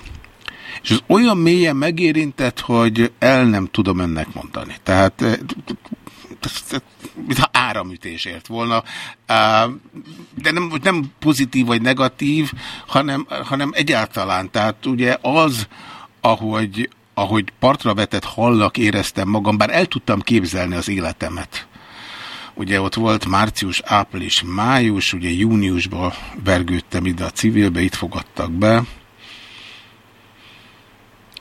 Speaker 3: És ez olyan mélyen megérintett, hogy el nem tudom önnek mondani. Tehát eh, mintha áramütés ért volna, de nem, nem pozitív vagy negatív, hanem, hanem egyáltalán. Tehát ugye az, ahogy, ahogy partra vetett hallak éreztem magam, bár el tudtam képzelni az életemet. Ugye ott volt március, április, május, ugye júniusban vergődtem ide a civilbe, itt fogadtak be.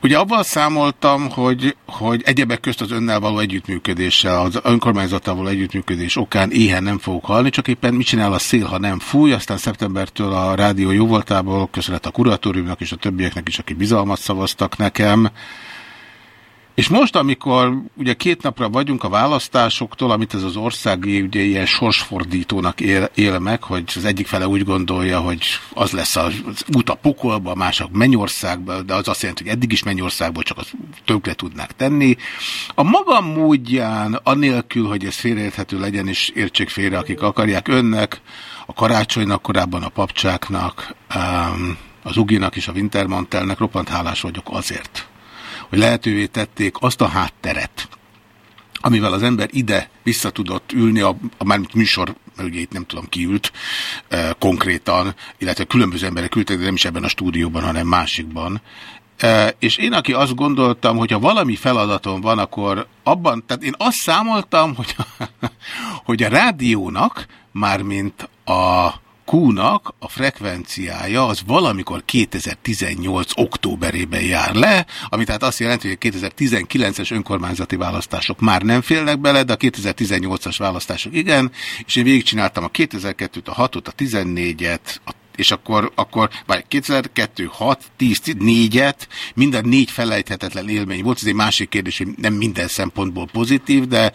Speaker 3: Ugye avval számoltam, hogy, hogy egyebek közt az önnel való együttműködéssel, az önkormányzattal való együttműködés okán éhen nem fogok halni, csak éppen mit csinál a szél, ha nem fúj, aztán szeptembertől a rádió jóvoltából, köszönet a kuratóriumnak és a többieknek is, akik bizalmat szavaztak nekem, és most, amikor ugye két napra vagyunk a választásoktól, amit ez az ország ugye ilyen sorsfordítónak él, él meg, hogy az egyik fele úgy gondolja, hogy az lesz az út a pokolba, a mások mennyországba, de az azt jelenti, hogy eddig is mennyországból csak az tönkre tudnák tenni. A magam módján, anélkül, hogy ez félreérthető legyen, és értsék félre, akik akarják önnek, a karácsonynak, korábban a papcsáknak, az Uginak és a Wintermantelnek roppant hálás vagyok azért hogy lehetővé tették azt a hátteret, amivel az ember ide vissza tudott ülni, a, a mármint műsor, mert ugye itt nem tudom ki ült e, konkrétan, illetve különböző emberek ültek, de nem is ebben a stúdióban, hanem másikban. E, és én, aki azt gondoltam, hogy ha valami feladatom van, akkor abban, tehát én azt számoltam, hogy, hogy a rádiónak, mármint a Q-nak a frekvenciája az valamikor 2018 októberében jár le, ami tehát azt jelenti, hogy a 2019-es önkormányzati választások már nem félnek bele, de a 2018-as választások igen, és én végigcsináltam a 2002-t, a 6-ot, a 14-et, a és akkor, akkor vagy 2002, 6, 10, 4-et, minden négy felejthetetlen élmény volt. Ez egy másik kérdés, hogy nem minden szempontból pozitív, de,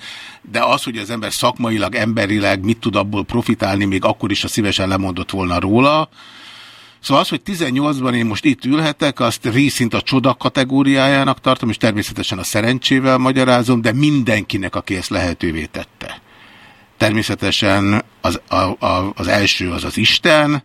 Speaker 3: de az, hogy az ember szakmailag, emberileg mit tud abból profitálni, még akkor is, ha szívesen lemondott volna róla, Szóval az, hogy 18-ban én most itt ülhetek, azt részint a csoda kategóriájának tartom, és természetesen a szerencsével magyarázom, de mindenkinek, aki ezt lehetővé tette. Természetesen az, a, a, az első az az Isten,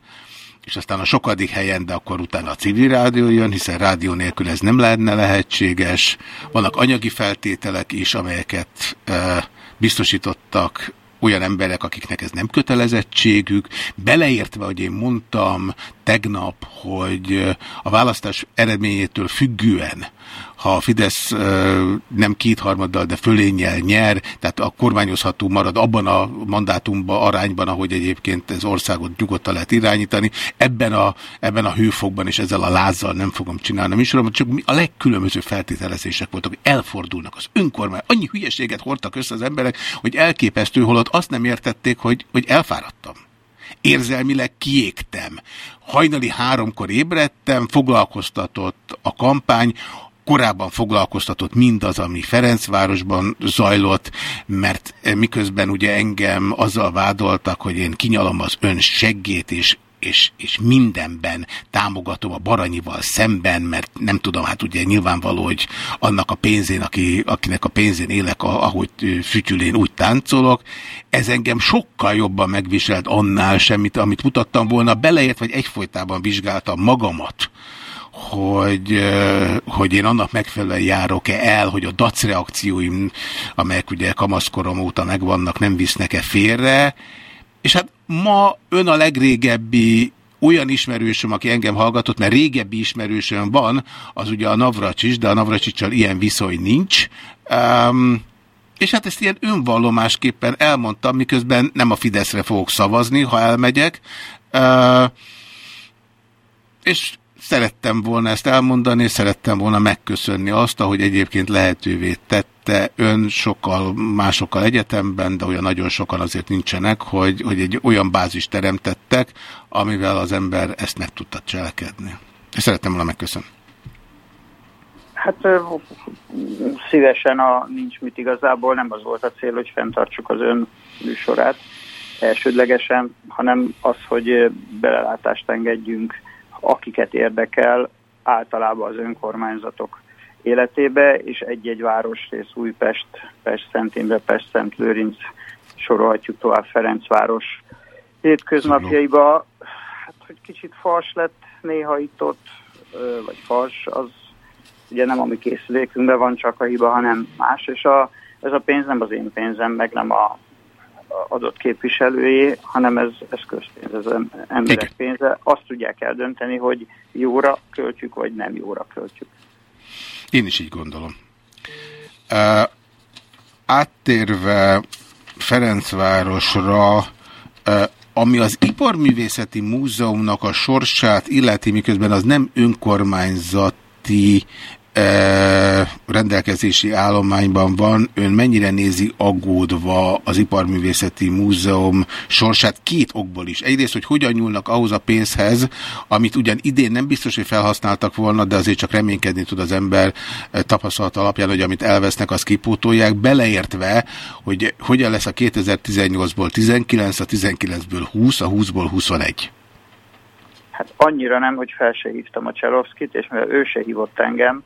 Speaker 3: és aztán a sokadik helyen, de akkor utána a civil rádió jön, hiszen rádió nélkül ez nem lenne lehetséges. Vannak anyagi feltételek is, amelyeket e, biztosítottak olyan emberek, akiknek ez nem kötelezettségük, beleértve, hogy én mondtam tegnap, hogy a választás eredményétől függően, ha a Fidesz nem kétharmaddal, de fölénnyel nyer, tehát a kormányozható marad abban a mandátumban, arányban, ahogy egyébként ez országot nyugodtan lehet irányítani, ebben a, ebben a hőfokban és ezzel a lázzal nem fogom csinálni a műsoromban, csak a legkülönböző feltételezések voltak, elfordulnak az önkormány. Annyi hülyeséget hordtak össze az emberek, hogy elképesztő, holott azt nem értették, hogy, hogy elfáradtam érzelmileg kiégtem. Hajnali háromkor ébredtem, foglalkoztatott a kampány, korábban foglalkoztatott mindaz, ami Ferencvárosban zajlott, mert miközben ugye engem azzal vádoltak, hogy én kinyalom az ön seggét, és és, és mindenben támogatom a Baranyival szemben, mert nem tudom, hát ugye nyilvánvaló, hogy annak a pénzén, aki, akinek a pénzén élek, ahogy fütyülén úgy táncolok, ez engem sokkal jobban megviselt annál semmit, amit mutattam volna, beleért, vagy egyfolytában vizsgáltam magamat, hogy, hogy én annak megfelelően járok-e el, hogy a dac reakcióim, amelyek ugye kamaszkorom óta megvannak, nem visznek-e félre, és hát ma ön a legrégebbi olyan ismerősöm, aki engem hallgatott, mert régebbi ismerősöm van, az ugye a Navracsis, de a Navracsicsal ilyen viszony nincs. Um, és hát ezt ilyen önvallomásképpen elmondtam, miközben nem a Fideszre fogok szavazni, ha elmegyek. Uh, és szerettem volna ezt elmondani, szerettem volna megköszönni azt, ahogy egyébként lehetővé tette ön sokkal másokkal egyetemben, de olyan nagyon sokan azért nincsenek, hogy, hogy egy olyan bázis teremtettek, amivel az ember ezt meg tudta cselekedni. És szerettem volna megköszönni.
Speaker 8: Hát szívesen a nincs mit igazából, nem az volt a cél, hogy fenntartsuk az ön műsorát elsődlegesen, hanem az, hogy belelátást engedjünk, akiket érdekel, általában az önkormányzatok életébe, és egy-egy városrész, Újpest, Pest Szent Imre, Pest Szent Lőrinc, sorolhatjuk tovább Ferencváros hétköznapjaiba. Hát, hogy kicsit fals lett néha itt ott, ö, vagy fals, az ugye nem a mi készülékünkben van csak a hiba, hanem más, és a, ez a pénz nem az én pénzem, meg nem a adott képviselőjé, hanem ez, ez közpénz, ez em- emberek pénze. Azt tudják eldönteni, hogy jóra költjük, vagy nem jóra költjük.
Speaker 3: Én is így gondolom. Uh, áttérve Ferencvárosra, uh, ami az Iparművészeti Múzeumnak a sorsát illeti, miközben az nem önkormányzati rendelkezési állományban van, ön mennyire nézi aggódva az Iparművészeti Múzeum sorsát két okból is. Egyrészt, hogy hogyan nyúlnak ahhoz a pénzhez, amit ugyan idén nem biztos, hogy felhasználtak volna, de azért csak reménykedni tud az ember eh, tapasztalat alapján, hogy amit elvesznek, az kipótolják, beleértve, hogy hogyan lesz a 2018-ból 19, a 19-ből 20, a 20-ból 21.
Speaker 8: Hát annyira nem, hogy fel se hívtam a Cserovszkit, és mivel ő se hívott engem,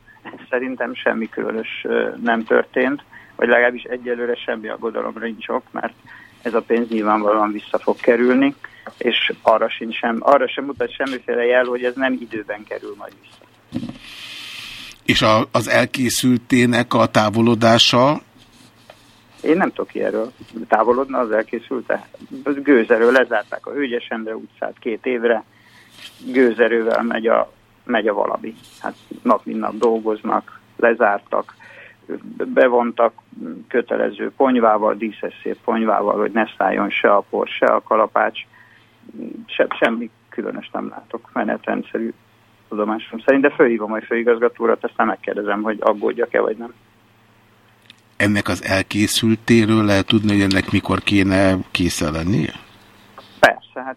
Speaker 8: szerintem semmi különös nem történt, vagy legalábbis egyelőre semmi aggodalomra nincs ok, mert ez a pénz nyilvánvalóan vissza fog kerülni, és arra, sincs sem, arra sem mutat semmiféle jel, hogy ez nem időben kerül majd vissza.
Speaker 3: És a, az elkészültének a távolodása,
Speaker 8: Én nem tudok ilyenről távolodna, az elkészülte. Gőzerő lezárták a Hőgyes Endre utcát két évre, gőzerővel megy a, megy a valami. Hát nap mint nap dolgoznak, lezártak, bevontak kötelező ponyvával, díszes szép ponyvával, hogy ne szálljon se a por, se a kalapács. Se, semmi különös nem látok menetrendszerű tudomásom szerint, de fölhívom a főigazgatórat, aztán megkérdezem, hogy aggódjak-e vagy nem.
Speaker 3: ennek az elkészültéről lehet tudni, hogy ennek mikor kéne készen lennie?
Speaker 8: Persze, hát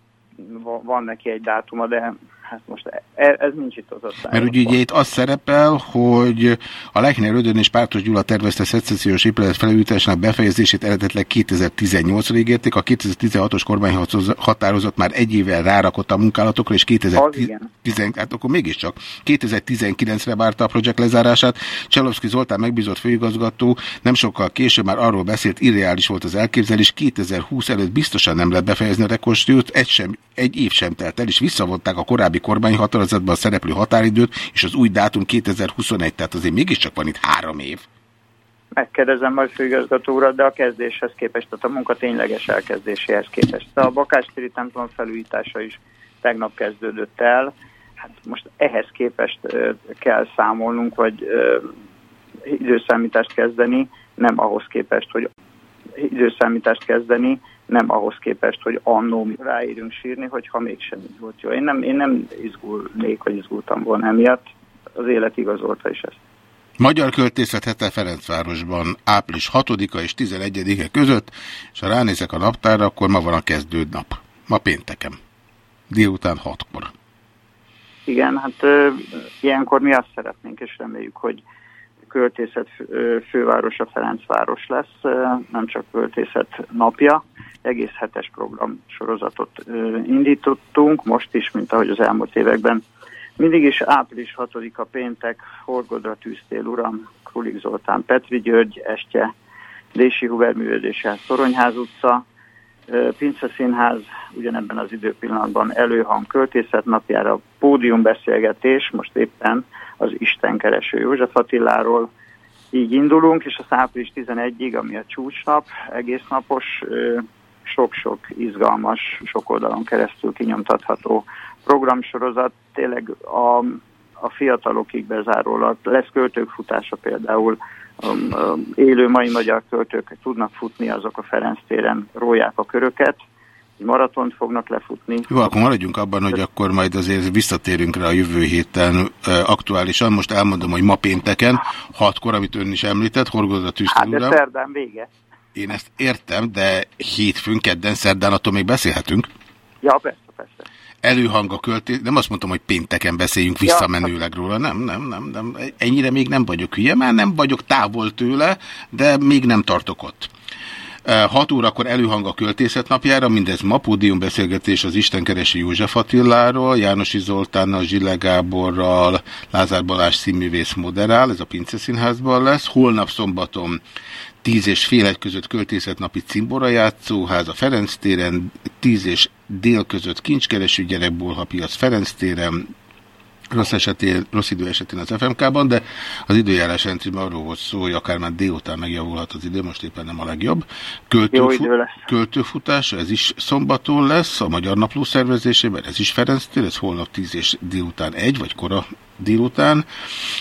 Speaker 8: va- van neki egy dátuma, de hát most e- ez nincs itt az osztály.
Speaker 3: Mert ugye, ugye itt az szerepel, hogy a Lechner Ödön és Pártos Gyula tervezte szecessziós épület felújításának befejezését eredetileg 2018-ra ígérték, a 2016-os kormányhatározat már egy évvel rárakott a munkálatokra, és 2010, hát akkor mégiscsak. 2019-re várta a projekt lezárását. Cselovszki Zoltán megbízott főigazgató. Nem sokkal később már arról beszélt, irreális volt az elképzelés, 2020 előtt biztosan nem lehet befejezni a rekonstruút, egy, sem, egy év sem telt el, és visszavonták a korábbi kormányhatározatban a szereplő határidőt, és az új dátum 2021, tehát azért mégiscsak van itt három év.
Speaker 8: Megkérdezem majd főigazgató urat, de a kezdéshez képest, tehát a munka tényleges elkezdéséhez képest. De a Bakástéri templom felújítása is tegnap kezdődött el. Hát most ehhez képest kell számolnunk, vagy időszámítást kezdeni, nem ahhoz képest, hogy időszámítást kezdeni, nem ahhoz képest, hogy annó mi ráírunk sírni, hogyha mégsem így volt jó. Én nem, én nem izgulnék, vagy izgultam volna emiatt. Az élet igazolta is ezt.
Speaker 3: Magyar költészet hete Ferencvárosban április 6-a és 11-e között, és ha ránézek a naptárra, akkor ma van a kezdőd nap. Ma pénteken. Délután 6-kor.
Speaker 8: Igen, hát ö, ilyenkor mi azt szeretnénk, és reméljük, hogy költészet fővárosa Ferencváros lesz, nem csak költészet napja. Egész hetes program sorozatot indítottunk, most is, mint ahogy az elmúlt években. Mindig is április 6-a péntek, Horgodra tűztél uram, Krulik Zoltán, Petri György, Estje, Dési Huber művelődése, Szoronyház utca, Pince Színház ugyanebben az időpillanatban előhang költészet napjára pódiumbeszélgetés, most éppen az Istenkereső József Attiláról, így indulunk, és az április 11-ig, ami a csúcsnap, egész napos, sok-sok izgalmas, sok oldalon keresztül kinyomtatható programsorozat, tényleg a, a fiatalokig bezárólag. Lesz költők futása például, um, um, élő mai magyar költők tudnak futni, azok a Ferenc téren rólják a köröket, egy maratont fognak lefutni.
Speaker 3: Jó, akkor maradjunk abban, hogy akkor majd azért visszatérünk rá a jövő héten aktuálisan. Most elmondom, hogy ma pénteken, hatkor, amit ön is említett, horgod a
Speaker 8: Hát de szerdán vége.
Speaker 3: Én ezt értem, de hétfőn, kedden, szerdán attól még beszélhetünk.
Speaker 8: Ja, persze, persze.
Speaker 3: Előhang a költés, nem azt mondtam, hogy pénteken beszéljünk visszamenőleg róla, nem, nem, nem, nem, ennyire még nem vagyok hülye, már nem vagyok távol tőle, de még nem tartok ott. 6 órakor előhang a költészet napjára, mindez ma beszélgetés az Istenkeresi József Attiláról, Jánosi Zoltánnal, Zsille Gáborral, Lázár Balázs színművész moderál, ez a Pince Színházban lesz. Holnap szombaton 10 és fél egy között költészetnapi cimbora játszóház a Ferenc téren, 10 és dél között kincskereső gyerekbolha piac Ferenc téren, rossz, esetén, rossz idő esetén az FMK-ban, de az időjárás rendszerben arról volt szó, hogy akár már délután megjavulhat az idő, most éppen nem a legjobb.
Speaker 8: Lesz.
Speaker 3: Költőfutás, ez is szombaton lesz, a Magyar Napló szervezésében, ez is Ferenc tér, ez holnap 10 és délután egy, vagy kora délután.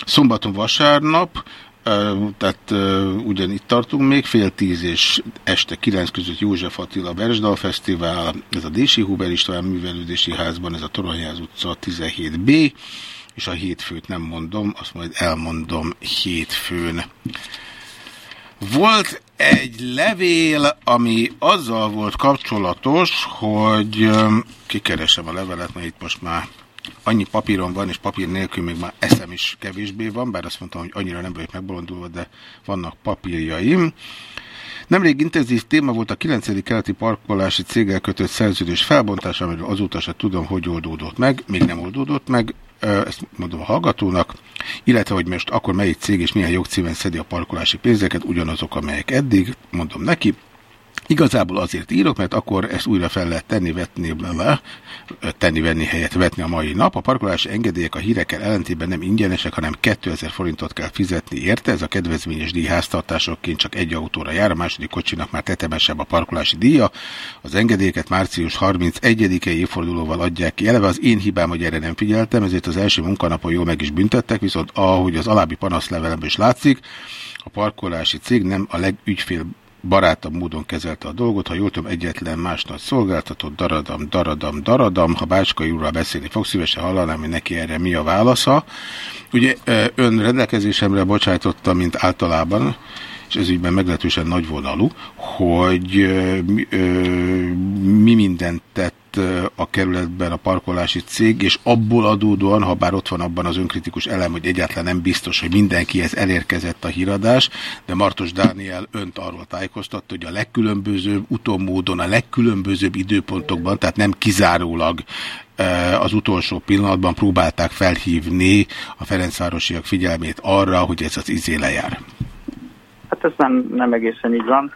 Speaker 3: Szombaton vasárnap, tehát ö, ugyanitt tartunk még, fél tíz és este kilenc között József Attila Versdal Fesztivál, ez a Dési Huber István Művelődési Házban, ez a Toronyház utca 17B, és a hétfőt nem mondom, azt majd elmondom hétfőn. Volt egy levél, ami azzal volt kapcsolatos, hogy kikeresem a levelet, mert itt most már annyi papíron van, és papír nélkül még már eszem is kevésbé van, bár azt mondtam, hogy annyira nem vagyok megbolondulva, de vannak papírjaim. Nemrég intenzív téma volt a 9. keleti parkolási céggel kötött szerződés felbontása, amiről azóta se tudom, hogy oldódott meg, még nem oldódott meg, ezt mondom a hallgatónak, illetve, hogy most akkor melyik cég és milyen jogcímen szedi a parkolási pénzeket, ugyanazok, amelyek eddig, mondom neki, Igazából azért írok, mert akkor ezt újra fel lehet tenni, vetni, le, tenni-venni helyett vetni a mai nap. A parkolási engedélyek a hírekkel ellentében nem ingyenesek, hanem 2000 forintot kell fizetni érte. Ez a kedvezményes díj háztartásokként csak egy autóra jár, a második kocsinak már tetemesebb a parkolási díja. Az engedélyeket március 31-i évfordulóval adják ki. Eleve az én hibám, hogy erre nem figyeltem, ezért az első munkanapon jól meg is büntettek, viszont ahogy az alábbi panaszlevelemből is látszik, a parkolási cég nem a legügyfél barátabb módon kezelte a dolgot, ha jól tudom, egyetlen más nagy szolgáltatott, daradam, daradam, daradam, ha Bácskai úrral beszélni fog, szívesen hallanám, hogy neki erre mi a válasza. Ugye ön rendelkezésemre bocsájtotta, mint általában, és ez ügyben meglehetősen nagyvonalú, hogy mi mindent tett a kerületben a parkolási cég, és abból adódóan, ha bár ott van abban az önkritikus elem, hogy egyáltalán nem biztos, hogy mindenkihez elérkezett a híradás, de Martos Dániel önt arról tájékoztatta, hogy a legkülönbözőbb utómódon, a legkülönbözőbb időpontokban, tehát nem kizárólag az utolsó pillanatban próbálták felhívni a Ferencvárosiak figyelmét arra, hogy ez az izé lejár.
Speaker 8: Hát ez nem, nem egészen így van.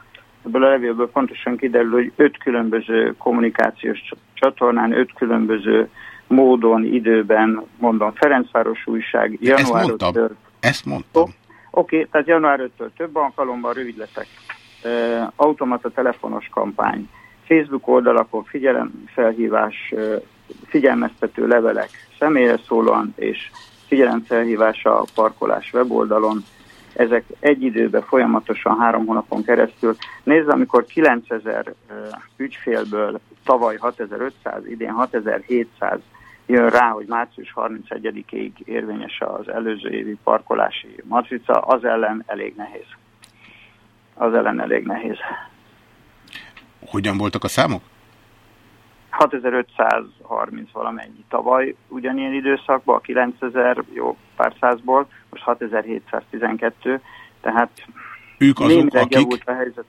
Speaker 8: Ebből a levélből pontosan kiderül, hogy öt különböző kommunikációs csatornán, öt különböző módon, időben, mondom, Ferencváros újság,
Speaker 3: január
Speaker 8: ezt
Speaker 3: mondtam. 5-től. Ezt mondtam.
Speaker 8: Oké, okay, tehát január 5-től több alkalommal rövid leszek. E, automata telefonos kampány, Facebook oldalakon figyelemfelhívás, e, figyelmeztető levelek, személyre szólóan és figyelemfelhívás a parkolás weboldalon, ezek egy időben folyamatosan három hónapon keresztül. Nézd, amikor 9000 ügyfélből tavaly 6500, idén 6700 jön rá, hogy március 31-ig érvényes az előző évi parkolási matrica, az ellen elég nehéz. Az ellen elég nehéz.
Speaker 3: Hogyan voltak a számok?
Speaker 8: 6530 valamennyi tavaly ugyanilyen időszakban, a 9000 jó pár százból, most 6712, tehát
Speaker 3: ők azok, akik...
Speaker 8: a helyzet.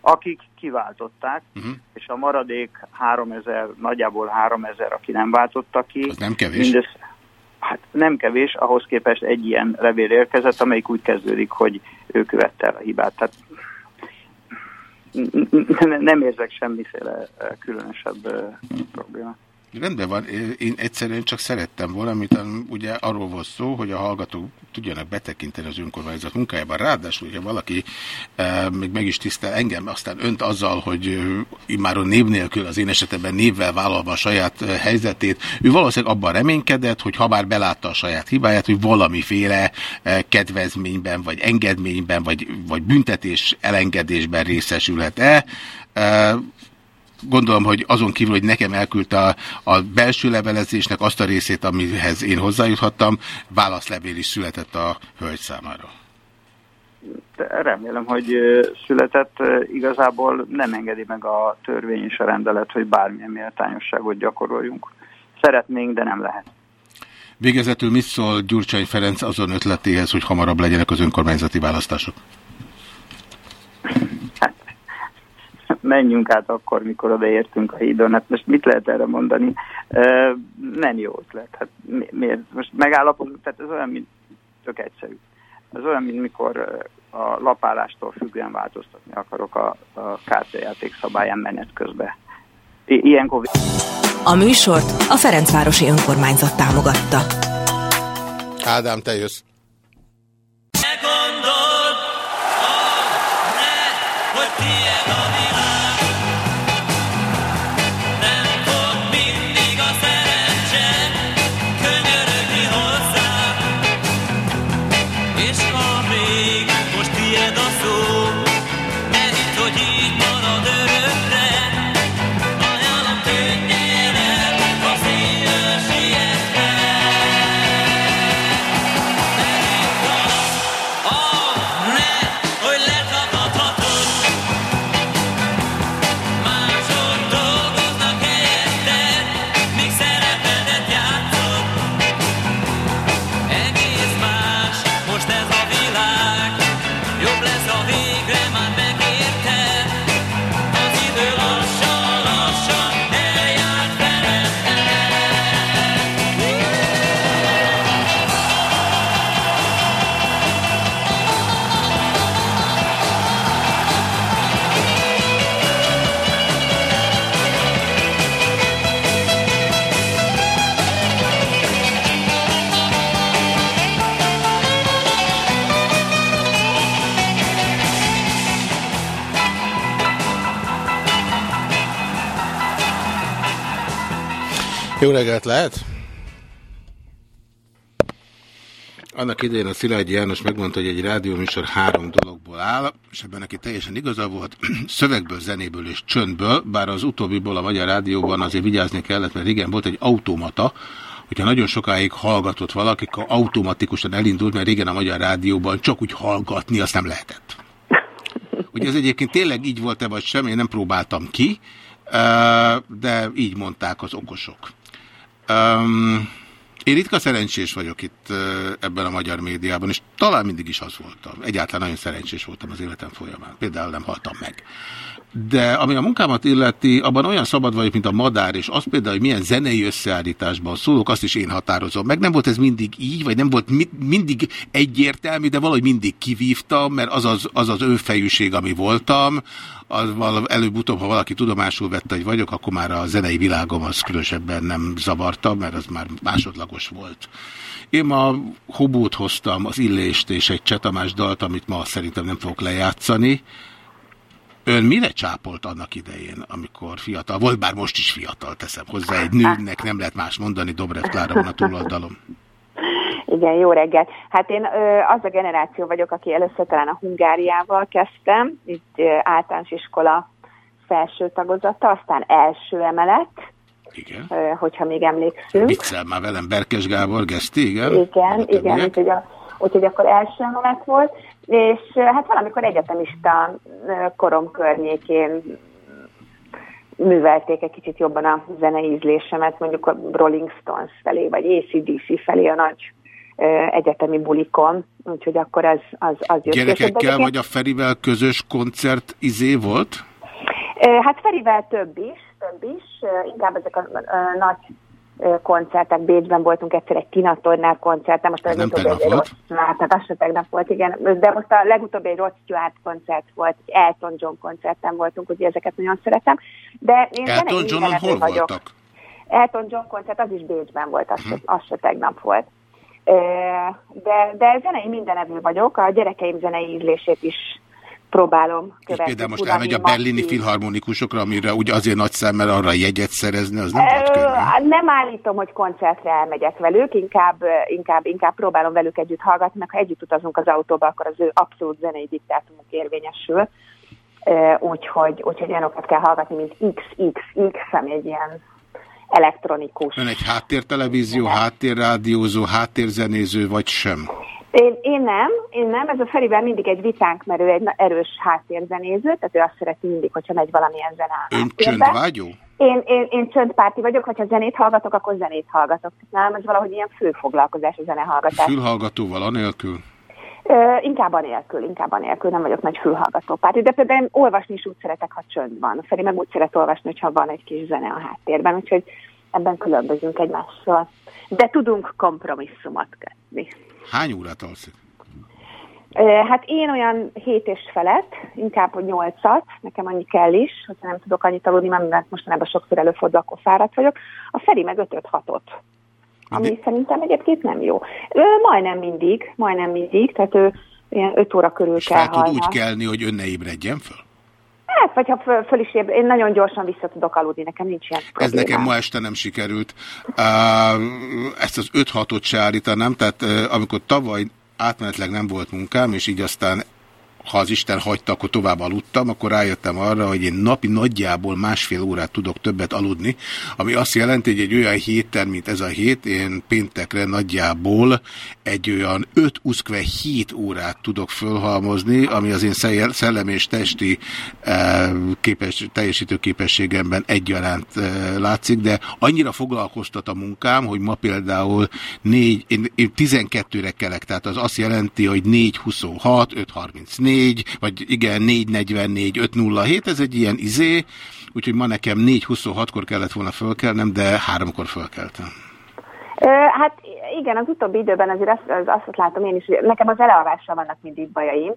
Speaker 8: Akik kiváltották, uh -huh. és a maradék 3000, nagyjából 3000, aki nem váltotta ki.
Speaker 3: Az nem kevés?
Speaker 8: Mindössze, hát nem kevés, ahhoz képest egy ilyen levél érkezett, amelyik úgy kezdődik, hogy ő követte el a hibát. Tehát nem érzek semmiféle ö, különösebb ö, problémát.
Speaker 3: Rendben van, én egyszerűen csak szerettem volna, amit ugye arról volt szó, hogy a hallgatók tudjanak betekinteni az önkormányzat munkájában. Ráadásul, hogyha valaki e, még meg is tisztel engem, aztán önt azzal, hogy e, immáron név nélkül, az én esetemben névvel vállalva a saját e, helyzetét, ő valószínűleg abban reménykedett, hogy ha már belátta a saját hibáját, hogy valamiféle e, kedvezményben, vagy engedményben, vagy, vagy büntetés elengedésben részesülhet-e. Gondolom, hogy azon kívül, hogy nekem elküldte a, a belső levelezésnek azt a részét, amihez én hozzájuthattam, válaszlevél is született a hölgy számára.
Speaker 8: Remélem, hogy született, igazából nem engedi meg a törvény és a rendelet, hogy bármilyen méltányosságot gyakoroljunk. Szeretnénk, de nem lehet.
Speaker 3: Végezetül mit szól Gyurcsány Ferenc azon ötletéhez, hogy hamarabb legyenek az önkormányzati választások?
Speaker 8: Menjünk át akkor, mikor odaértünk a hídon. Hát most mit lehet erre mondani? Nem jó ötlet. Hát mi, miért? Most megállapodunk, tehát ez olyan, mint tök egyszerű. Ez olyan, mint mikor a lapálástól függően változtatni akarok a, a kártyajáték szabályán menet közben. I- ilyenkor...
Speaker 7: A műsort a Ferencvárosi Önkormányzat támogatta.
Speaker 3: Ádám, te jössz. Jó reggelt lehet? Annak idején a Szilágyi János megmondta, hogy egy rádióműsor három dologból áll, és ebben neki teljesen igaza volt, szövegből, zenéből és csöndből, bár az utóbbiból a Magyar Rádióban azért vigyázni kellett, mert régen volt egy automata, hogyha nagyon sokáig hallgatott valaki, akkor automatikusan elindult, mert régen a Magyar Rádióban csak úgy hallgatni azt nem lehetett. Hogy ez egyébként tényleg így volt-e vagy sem, én nem próbáltam ki, de így mondták az okosok. Um, én ritka szerencsés vagyok itt ebben a magyar médiában, és talán mindig is az voltam. Egyáltalán nagyon szerencsés voltam az életem folyamán. Például nem haltam meg. De ami a munkámat illeti, abban olyan szabad vagyok, mint a madár, és az például, hogy milyen zenei összeállításban szólok, azt is én határozom. Meg nem volt ez mindig így, vagy nem volt mi mindig egyértelmű, de valahogy mindig kivívtam, mert az az, az, az önfejűség, ami voltam, az előbb-utóbb, ha valaki tudomásul vette, hogy vagyok, akkor már a zenei világom az különösebben nem zavarta, mert az már másodlagos volt. Én ma Hobót hoztam, az Illést és egy Csetamás dalt, amit ma szerintem nem fogok lejátszani. Ön mire csápolt annak idején, amikor fiatal volt, bár most is fiatal teszem hozzá, egy nőnek nem lehet más mondani, Dobrev Klára van a túloldalom.
Speaker 9: Igen, jó reggelt. Hát én ö, az a generáció vagyok, aki először talán a Hungáriával kezdtem, itt ö, általános iskola felső tagozata, aztán első emelet,
Speaker 3: Igen.
Speaker 9: ö, hogyha még emlékszünk.
Speaker 3: Viccel már velem, Berkes Gábor, Geszti, igen?
Speaker 9: Igen, igen, úgyhogy, a, úgyhogy akkor első emelet volt, és hát valamikor egyetemista korom környékén művelték egy kicsit jobban a zenei ízlésemet, mondjuk a Rolling Stones felé, vagy ACDC felé a nagy egyetemi bulikon, úgyhogy akkor az, az, az jött.
Speaker 3: Gyerekekkel vagy a Ferivel közös koncert izé volt?
Speaker 9: Hát Ferivel több is, több is, inkább ezek a ö, nagy ö, koncertek. Bécsben voltunk egyszer egy Tina Turner koncerten, most a
Speaker 3: Ez nem tegnap
Speaker 9: egy
Speaker 3: volt?
Speaker 9: Rod- Hát, az se tegnap volt, igen. De most a legutóbbi egy Rod Stewart koncert volt, egy Elton John koncerten voltunk, úgyhogy ezeket nagyon szeretem. De én
Speaker 3: Elton
Speaker 9: mindenevő
Speaker 3: hol
Speaker 9: vagyok.
Speaker 3: voltak?
Speaker 9: Elton John koncert, az is Bécsben volt, az, se, az se tegnap volt. De, de zenei mindenevő vagyok, a gyerekeim zenei ízlését is próbálom
Speaker 3: És
Speaker 9: követni.
Speaker 3: például most
Speaker 9: Urani,
Speaker 3: elmegy a berlini filharmonikusokra, amire ugye azért nagy szemmel arra jegyet szerezni, az nem volt könnyű.
Speaker 9: Nem állítom, hogy koncertre elmegyek velük, inkább, inkább, inkább próbálom velük együtt hallgatni, mert ha együtt utazunk az autóba, akkor az ő abszolút zenei diktátumok érvényesül. Úgyhogy, úgyhogy olyanokat kell hallgatni, mint XXX, ami egy ilyen elektronikus.
Speaker 3: Ön egy háttértelevízió, háttérrádiózó, háttérzenéző, vagy sem?
Speaker 9: Én, én nem, én nem, ez a Ferivel mindig egy vitánk, mert ő egy erős háttérzenéző, tehát ő azt szereti mindig, hogyha megy valamilyen zene.
Speaker 3: Ön csöndvágyó?
Speaker 9: Én, én, én csöndpárti vagyok, hogyha zenét hallgatok, akkor zenét hallgatok. Nálam ez valahogy ilyen főfoglalkozás a zenehallgatás.
Speaker 3: Fülhallgatóval anélkül?
Speaker 9: Ö, inkább anélkül, inkább anélkül, nem vagyok nagy fülhallgató párti, de például olvasni is úgy szeretek, ha csönd van. Feri meg úgy szeret olvasni, hogyha van egy kis zene a háttérben, úgyhogy ebben különbözünk egymással. De tudunk kompromisszumot kötni.
Speaker 3: Hány órát alszik?
Speaker 9: Hát én olyan hét és felett, inkább hogy nyolcat, nekem annyi kell is, hogyha nem tudok annyit aludni, mert mostanában sokszor előfordul, akkor fáradt vagyok. A Feri meg 5 6 ami szerintem egyébként nem jó. Ö, majdnem mindig, majdnem mindig, tehát ő ilyen 5 óra körül
Speaker 3: És
Speaker 9: kell
Speaker 3: tud úgy kelni, hogy ön ne ébredjen fel?
Speaker 9: Hát, vagy ha föl, föl is ébre, én nagyon gyorsan vissza tudok aludni, nekem nincs ilyen
Speaker 3: Ez
Speaker 9: problémám.
Speaker 3: nekem ma este nem sikerült. Ezt az 5-6-ot se állítanám, tehát amikor tavaly átmenetleg nem volt munkám, és így aztán ha az Isten hagyta, akkor tovább aludtam, akkor rájöttem arra, hogy én napi nagyjából másfél órát tudok többet aludni, ami azt jelenti, hogy egy olyan héten, mint ez a hét, én péntekre nagyjából egy olyan 5 uszkve 7 órát tudok fölhalmozni, ami az én szel- szellemi és testi eh, képes, teljesítő képességemben egyaránt eh, látszik, de annyira foglalkoztat a munkám, hogy ma például 4, én, én 12-re kelek, tehát az azt jelenti, hogy 4.26, 5.34, vagy igen, 4.44, 5.07, ez egy ilyen izé, úgyhogy ma nekem 4.26-kor kellett volna fölkelnem, de háromkor fölkeltem.
Speaker 9: Hát igen, az utóbbi időben azért azt, az, azt látom én is, hogy nekem az elealvással vannak mindig bajaim,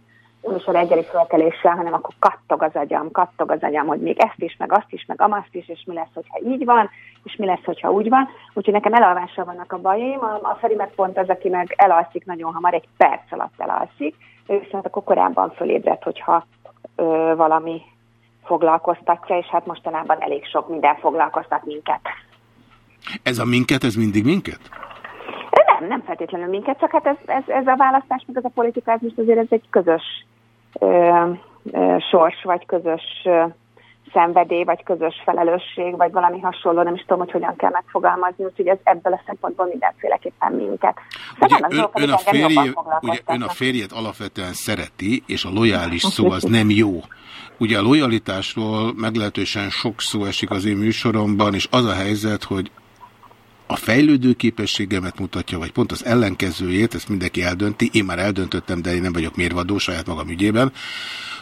Speaker 9: nem is a reggeli felkeléssel, hanem akkor kattog az agyam, kattog az agyam, hogy még ezt is, meg azt is, meg amazt is, és mi lesz, hogyha így van, és mi lesz, hogyha úgy van. Úgyhogy nekem elalvással vannak a bajaim, a, a Feri meg pont az, aki meg elalszik nagyon hamar, egy perc alatt elalszik, ő viszont akkor korábban fölébred, hogyha ö, valami foglalkoztatja, és hát mostanában elég sok minden foglalkoztat minket.
Speaker 3: Ez a minket, ez mindig minket?
Speaker 9: Nem, nem feltétlenül minket, csak hát ez, ez, ez a választás, meg ez a politika, ez most azért ez egy közös ö, ö, sors, vagy közös ö, szenvedély, vagy közös felelősség, vagy valami hasonló, nem is tudom, hogy hogyan kell megfogalmazni, úgyhogy ez ebből a szempontból mindenféleképpen minket.
Speaker 3: Ugye ön, ön, a férje, ugye ön a férjet alapvetően szereti, és a lojális szó az nem jó. Ugye a lojalitásról meglehetősen sok szó esik az én műsoromban, és az a helyzet, hogy a fejlődő képességemet mutatja, vagy pont az ellenkezőjét, ezt mindenki eldönti, én már eldöntöttem, de én nem vagyok mérvadó saját magam ügyében,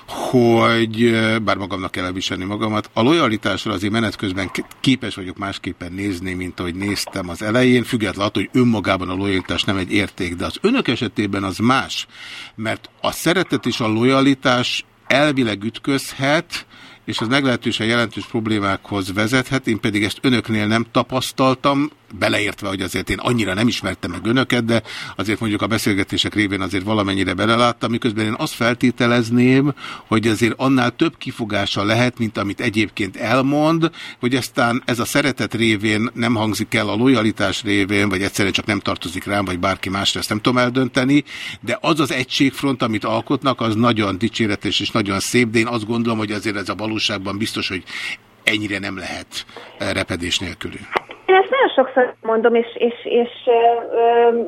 Speaker 3: hogy bár magamnak kell elviselni magamat, a lojalitásra azért menet közben képes vagyok másképpen nézni, mint ahogy néztem az elején, függetlenül attól, hogy önmagában a lojalitás nem egy érték, de az önök esetében az más, mert a szeretet és a lojalitás elvileg ütközhet, és az meglehetősen jelentős problémákhoz vezethet, én pedig ezt önöknél nem tapasztaltam, beleértve, hogy azért én annyira nem ismertem meg önöket, de azért mondjuk a beszélgetések révén azért valamennyire beleláttam, miközben én azt feltételezném, hogy azért annál több kifogása lehet, mint amit egyébként elmond, hogy aztán ez a szeretet révén nem hangzik el a lojalitás révén, vagy egyszerűen csak nem tartozik rám, vagy bárki másra, ezt nem tudom eldönteni, de az az egységfront, amit alkotnak, az nagyon dicséretes és nagyon szép, de én azt gondolom, hogy azért ez a valóságban biztos, hogy ennyire nem lehet eh, repedés nélkülű.
Speaker 9: Én ezt nagyon sokszor mondom, és, és, és ö, ö,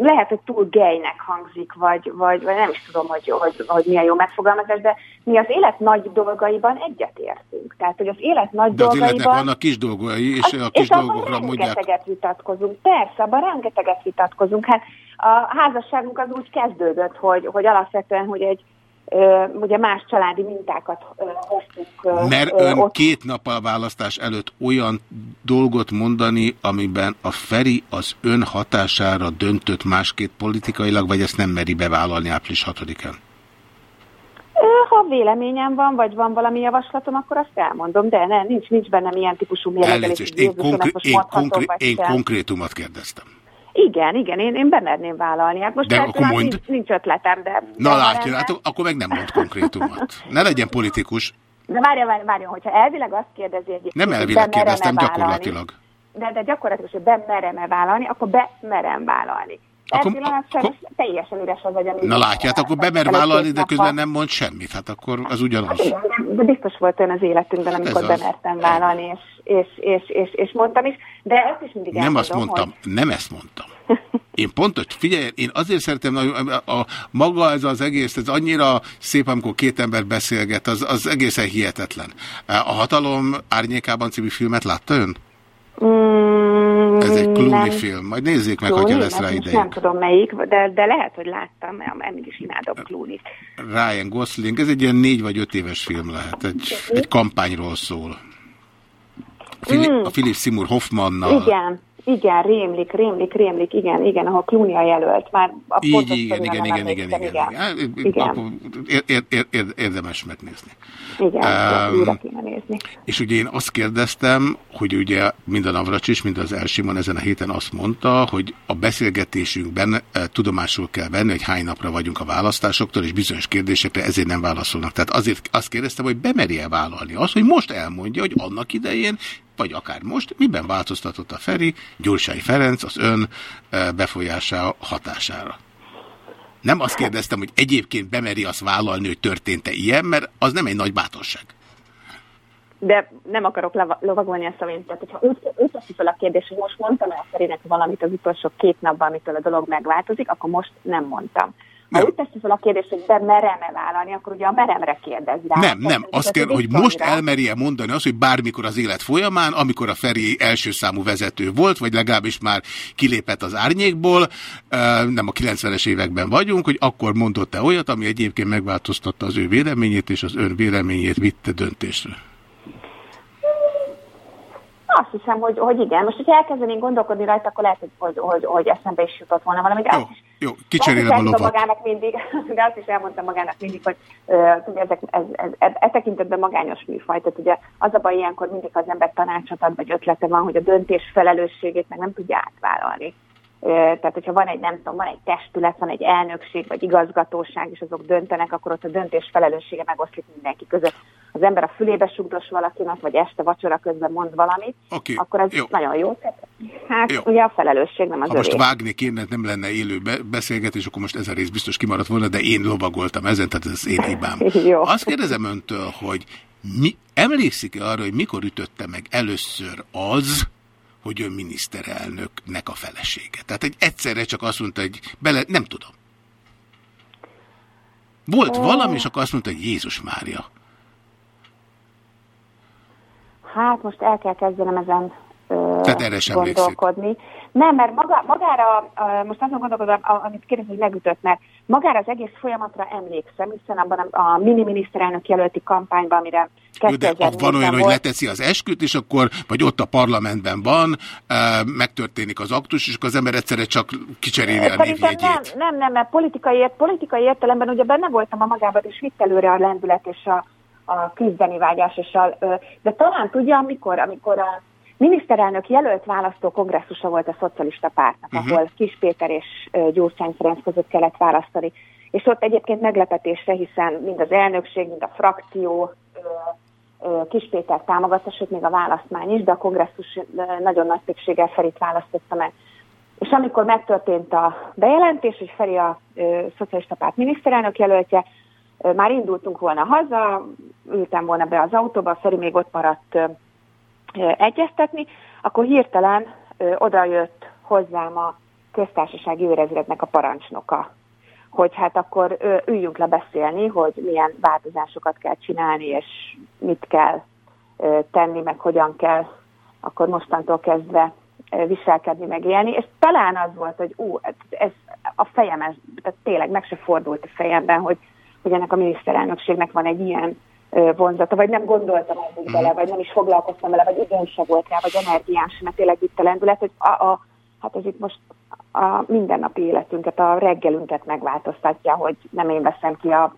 Speaker 9: lehet, hogy túl gejnek hangzik, vagy, vagy, vagy nem is tudom, hogy, hogy, hogy milyen jó megfogalmazás, de mi az élet nagy dolgaiban egyetértünk. Tehát, hogy az élet nagy
Speaker 3: De az
Speaker 9: dolgaiban...
Speaker 3: vannak kis dolgai, és a kis
Speaker 9: és
Speaker 3: dolgokra mondják.
Speaker 9: rengeteget vitatkozunk. Persze, abban rengeteget vitatkozunk. Hát a házasságunk az úgy kezdődött, hogy, hogy alapvetően, hogy egy ugye más családi mintákat ö,
Speaker 3: Mert ön
Speaker 9: ott
Speaker 3: két nappal választás előtt olyan dolgot mondani, amiben a Feri az ön hatására döntött másképp politikailag, vagy ezt nem meri bevállalni április 6-án?
Speaker 9: Ö, Ha véleményem van, vagy van valami javaslatom, akkor azt elmondom, de ne, nincs, nincs bennem ilyen típusú mérlegelés.
Speaker 3: Elnézést, én, konkré én, konkré én konkrétumot kérdeztem.
Speaker 9: Igen, igen, én, én bemerném vállalni. Hát most
Speaker 3: De
Speaker 9: persze
Speaker 3: akkor mondd.
Speaker 9: nincs, nincs ötletem, de...
Speaker 3: Na látja, hát akkor meg nem mond konkrétumot. Ne legyen politikus.
Speaker 9: De várjon, várjon, várjon, hogyha elvileg azt kérdezi egyébként,
Speaker 3: Nem elvileg kérdeztem, gyakorlatilag.
Speaker 9: De, de gyakorlatilag, hogy bemerem-e vállalni, akkor bemerem vállalni.
Speaker 3: Akkor-
Speaker 9: Akkor, pillanat sajnos teljesen üres az agyam.
Speaker 3: Na látját, akkor bemer vállalni, de közben nem mond semmit. Hát akkor az ugyanaz.
Speaker 9: Igen, de- biztos volt olyan az életünkben, amikor
Speaker 3: Ez az.
Speaker 9: bemertem vállalni, és, és, és, és, és mondtam is, de ezt is mindig
Speaker 3: Nem azt mondtam, nem ezt mondtam. Én pont, hogy figyelj, én azért szeretem, nagyon- a, a, maga ez az egész, ez annyira szép, amikor két ember beszélget, az, az egészen hihetetlen. A Hatalom árnyékában című filmet látta ön?
Speaker 9: Mm,
Speaker 3: Ez egy Clooney
Speaker 9: nem.
Speaker 3: film. Majd nézzék meg,
Speaker 9: Clooney?
Speaker 3: hogyha lesz rá idejük.
Speaker 9: Nem tudom melyik, de, de lehet, hogy láttam, mert mindig is imádom Clooney-t.
Speaker 3: Ryan Gosling, ez egy ilyen négy vagy öt éves film lehet, egy, egy kampányról szól. Fili,
Speaker 9: Mm.
Speaker 3: A Philip Seymour Hoffmannal.
Speaker 9: Igen, igen, rémlik, rémlik, rémlik, igen, igen, ahol Clooney a jelölt, már a
Speaker 3: Így, igen, igen, igen, igen, igen, igen.
Speaker 9: igen.
Speaker 3: Akkor ér, ér, ér, ér, érdemes megnézni.
Speaker 9: Igen,
Speaker 3: Um,
Speaker 9: kéne nézni.
Speaker 3: És ugye én azt kérdeztem, hogy ugye mind a Navracsics, mind az Elsimon ezen a héten azt mondta, hogy a beszélgetésünkben eh, tudomásul kell venni, hogy hány napra vagyunk a választásoktól, és bizonyos kérdésekre ezért nem válaszolnak. Tehát azért azt kérdeztem, hogy bemeri-e vállalni azt, hogy most elmondja, hogy annak idején, vagy akár most, miben változtatott a Feri, Gyursány Ferenc az ön befolyása hatására. Nem azt kérdeztem, hogy egyébként bemeri azt vállalni, hogy történt-e ilyen, mert az nem egy nagy bátorság.
Speaker 9: De nem akarok lovagolni a szavint. Tehát, hogyha úgy, úgy teszi fel a kérdést, hogy most mondtam el Ferinek valamit az utolsó két napban, amitől a dolog megváltozik, akkor most nem mondtam. Ha úgy teszi fel a kérdést, hogy be merem-e vállalni, akkor ugye a meremre kérdez rá.
Speaker 3: Nem, nem. Azt kell, hogy most elmerje mondani azt, hogy bármikor az élet folyamán, amikor a Feri első számú vezető volt, vagy legalábbis már kilépett az árnyékból, nem a 90-es években vagyunk, hogy akkor mondott-e olyat, ami egyébként megváltoztatta az ő véleményét, és az ön véleményét vitte döntésre.
Speaker 9: Azt hiszem, hogy, hogy igen. Most, hogyha elkezdenénk gondolkodni rajta, akkor lehet, hogy, hogy, hogy, hogy eszembe is jutott volna valami. De
Speaker 3: Jó,
Speaker 9: azt is
Speaker 3: kicserélem a lovat.
Speaker 9: magának mindig, de azt is elmondta magának mindig, hogy uh, ezek, ez, ez, ez, e tekintetben magányos műfaj. Tehát ugye az a baj ilyenkor mindig az ember tanácsot ad, vagy ötlete van, hogy a döntés felelősségét meg nem tudja átvállalni. Tehát, hogyha van egy, nem tudom, van egy testület, van egy elnökség, vagy igazgatóság, és azok döntenek, akkor ott a döntés felelőssége megoszlik mindenki között. Az ember a fülébe sugdos valakinek, vagy este vacsora közben mond valamit,
Speaker 3: Oké,
Speaker 9: akkor ez
Speaker 3: jó.
Speaker 9: nagyon jó. Hát
Speaker 3: Jó.
Speaker 9: ugye a felelősség nem az
Speaker 3: Ha most
Speaker 9: övé.
Speaker 3: vágni kéne, nem lenne élő be- beszélgetés, akkor most ez a rész biztos kimaradt volna, de én lovagoltam ezen, tehát ez az én hibám.
Speaker 9: Jó.
Speaker 3: Azt kérdezem öntől, hogy mi, emlékszik-e arra, hogy mikor ütötte meg először az, hogy ön miniszterelnöknek a felesége? Tehát egy egyszerre csak azt mondta, hogy bele, nem tudom. Volt valami, és akkor azt mondta, hogy Jézus Mária.
Speaker 9: Hát most el kell kezdenem ezen
Speaker 3: Tehát erre sem emlékszik.
Speaker 9: gondolkodni. Nem, mert maga, magára, most azon gondolkodom, amit kérdez, hogy megütött, mert magára az egész folyamatra emlékszem, hiszen abban a, mini miniszterelnök jelölti kampányban, amire
Speaker 3: de
Speaker 9: 2004-ben
Speaker 3: van olyan, hogy leteszi az esküt, és akkor, vagy ott a parlamentben van, megtörténik az aktus, és akkor az ember egyszerre csak kicseréli a
Speaker 9: Szerintem nem,
Speaker 3: névjegyét.
Speaker 9: nem, nem, mert politikai, politikai értelemben ugye benne voltam a magában, és vitt előre a lendület és a, a küzdeni vágyás, és a, ö, de talán tudja, amikor, amikor a miniszterelnök jelölt választó kongresszusa volt a szocialista pártnak,
Speaker 10: Mhm.
Speaker 9: ahol Kis Péter és Gyurcsány Ferenc között kellett választani. És ott egyébként meglepetésre, hiszen mind az elnökség, mind a frakció Kis Péter támogatta, sőt még a választmány is, de a kongresszus nagyon nagy többséggel Ferit választotta meg. És amikor megtörtént a bejelentés, hogy Feri a ö, szocialista párt miniszterelnök jelöltje, már indultunk volna haza, ültem volna be az autóba, Feri még ott maradt egyeztetni, akkor hirtelen oda jött hozzám a köztársasági őrezrednek a parancsnoka, hogy hát akkor üljünk le beszélni, hogy milyen változásokat kell csinálni, és mit kell tenni, meg hogyan kell akkor mostantól kezdve viselkedni, meg és talán az volt, hogy ú, ez, a fejem, ez, tehát tényleg meg se fordult a fejemben, hogy, hogy ennek a miniszterelnökségnek van egy ilyen vonzata, vagy nem gondoltam eddig
Speaker 3: Mhm.
Speaker 9: bele, vagy nem is foglalkoztam vele, vagy időm se volt rá, vagy energiám sem, mert tényleg itt a lendület, hogy a, a, hát ez itt most a mindennapi életünket, a reggelünket megváltoztatja, hogy nem én veszem ki a,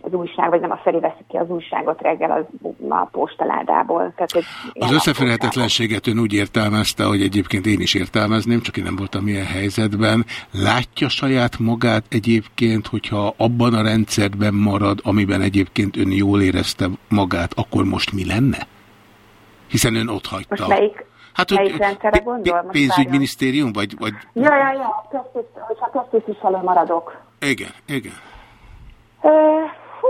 Speaker 9: az újság, vagy nem a Feri veszi ki az újságot reggel az, a postaládából. Tehát, hogy
Speaker 3: Az összeférhetetlenséget ön úgy értelmezte, hogy egyébként én is értelmezném, csak én nem voltam ilyen helyzetben. Látja saját magát egyébként, hogyha abban a rendszerben marad, amiben egyébként ön jól érezte magát, akkor most mi lenne? Hiszen ön ott hagyta.
Speaker 9: Most melyik,
Speaker 3: Hát,
Speaker 9: melyik
Speaker 3: hogy
Speaker 9: rendszerre gondol? Most
Speaker 3: pénzügyminisztérium, vagy, vagy...
Speaker 9: Ja, ja, ja, köztiszt, hogyha köztisztviselő maradok.
Speaker 3: Igen, igen.
Speaker 9: Ö,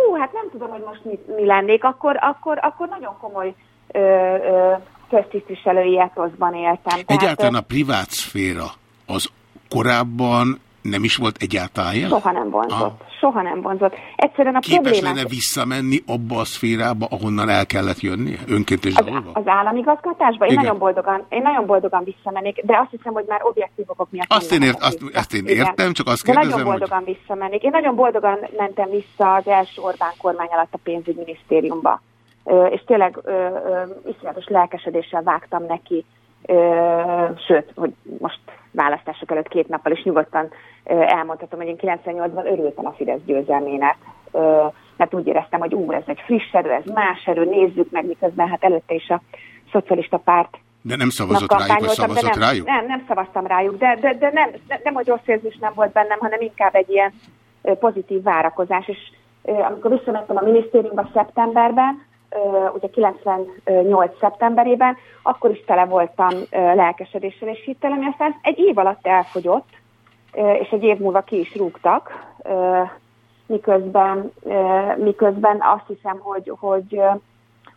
Speaker 9: hú, hát nem tudom, hogy most mi, mi lennék. Akkor, akkor, akkor nagyon komoly ö, ö, köztisztviselői etoszban éltem.
Speaker 3: Egyáltalán
Speaker 9: ö,
Speaker 3: a privát szféra az korábban nem is volt egyáltalán jelen?
Speaker 9: Soha nem vonzott. Soha nem vonzott. Egyszerűen a
Speaker 3: Képes
Speaker 9: problémák...
Speaker 3: lenne visszamenni abba a szférába, ahonnan el kellett jönnie? Önként és
Speaker 9: Az,
Speaker 3: dalolva?
Speaker 9: az államigazgatásba? Én
Speaker 3: Igen.
Speaker 9: nagyon, boldogan, én nagyon boldogan visszamennék, de azt hiszem, hogy már objektív okok miatt
Speaker 3: Azt én, ért, azt, ezt én
Speaker 9: Igen.
Speaker 3: értem, csak azt
Speaker 9: De nagyon
Speaker 3: kérdezem, hogy...
Speaker 9: boldogan visszamennék. Én nagyon boldogan mentem vissza az első Orbán kormány alatt a pénzügyminisztériumba. És tényleg iszonyatos lelkesedéssel vágtam neki, sőt, hogy most választások előtt két nappal is nyugodtan elmondhatom, hogy én 98-ban örültem a Fidesz győzelmének, mert úgy éreztem, hogy ú, ez egy friss erő, ez más erő, nézzük meg, miközben hát előtte is a szocialista párt
Speaker 3: De nem szavazott rájuk, vagy szavazott
Speaker 9: nem,
Speaker 3: rájuk?
Speaker 9: Nem, nem szavaztam rájuk, de, de, de nem, nem, hogy rossz érzés nem volt bennem, hanem inkább egy ilyen pozitív várakozás. És amikor visszamentem a minisztériumba szeptemberben, ugye 98 szeptemberében, akkor is tele voltam lelkesedéssel és hittel, ami aztán egy év alatt elfogyott, és egy év múlva ki is rúgtak, miközben, miközben azt hiszem, hogy, hogy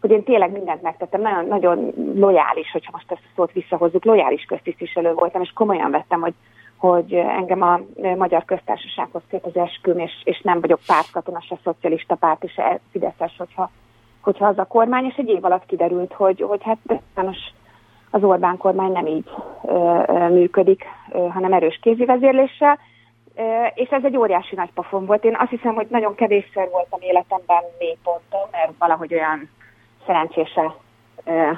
Speaker 9: hogy én tényleg mindent megtettem, nagyon, nagyon lojális, hogyha most ezt a szót visszahozzuk, lojális köztisztviselő voltam, és komolyan vettem, hogy, hogy engem a Magyar Köztársasághoz köt az esküm, és, és nem vagyok pártkatona, se szocialista párt, és se Fideszes, hogyha, hogyha az a kormány, és egy év alatt kiderült, hogy, hogy hát sajnos az Orbán kormány nem így ö, ö, működik, ö, hanem erős kézivezérléssel, Ö, és ez egy óriási nagy pofon volt. Én azt hiszem, hogy nagyon kevésszer voltam életemben mélyponton, mert valahogy olyan szerencsése ö,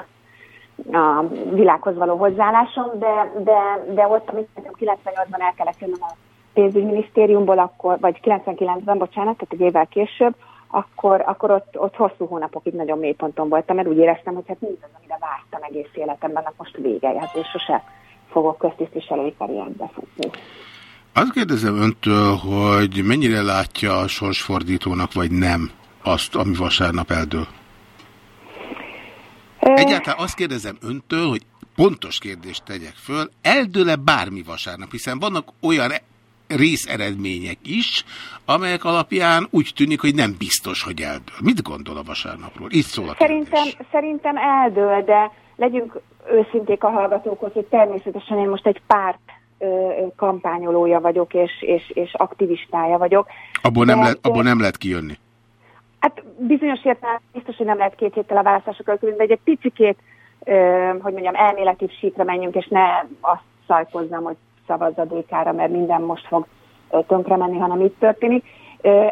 Speaker 9: a világhoz való hozzáállásom, de, de, de ott, amit nekem 98-ban el kellett jönnöm a pénzügyminisztériumból, akkor, vagy 99-ben, bocsánat, tehát egy évvel később, akkor, akkor ott, ott hosszú hónapokig nagyon mélyponton voltam, mert úgy éreztem, hogy hát mindaz, amire vártam egész életemben, most vége, hát és sose fogok köztisztviselői karrierbe futni.
Speaker 3: Azt kérdezem öntől, hogy mennyire látja a sorsfordítónak, vagy nem azt, ami vasárnap eldől? Egyáltalán azt kérdezem öntől, hogy pontos kérdést tegyek föl, eldől-e bármi vasárnap, hiszen vannak olyan részeredmények is, amelyek alapján úgy tűnik, hogy nem biztos, hogy eldől. Mit gondol a vasárnapról? Itt szól a
Speaker 9: Szerintem, szerintem eldől, de legyünk őszinték a hallgatókhoz, hogy természetesen én most egy párt kampányolója vagyok, és, és, és aktivistája vagyok.
Speaker 3: Abból nem,
Speaker 9: De-
Speaker 3: lehet, abból nem lehet kijönni.
Speaker 9: Hát bizonyos értelemben biztos, hogy nem lehet két héttel a választások előtt, de egy picikét, hogy mondjam, elméleti síkra menjünk, és ne azt szajkozzam, hogy szavazz a DK-ra, mert minden most fog tönkre menni, hanem itt történik.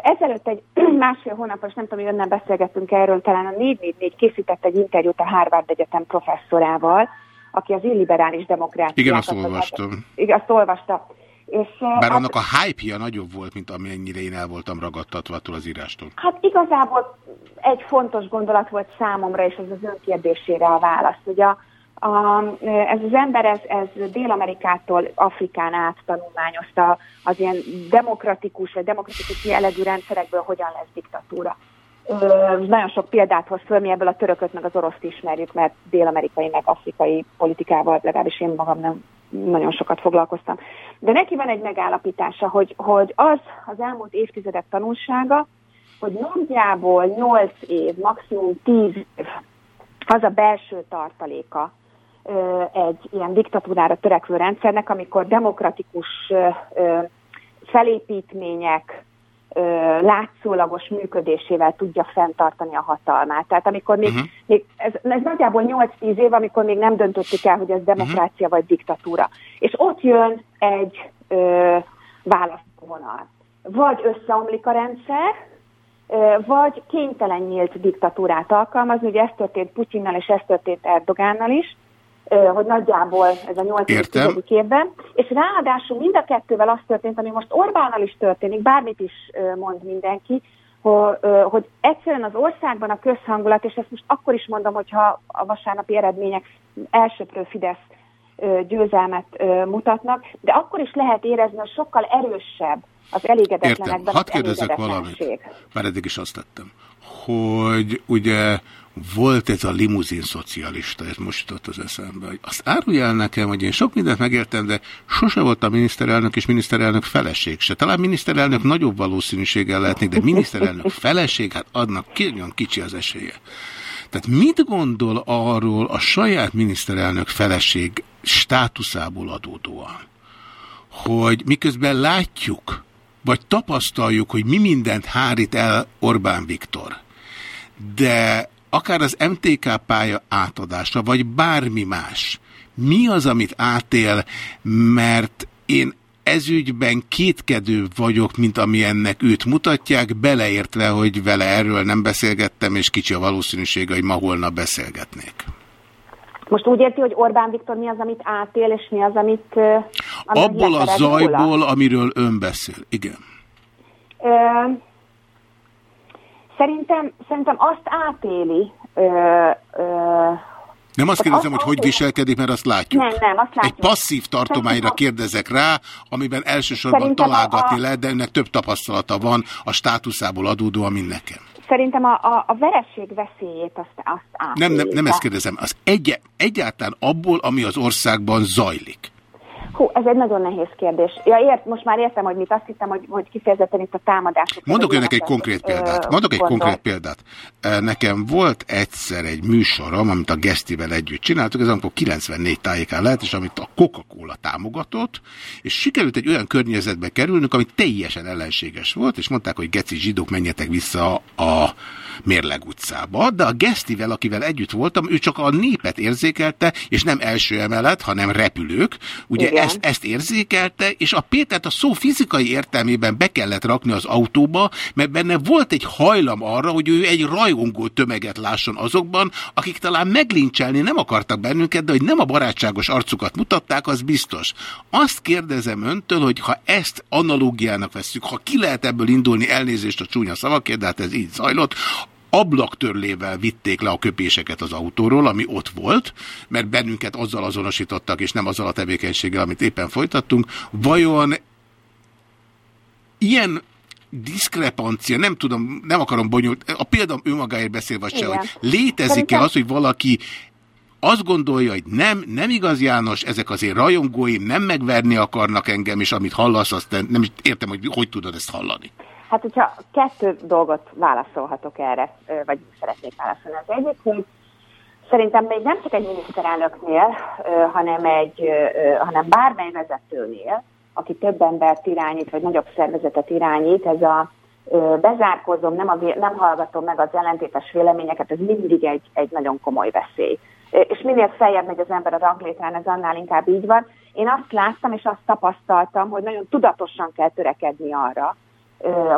Speaker 9: Ezelőtt egy másfél hónapos, nem tudom, hogy önnel beszélgettünk erről, talán a 444 készített egy interjút a Harvard Egyetem professzorával, aki az illiberális demokráciát...
Speaker 3: Igen, azt olvastam.
Speaker 9: Igen, azt olvasta. És,
Speaker 3: Bár
Speaker 9: hát-
Speaker 3: annak a hype-ja nagyobb volt, mint amennyire én el voltam ragadtatva attól az írástól.
Speaker 9: Hát igazából egy fontos gondolat volt számomra, és ez az ön kérdésére a válasz. Ugye a, a, ez az ember, ez, ez Dél-Amerikától Afrikán át tanulmányozta az ilyen demokratikus vagy demokratikus jellegű rendszerekből hogyan lesz diktatúra. Ö, nagyon sok példát hoz föl, mi ebből a törököt meg az oroszt ismerjük, mert dél-amerikai meg afrikai politikával legalábbis én magam nem nagyon sokat foglalkoztam. De neki van egy megállapítása, hogy, hogy az az elmúlt évtizedek tanulsága, hogy nagyjából 8 év, maximum 10 év az a belső tartaléka egy ilyen diktatúrára törekvő rendszernek, amikor demokratikus felépítmények látszólagos működésével tudja fenntartani a hatalmát. Tehát amikor még, uh-huh. még ez, ez nagyjából 8-10 év, amikor még nem döntöttük el, hogy ez demokrácia uh-huh. vagy diktatúra. És ott jön egy ö, választóvonal. Vagy összeomlik a rendszer, Ö, vagy kénytelen nyílt diktatúrát alkalmazni, ugye ez történt Putyinnal és ez történt Erdogánnal is, hogy nagyjából ez a 8.
Speaker 3: Értem.
Speaker 9: évben, és ráadásul mind a kettővel az történt, ami most Orbánnal is történik, bármit is mond mindenki, hogy, egyszerűen az országban a közhangulat, és ezt most akkor is mondom, hogyha a vasárnapi eredmények elsőprő Fidesz győzelmet mutatnak, de akkor is lehet érezni, hogy sokkal erősebb az
Speaker 3: Értem.
Speaker 9: elégedetlenekben
Speaker 3: Hadd
Speaker 9: az
Speaker 3: kérdezzek valamit. Már eddig is azt tettem. Hogy ugye volt ez a limuzin szocialista, ez most jutott az eszembe. Hogy azt árulj el nekem, hogy én sok mindent megértem, de sose volt a miniszterelnök és miniszterelnök feleség se. Talán miniszterelnök nagyobb valószínűséggel lehetnék, de miniszterelnök feleség, hát adnak nagyon kicsi az esélye. Tehát mit gondol arról a saját miniszterelnök feleség státuszából adódóan, hogy miközben látjuk, vagy tapasztaljuk, hogy mi mindent hárít el Orbán Viktor, de akár az MTK pálya átadása, vagy bármi más, mi az, amit átél, mert én ezügyben kétkedő vagyok, mint ami ennek őt mutatják, beleértve, hogy vele erről nem beszélgettem, és kicsi a valószínűsége, hogy ma holnap beszélgetnék.
Speaker 9: Most úgy érti, hogy Orbán Viktor mi az, amit átél, és mi az, amit... amit
Speaker 3: Abból a
Speaker 9: lepereg róla?
Speaker 3: zajból, amiről ön beszél. Igen.
Speaker 9: Ö, szerintem, szerintem azt átéli... Ö, ö,
Speaker 3: Nem azt kérdezem, hogy hogy viselkedik, mert azt látjuk.
Speaker 9: nem, nem, azt látjuk.
Speaker 3: Egy passzív tartományra kérdezek rá, amiben elsősorban
Speaker 9: Szerintem
Speaker 3: találgatni
Speaker 9: a-
Speaker 3: lehet, de önnek több tapasztalata van a státuszából adódóan, mint nekem.
Speaker 9: Szerintem a, a, a vereség veszélyét azt, azt átéli.
Speaker 3: Nem, nem, nem ezt kérdezem. Az egy, egyáltalán abból, ami az országban zajlik.
Speaker 9: Hú, ez egy nagyon nehéz kérdés. Ja, ért, most már értem, hogy mit azt hittem, hogy, hogy kifejezetten itt a támadások.
Speaker 3: Mondok önnek egy konkrét példát. Mondok egy
Speaker 9: gondol.
Speaker 3: konkrét példát. Nekem volt egyszer egy műsorom, amit a Gesztivel együtt csináltuk, ez amikor 94 tájékán lehet, és amit a Coca-Cola támogatott, és sikerült egy olyan környezetbe kerülnünk, ami teljesen ellenséges volt, és mondták, hogy geci zsidók, menjetek vissza a Mérleg utcába, de a Gesztivel, akivel együtt voltam, ő csak a népet érzékelte, és nem első emelet, hanem repülők. Ugye
Speaker 9: Igen.
Speaker 3: Ezt, ezt érzékelte, és a Pétert a szó fizikai értelmében be kellett rakni az autóba, mert benne volt egy hajlam arra, hogy ő egy rajongó tömeget lásson azokban, akik talán meglincselni nem akartak bennünket, de hogy nem a barátságos arcukat mutatták, az biztos. Azt kérdezem öntől, hogy ha ezt analógiának vesszük, ha ki lehet ebből indulni, elnézést a csúnya szavakért, de hát ez így zajlott, ablaktörlével vitték le a köpéseket az autóról, ami ott volt, mert bennünket azzal azonosítottak, és nem azzal a tevékenységgel, amit éppen folytattunk. Vajon ilyen diszkrepancia, nem tudom, nem akarom bonyolult, a példam önmagáért beszél, vagy se, hogy létezik-e az, hogy valaki azt gondolja, hogy nem, nem igaz János, ezek az én rajongóim nem megverni akarnak engem, és amit hallasz, azt nem, nem is értem, hogy hogy tudod ezt hallani.
Speaker 9: Hát, hogyha kettő dolgot válaszolhatok erre, vagy szeretnék válaszolni. Az egyik, hogy szerintem még nem csak egy miniszterelnöknél, hanem, egy, hanem bármely vezetőnél, aki több embert irányít, vagy nagyobb szervezetet irányít, ez a ö, bezárkózom, nem, a, nem hallgatom meg az ellentétes véleményeket, ez mindig egy, egy nagyon komoly veszély. És minél feljebb megy az ember a ranglétrán, ez annál inkább így van. Én azt láttam és azt tapasztaltam, hogy nagyon tudatosan kell törekedni arra,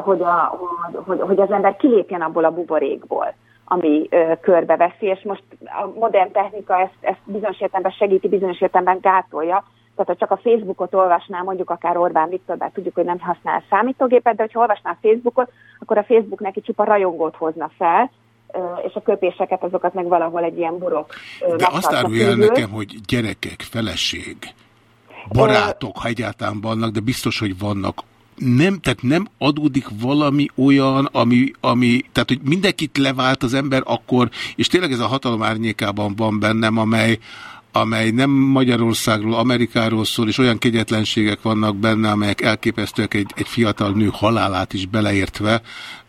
Speaker 9: hogy, a, hogy, hogy, az ember kilépjen abból a buborékból, ami ö, körbeveszi, és most a modern technika ezt, ezt bizonyos értelemben segíti, bizonyos értelemben gátolja. Tehát ha csak a Facebookot olvasná, mondjuk akár Orbán Viktor, bár tudjuk, hogy nem használ számítógépet, de hogyha olvasná a Facebookot, akkor a Facebook neki csupa rajongót hozna fel, és a köpéseket azokat meg valahol egy ilyen burok.
Speaker 3: De azt árulja el nekem, hogy gyerekek, feleség, barátok, ha egyáltalán vannak, de biztos, hogy vannak. Nem, tehát nem adódik valami olyan, ami, ami, tehát hogy mindenkit levált az ember akkor, és tényleg ez a hatalom árnyékában van bennem, amely, amely nem Magyarországról, Amerikáról szól, és olyan kegyetlenségek vannak benne, amelyek elképesztőek egy, egy fiatal nő halálát is beleértve,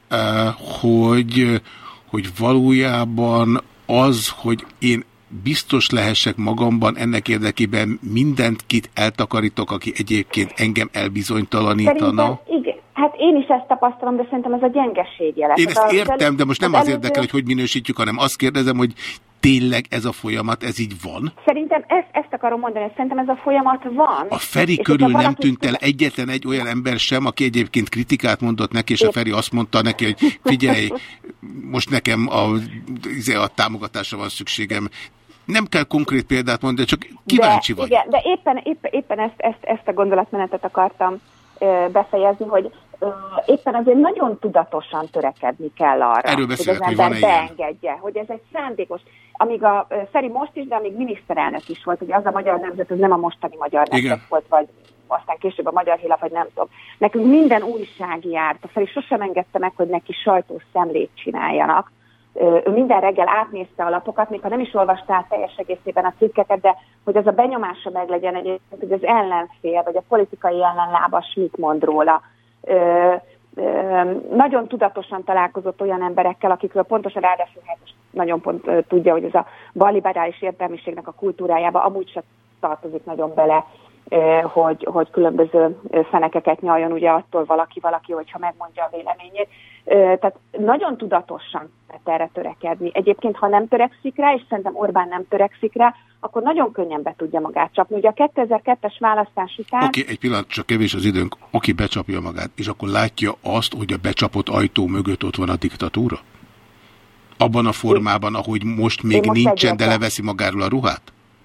Speaker 3: eh, hogy, hogy valójában az, hogy én biztos lehessek magamban, ennek érdekében mindent kit eltakarítok, aki egyébként engem elbizonytalanítana.
Speaker 9: Szerintem, igen. Hát én is ezt tapasztalom, de szerintem ez a gyengeség jele.
Speaker 3: Én ezt
Speaker 9: az
Speaker 3: értem, de most nem
Speaker 9: az
Speaker 3: az érdekel, hogy hogy minősítjük, hanem azt kérdezem, hogy tényleg ez a folyamat, ez így van?
Speaker 9: Szerintem ezt, ezt akarom mondani, szerintem ez a folyamat van.
Speaker 3: A Feri
Speaker 9: És
Speaker 3: körül nem tűnt el egyetlen egy olyan ember sem, aki egyébként kritikát mondott neki, és a Feri azt mondta neki, hogy figyelj, most nekem a, izé, a támogatásra van szükségem. Nem kell konkrét példát mondani, csak kíváncsi
Speaker 9: de,
Speaker 3: vagy.
Speaker 9: Igen, de éppen, éppen, éppen ezt, ezt, ezt a gondolatmenetet akartam ö, befejezni, hogy ö, éppen azért nagyon tudatosan törekedni kell arra,
Speaker 3: Erről
Speaker 9: hogy
Speaker 3: beszélek,
Speaker 9: az
Speaker 3: hogy
Speaker 9: ember
Speaker 3: ilyen.
Speaker 9: beengedje, hogy ez egy szándékos, amíg a Feri most is, de amíg miniszterelnök is volt, hogy az a magyar nemzet, az nem a mostani magyar
Speaker 3: Igen.
Speaker 9: nemzet volt, vagy aztán később a magyar hílap, vagy nem tudom. Nekünk minden újság járt, a Feri sosem engedte meg, hogy neki sajtós szemlét csináljanak. Ő minden reggel átnézte a lapokat, még ha nem is olvastál teljes egészében a cikkeket, de hogy az a benyomása meglegyen egyébként, hogy az ellenfél, vagy a politikai ellenlábas mit mond róla. Ö, ö, nagyon tudatosan találkozott olyan emberekkel, akikről pontosan ráadásul hát nagyon pont ö, tudja, hogy ez a balliberális értelmiségnek a kultúrájába amúgy sem tartozik nagyon bele, ö, hogy, hogy különböző fenekeket nyaljon ugye attól valaki, valaki, hogyha megmondja a véleményét. Tehát nagyon tudatosan lehet erre törekedni. Egyébként, ha nem törekszik rá, és szerintem Orbán nem törekszik rá, akkor nagyon könnyen be tudja magát csapni. Ugye a 2002-es választás után...
Speaker 3: Oké, egy pillanat, csak kevés az időnk. Oké, becsapja magát, és akkor látja azt, hogy a becsapott ajtó mögött ott van a diktatúra? Abban a formában, ahogy most még
Speaker 9: most
Speaker 3: nincsen, de
Speaker 9: egyetlen.
Speaker 3: leveszi magáról a ruhát?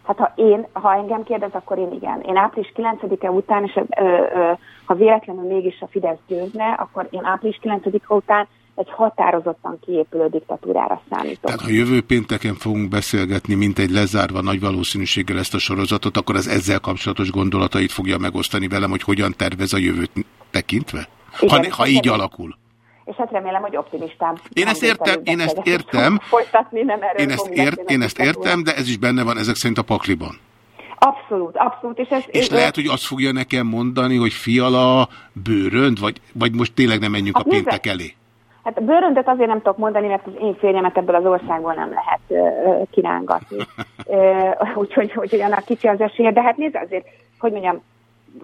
Speaker 9: Hát ha én, ha engem kérdez, akkor én igen. Én április 9-e után, és ö, ö, ha véletlenül mégis a Fidesz győzne, akkor én április 9-e után egy határozottan kiépülő diktatúrára számítok.
Speaker 3: Tehát ha jövő pénteken fogunk beszélgetni, mint egy lezárva nagy valószínűséggel ezt a sorozatot, akkor az ezzel kapcsolatos gondolatait fogja megosztani velem, hogy hogyan tervez a jövőt tekintve?
Speaker 9: Igen,
Speaker 3: Ha, ha
Speaker 9: hát
Speaker 3: így
Speaker 9: remélem-
Speaker 3: alakul.
Speaker 9: És hát remélem, hogy optimistám.
Speaker 3: Én ezt értem, én ezt értem.
Speaker 9: Folytatni, nem erről
Speaker 3: Én ezt, ért, én ezt értem, de ez is benne van ezek szerint a pakliban.
Speaker 9: Abszolút, abszolút. És, ez,
Speaker 3: És lehet, hogy azt fogja nekem mondani, hogy fiala bőrönd, vagy, vagy most tényleg nem menjünk
Speaker 9: Hát
Speaker 3: a péntek
Speaker 9: nézze,
Speaker 3: elé.
Speaker 9: Hát a bőröndöt azért nem tudok mondani, mert az én férjemet ebből az országból nem lehet ö, kirángatni. Úgyhogy hogy olyan kicsi az esélye. De hát nézd azért, hogy mondjam,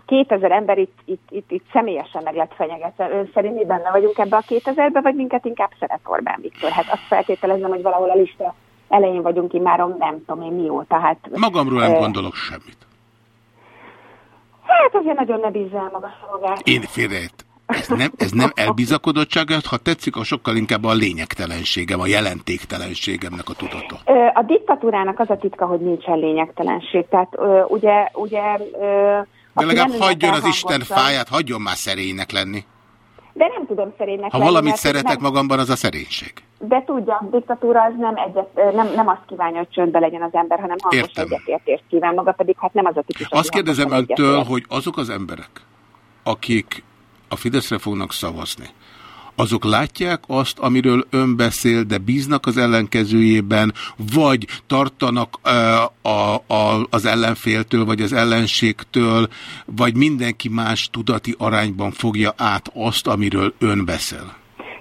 Speaker 9: 2000 ember itt, itt, itt, itt személyesen meg lett fenyegetve. Ön szerint mi benne vagyunk ebbe a 2000-be, vagy minket inkább szeret Orbán Viktor? Hát azt feltételezem, hogy valahol a lista elején vagyunk immáron, nem tudom én mióta. Hát,
Speaker 3: Magamról nem
Speaker 9: ö,
Speaker 3: gondolok semmit.
Speaker 9: Hát azért nagyon ne bízza el magasra magát.
Speaker 3: Én félreért. Ez nem, ez nem elbizakodottság, ha tetszik, a sokkal inkább a lényegtelenségem, a jelentéktelenségemnek a tudata.
Speaker 9: A diktatúrának az a titka, hogy nincsen lényegtelenség. Tehát ugye, ugye
Speaker 3: De legalább hagyjon az Isten fáját, hagyjon már szerénynek lenni.
Speaker 9: De nem tudom szerénynek
Speaker 3: Ha
Speaker 9: lenni,
Speaker 3: valamit szeretek
Speaker 9: nem,
Speaker 3: magamban, az a szerénység.
Speaker 9: De tudja, a diktatúra az nem, egyet, nem, nem azt kívánja, hogy csöndbe legyen az ember, hanem hangos
Speaker 3: Értem.
Speaker 9: egyetértést kíván maga, pedig hát nem az a típus,
Speaker 3: Azt kérdezem öntől, hogy azok az emberek, akik a Fideszre fognak szavazni, azok látják azt, amiről ön beszél, de bíznak az ellenkezőjében, vagy tartanak ö, a, a, az ellenféltől, vagy az ellenségtől, vagy mindenki más tudati arányban fogja át azt, amiről ön beszél.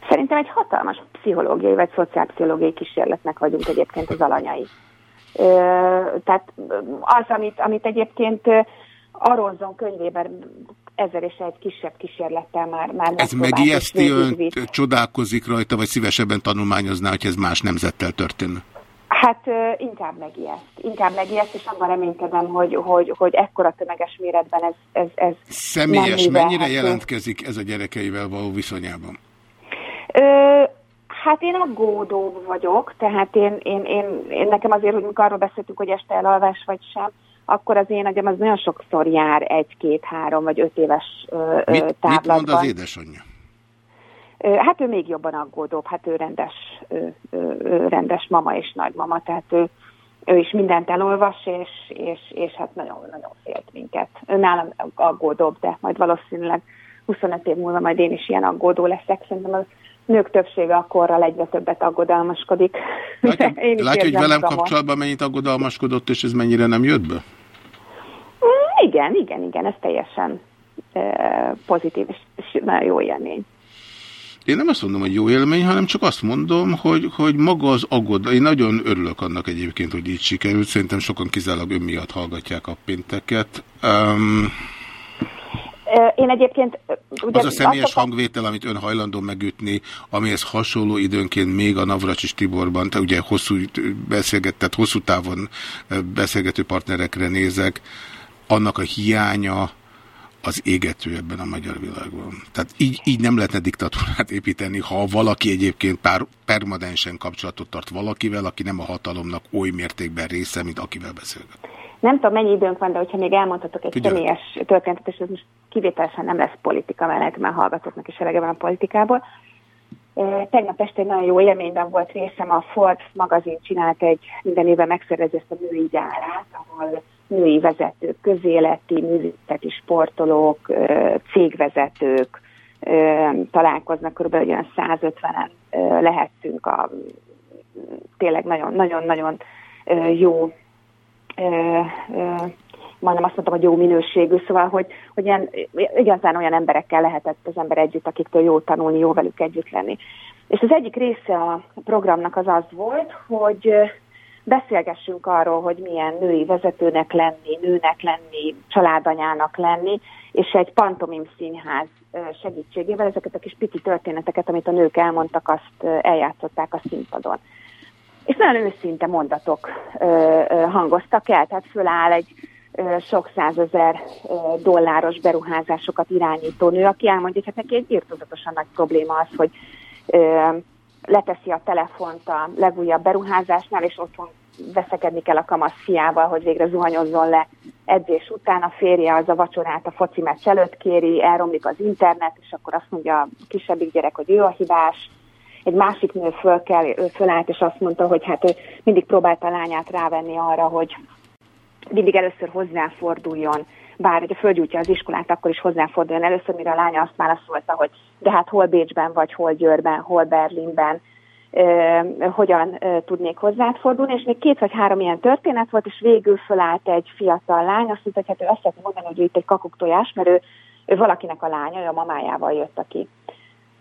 Speaker 9: Szerintem egy hatalmas pszichológiai vagy szociálpszichológiai kísérletnek vagyunk egyébként az alanyai. Tehát az, amit, amit egyébként Aronzon könyvében ezer és egy kisebb kísérlettel már, már
Speaker 3: Ez megijeszti önt, csodálkozik rajta, vagy szívesebben tanulmányozná, hogy ez más nemzettel történne?
Speaker 9: Hát inkább megijeszt. Inkább megijeszt, és abban reménykedem, hogy, hogy, hogy ekkora tömeges méretben ez, ez, ez
Speaker 3: Személyes,
Speaker 9: nem
Speaker 3: mennyire jelentkezik ez a gyerekeivel való viszonyában?
Speaker 9: Ö, hát én aggódó vagyok, tehát én, én, én, én nekem azért, hogy mikor arról beszéltük, hogy este elalvás vagy sem, akkor az én agyam az nagyon sokszor jár egy, két, három vagy öt éves ö,
Speaker 3: Mit, mit
Speaker 9: távlatban.
Speaker 3: mond az édesanyja?
Speaker 9: Hát ő még jobban aggódóbb, hát ő rendes, rendes mama és nagymama, tehát ő, ő is mindent elolvas, és, és, és hát nagyon-nagyon félt minket. Ő nálam aggódóbb, de majd valószínűleg 25 év múlva majd én is ilyen aggódó leszek. Szerintem a nők többsége akkorral egyre többet aggodalmaskodik.
Speaker 3: Látja, látja hogy velem
Speaker 9: magamon.
Speaker 3: kapcsolatban mennyit aggodalmaskodott, és ez mennyire nem jött be?
Speaker 9: Igen, igen, igen, ez teljesen pozitív, és, nagyon jó élmény.
Speaker 3: Én nem azt mondom, hogy jó élmény, hanem csak azt mondom, hogy, hogy maga az aggód. Én nagyon örülök annak egyébként, hogy így sikerült. Szerintem sokan kizárólag ön miatt hallgatják a pénteket. Um,
Speaker 9: Én egyébként... ugye
Speaker 3: Az a személyes
Speaker 9: azt
Speaker 3: hangvétel, amit ön hajlandó megütni, amihez hasonló időnként még a Navracsis Tiborban, te ugye hosszú beszélgetett, hosszú távon beszélgető partnerekre nézek, annak a hiánya az égető ebben a magyar világban. Tehát így, így nem lehetne diktatúrát építeni, ha valaki egyébként pár, permanensen kapcsolatot tart valakivel, aki nem a hatalomnak oly mértékben része, mint akivel beszélget.
Speaker 9: Nem tudom, mennyi időnk van, de hogyha még elmondhatok egy
Speaker 3: Figyelek.
Speaker 9: személyes történetet, és ez most kivételesen nem lesz politika, mert már hallgatóknak is elege van a politikából. Tegnap este egy nagyon jó élményben volt részem, a Forbes magazin csinált egy minden évben megszervezi ezt a női gyárát, ahol női vezetők, közéleti, művészeti sportolók, cégvezetők találkoznak, körülbelül olyan 150-en ö, lehettünk a tényleg nagyon-nagyon-nagyon jó majdnem azt mondtam, hogy jó minőségű, szóval, hogy, hogy ilyen, igazán olyan emberekkel lehetett az ember együtt, akiktől jó tanulni, jó velük együtt lenni. És az egyik része a programnak az az volt, hogy beszélgessünk arról, hogy milyen női vezetőnek lenni, nőnek lenni, családanyának lenni, és egy pantomim színház segítségével ezeket a kis pici történeteket, amit a nők elmondtak, azt eljátszották a színpadon. És nagyon őszinte mondatok hangoztak el, tehát föláll egy sok százezer dolláros beruházásokat irányító nő, aki elmondja, hogy hát neki egy írtozatosan nagy probléma az, hogy leteszi a telefont a legújabb beruházásnál, és otthon veszekedni kell a kamasz fiával, hogy végre zuhanyozzon le edzés után. A férje az a vacsorát a foci meccs előtt kéri, elromlik az internet, és akkor azt mondja a kisebbik gyerek, hogy ő a hibás. Egy másik nő föl kell, fölállt, és azt mondta, hogy hát ő mindig próbálta a lányát rávenni arra, hogy mindig először hozzáforduljon, bár ugye földgyújtja az iskolát, akkor is hozzáforduljon. Először, mire a lánya azt válaszolta, hogy de hát hol Bécsben, vagy hol Győrben, hol Berlinben, hogyan tudnék hozzáfordulni, és még két vagy három ilyen történet volt, és végül fölállt egy fiatal lány, azt mondta, hogy hát ő azt szeretné mondani, hogy ő itt egy kakuktojás, mert ő, ő valakinek a lánya, ő a mamájával jött, aki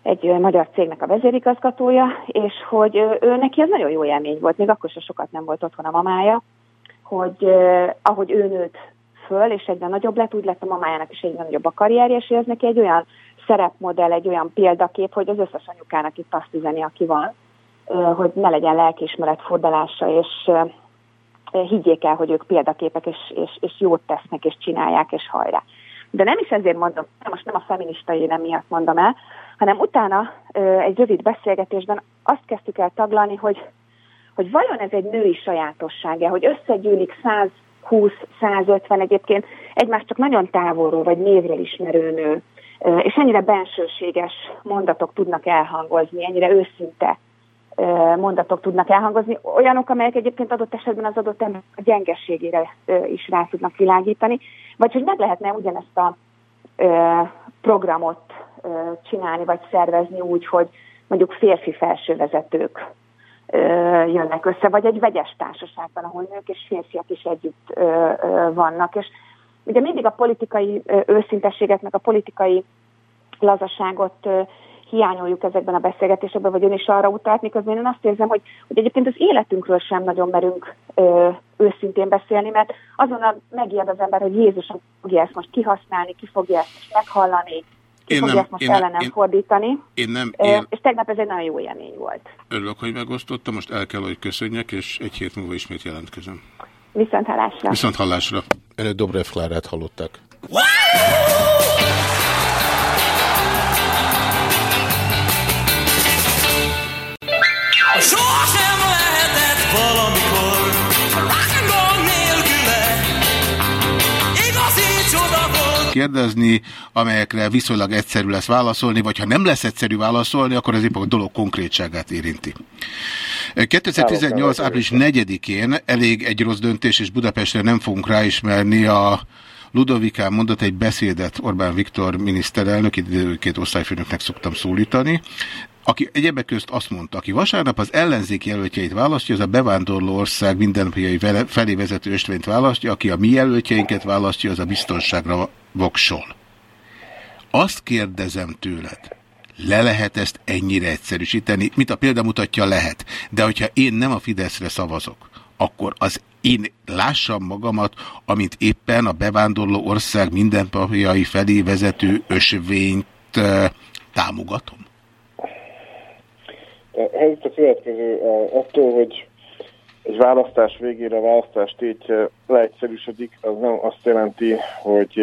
Speaker 9: egy magyar cégnek a vezérigazgatója, és hogy ö, ő neki ez nagyon jó élmény volt, még akkor sem sokat nem volt otthon a mamája, hogy eh, ahogy ő nőtt föl, és egyre nagyobb lett, úgy lett a mamájának is egyre nagyobb a karrierje, és ez neki egy olyan szerepmodell, egy olyan példakép, hogy az összes anyukának itt azt üzeni, aki van, hogy ne legyen lelkiismeret fordalása, és higgyék el, hogy ők példaképek, és, és, és jót tesznek, és csinálják, és hajrá. De nem is ezért mondom, most nem a feminista énem miatt mondom el, hanem utána egy rövid beszélgetésben azt kezdtük el taglalni, hogy hogy vajon ez egy női sajátossága, hogy összegyűlik 120-150 egyébként. Egymást csak nagyon távolról vagy névről ismerő és ennyire bensőséges mondatok tudnak elhangozni, ennyire őszinte mondatok tudnak elhangozni, olyanok, amelyek egyébként adott esetben az adott ember a gyengességére ö, is rá tudnak világítani, vagy hogy meg lehetne ugyanezt a programot csinálni, vagy szervezni úgy, hogy mondjuk férfi felsővezetők jönnek össze, vagy egy vegyes társaságban, ahol nők és férfiak is együtt vannak. És ugye mindig a politikai őszintességet, meg a politikai lazaságot hiányoljuk ezekben a beszélgetésekben, vagy ön is arra utalt, miközben én azt érzem, hogy, hogy egyébként az életünkről sem nagyon merünk ö, őszintén beszélni, mert azonnal megijed az ember, hogy Jézus fogja ezt most kihasználni, ki fogja ezt meghallani, ki
Speaker 3: Én
Speaker 9: fogja
Speaker 3: nem-
Speaker 9: most
Speaker 3: én
Speaker 9: ellenem
Speaker 3: én-
Speaker 9: fordítani.
Speaker 3: Én nem, én
Speaker 9: És tegnap ez egy nagyon jó élmény volt.
Speaker 3: örülök, hogy megosztottam, most el kell, hogy köszönjek, és egy hét múlva ismét jelentkezem.
Speaker 9: Viszont hallásra.
Speaker 3: Viszont hallásra. Önök Dobrev Klárát hallották.
Speaker 2: Sosem lehetett valamikor
Speaker 3: kérdezni, amelyekre viszonylag egyszerű lesz válaszolni, vagy ha nem lesz egyszerű válaszolni, akkor ez épp a dolog konkrétságát érinti. 2018. április 4-én elég egy rossz döntés, és Budapestre nem fogunk ráismerni a Ludovikán mondott egy beszédet Orbán Viktor miniszterelnök, időként osztályfőnöknek szoktam szólítani, aki egyebek közt azt mondta, aki vasárnap az ellenzék jelöltjeit választja, az a bevándorló ország mindennapjai felé vezető ösvényt választja, aki a mi jelöltjeinket választja, az a biztonságra voksol. Azt kérdezem tőled, le lehet ezt ennyire egyszerűsíteni, mint a példa mutatja lehet, de hogyha én nem a Fideszre szavazok, akkor az én lássam magamat, amint éppen a bevándorló ország mindenpapjai felé vezető ösvényt eh, támogatom?
Speaker 10: Helyzet a következő, attól, hogy egy választás végére a választás tétje leegyszerűsödik, az nem azt jelenti, hogy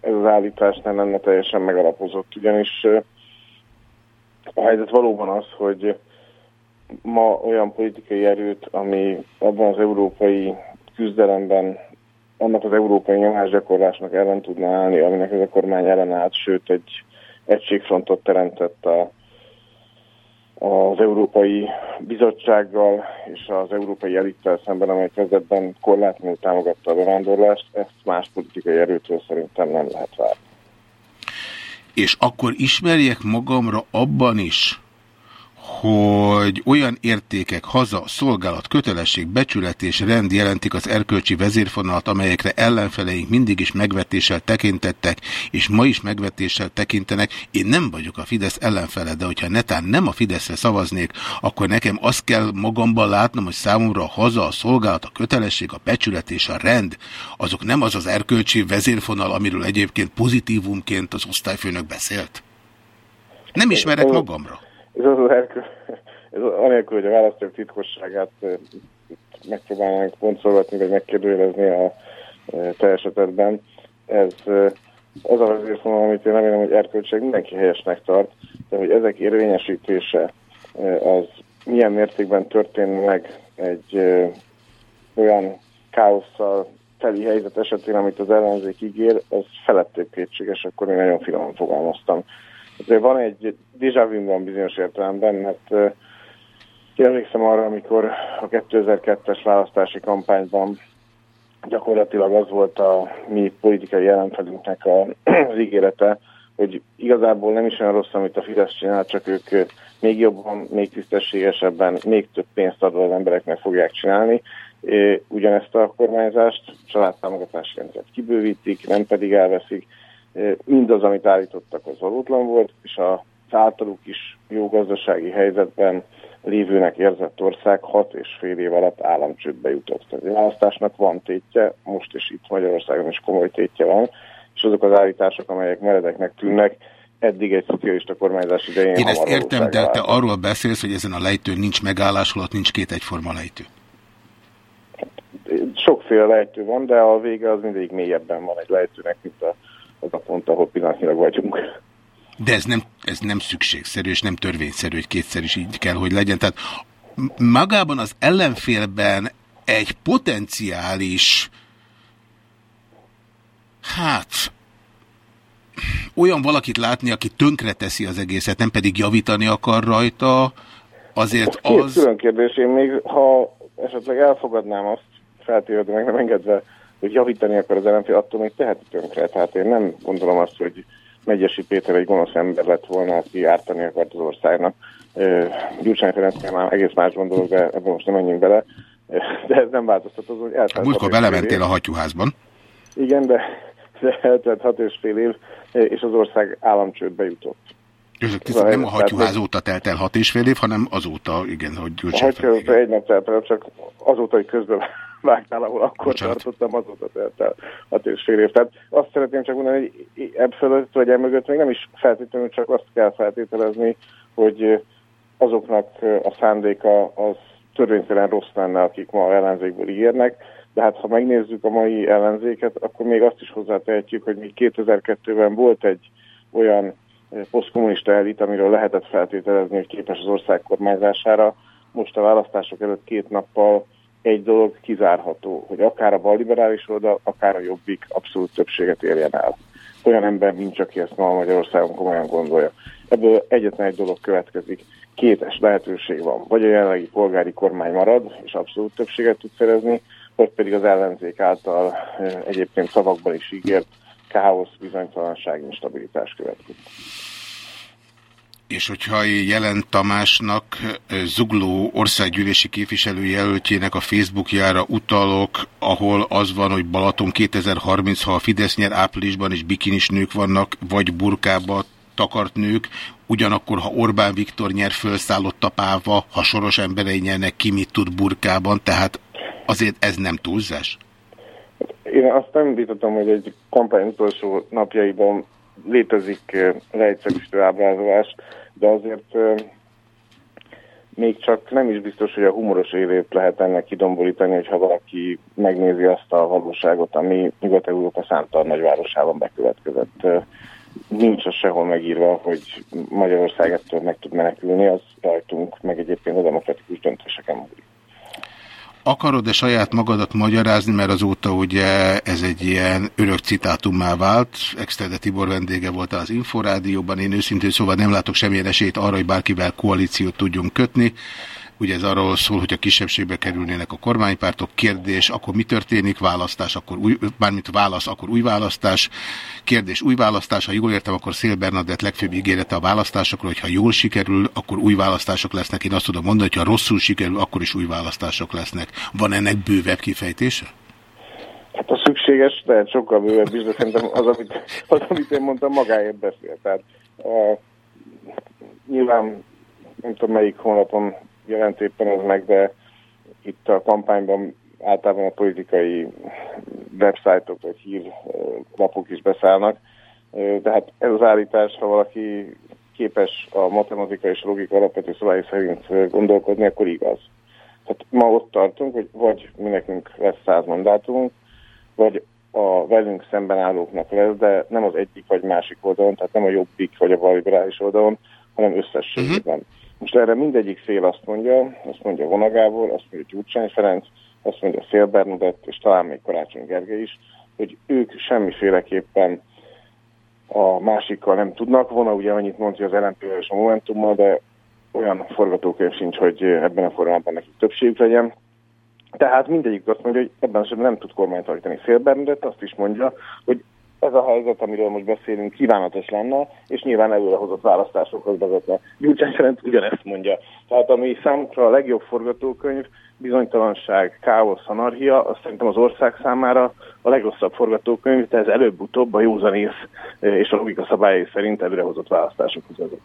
Speaker 10: ez az állítás nem lenne teljesen megalapozott, ugyanis a helyzet valóban az, hogy ma olyan politikai erőt, ami abban az európai küzdelemben annak az európai nyomásgyakorlásnak ellen tudna állni, aminek ez a kormány ellen állt, sőt egy egységfrontot teremtett a, az Európai Bizottsággal és az európai elittel szemben, amely kezdetben korlátlanul támogatta a bevándorlást, ezt más politikai erőtől szerintem nem lehet várni.
Speaker 3: És akkor ismerjek magamra abban is, hogy olyan értékek, haza, szolgálat, kötelesség, becsület és rend jelentik az erkölcsi vezérfonalat, amelyekre ellenfeleink mindig is megvetéssel tekintettek, és ma is megvetéssel tekintenek. Én nem vagyok a Fidesz ellenfele, de hogyha netán nem a Fideszre szavaznék, akkor nekem azt kell magamban látnom, hogy számomra a haza, a szolgálat, a kötelesség, a becsület és a rend, azok nem az az erkölcsi vezérfonal, amiről egyébként pozitívumként az osztályfőnök beszélt. Nem ismerek magamra.
Speaker 10: Ez az az elkö... ez anélkül, hogy a választók titkosságát eh, megpróbálnánk pontszolgatni, vagy megkérdőjelezni a eh, te esetedben. Ez eh, az a vezérfonal, amit én remélem, hogy erkölcség mindenki helyesnek tart, de hogy ezek érvényesítése az milyen mértékben történne meg egy olyan káosszal teli helyzet esetén, amit az ellenzék ígér, az felettébb kétséges, akkor én nagyon finoman fogalmaztam. Azért van egy van bizonyos értelemben, mert emlékszem arra, amikor a 2002-es választási kampányban gyakorlatilag az volt a mi politikai jelenfelünknek az ígérete, hogy igazából nem is olyan rossz, amit a Fidesz csinál, csak ők még jobban, még tisztességesebben, még több pénzt adva az embereknek fogják csinálni. Ugyanezt a kormányzást, családtámogatási rendszert kibővítik, nem pedig elveszik. Mindaz, amit állítottak, az valótlan volt, és a általuk is jó gazdasági helyzetben lévőnek érzett ország hat és fél év alatt államcsődbe jutott. Tehát a választásnak van tétje, most is itt Magyarországon is komoly tétje van, és azok az állítások, amelyek meredeknek tűnnek, eddig egy szocialista kormányzás idején
Speaker 3: Én ezt értem, de te arról beszélsz, hogy ezen a lejtőn nincs megállás, holott nincs két egyforma lejtő.
Speaker 10: Sokféle lejtő van, de a vége az mindig mélyebben van egy lejtőnek, mint a, az a pont, ahol pillanatnyilag vagyunk.
Speaker 3: De ez nem, ez nem szükségszerű, és nem törvényszerű, hogy kétszer is így kell, hogy legyen. Tehát magában az ellenfélben egy potenciális, hát, olyan valakit látni, aki tönkreteszi az egészet, nem pedig javítani akar rajta, azért
Speaker 10: Két
Speaker 3: az...
Speaker 10: külön kérdés, én még ha esetleg elfogadnám azt, feltéve, meg nem engedve, hogy javítani akar az ellenfél, attól még teheti tönkre. Tehát én nem gondolom azt, hogy Megyesi Péter egy gonosz ember lett volna, aki ártani akart az országnak. Gyurcsány Ferenc már egész más gondolok, de ebben most nem menjünk bele. De ez nem változtat azon, hogy
Speaker 3: Múltkor belementél a hattyúházban.
Speaker 10: Igen, de, de eltelt hat és fél év, és az ország államcsődbe jutott.
Speaker 3: Ezek
Speaker 10: Ez a
Speaker 3: nem a
Speaker 10: tehát-
Speaker 3: óta telt el hat és fél év, hanem azóta, igen, hogy Gyurcsány
Speaker 10: hagyja, egy nap telt el, csak azóta, hogy közben vágtál, ahol akkor
Speaker 3: Bocsánat.
Speaker 10: tartottam, azóta telt el hat és fél év. Tehát azt szeretném csak mondani, hogy ebb fölött vagy emögött még nem is feltétlenül csak azt kell feltételezni, hogy azoknak a szándéka az törvénytelen rossz lenne, akik ma ellenzékből ígérnek, de hát ha megnézzük a mai ellenzéket, akkor még azt is hozzátehetjük, hogy még 2002-ben volt egy olyan posztkommunista elit, amiről lehetett feltételezni, hogy képes az ország kormányzására. Most a választások előtt két nappal egy dolog kizárható, hogy akár a balliberális oldal, akár a jobbik abszolút többséget érjen el. Olyan ember nincs, aki ezt ma Magyarországon komolyan gondolja. Ebből egyetlen egy dolog következik. Kétes lehetőség van. Vagy a jelenlegi polgári kormány marad, és abszolút többséget tud szerezni, vagy pedig az ellenzék által egyébként szavakban is ígért káosz, bizonytalanság, instabilitás következik.
Speaker 3: És hogyha Jelen Tamásnak, Zugló országgyűlési képviselőjelöltjének a Facebookjára utalok, ahol az van, hogy Balaton 2030, ha a Fidesz nyer áprilisban, és bikinis nők vannak, vagy burkába takart nők, ugyanakkor, ha Orbán Viktor nyer fölszállott tapálva, ha soros emberei nyernek, ki mit tud burkában, tehát azért ez nem túlzás?
Speaker 10: Én azt nem vitatom, hogy egy kampány utolsó napjaiban létezik leegyszerűsítő ábrázolás, de azért még csak nem is biztos, hogy a humoros évét lehet ennek kidomborítani, hogyha valaki megnézi azt a valóságot, ami Nyugat-Európa számtalan nagyvárosában bekövetkezett. Nincs az sehol megírva, hogy Magyarország ettől meg tud menekülni, az rajtunk, meg egyébként a demokratikus döntéseken múlik.
Speaker 3: Akarod-e saját magadat magyarázni, mert azóta ugye ez egy ilyen örök citátummá vált, Exterde Tibor vendége volt az Inforádióban, én őszintén szóval nem látok semmilyen esélyt arra, hogy bárkivel koalíciót tudjunk kötni. Ugye ez arról szól, hogy a kisebbségbe kerülnének a kormánypártok. Kérdés, akkor mi történik? Választás, akkor új, mármint válasz, akkor új választás. Kérdés, új választás. Ha jól értem, akkor Szél Bernadett legfőbb ígérete a választásokról, hogy ha jól sikerül, akkor új választások lesznek. Én azt tudom mondani, hogy ha rosszul sikerül, akkor is új választások lesznek. Van ennek bővebb kifejtése?
Speaker 10: Hát a szükséges, lehet sokkal bővebb is, de szerintem az, amit, az, amit én mondtam, magáért beszél. Tehát uh, nyilván nem tudom melyik honlapon jelent éppen ez meg, de itt a kampányban általában a politikai websájtok vagy hírlapok is beszállnak. Tehát ez az állítás, ha valaki képes a matematika és logika alapvető szabály szerint gondolkodni, akkor igaz. Tehát ma ott tartunk, hogy vagy mi nekünk lesz száz mandátumunk, vagy a velünk szemben állóknak lesz, de nem az egyik vagy másik oldalon, tehát nem a jobbik vagy a balliberális oldalon, hanem összességében. Uh-huh. Most erre mindegyik fél azt mondja, azt mondja Vona Gábor, azt mondja Gyurcsány Ferenc, azt mondja Szél Bernadett, és talán még Karácsony Gergely is, hogy ők semmiféleképpen a másikkal nem tudnak. Vona ugye annyit mondja az lnp és a Momentummal, de olyan forgatókönyv sincs, hogy ebben a formában nekik többségük legyen. Tehát mindegyik azt mondja, hogy ebben esetben nem tud kormányt alakítani. Szél Bernadett azt is mondja, hogy ez a helyzet, amiről most beszélünk, kívánatos lenne, és nyilván előrehozott választásokhoz vezetne. Gyurcsány Ferenc ugyanezt mondja. Tehát ami számukra a legjobb forgatókönyv, bizonytalanság, káosz, anarchia, azt szerintem az ország számára a legrosszabb forgatókönyv, tehát ez előbb-utóbb a józanész és a logika szabályai szerint előrehozott választásokhoz vezet.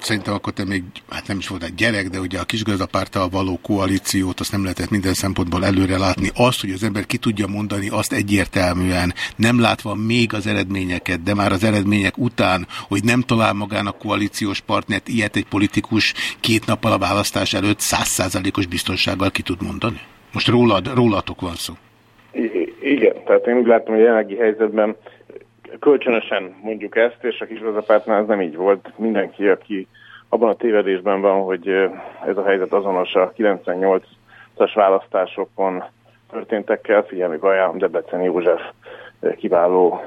Speaker 3: Szerintem akkor te még, hát nem is volt egy gyerek, de ugye a kisgazdapárttal való koalíciót azt nem lehetett minden szempontból előre látni. Azt, hogy az ember ki tudja mondani, azt egyértelműen, nem látva még az eredményeket, de már az eredmények után, hogy nem talál magának koalíciós partnert, ilyet egy politikus két nappal a választás előtt százszázalékos biztonsággal ki tud mondani? Most rólad, rólatok van szó.
Speaker 10: I- igen, tehát én úgy látom, hogy jelenlegi helyzetben kölcsönösen mondjuk ezt, és a kisgazdapártnál ez nem így volt. Mindenki, aki abban a tévedésben van, hogy ez a helyzet azonos a 98-as választásokon történtekkel, figyelmi ajánlom Debrecen József kiváló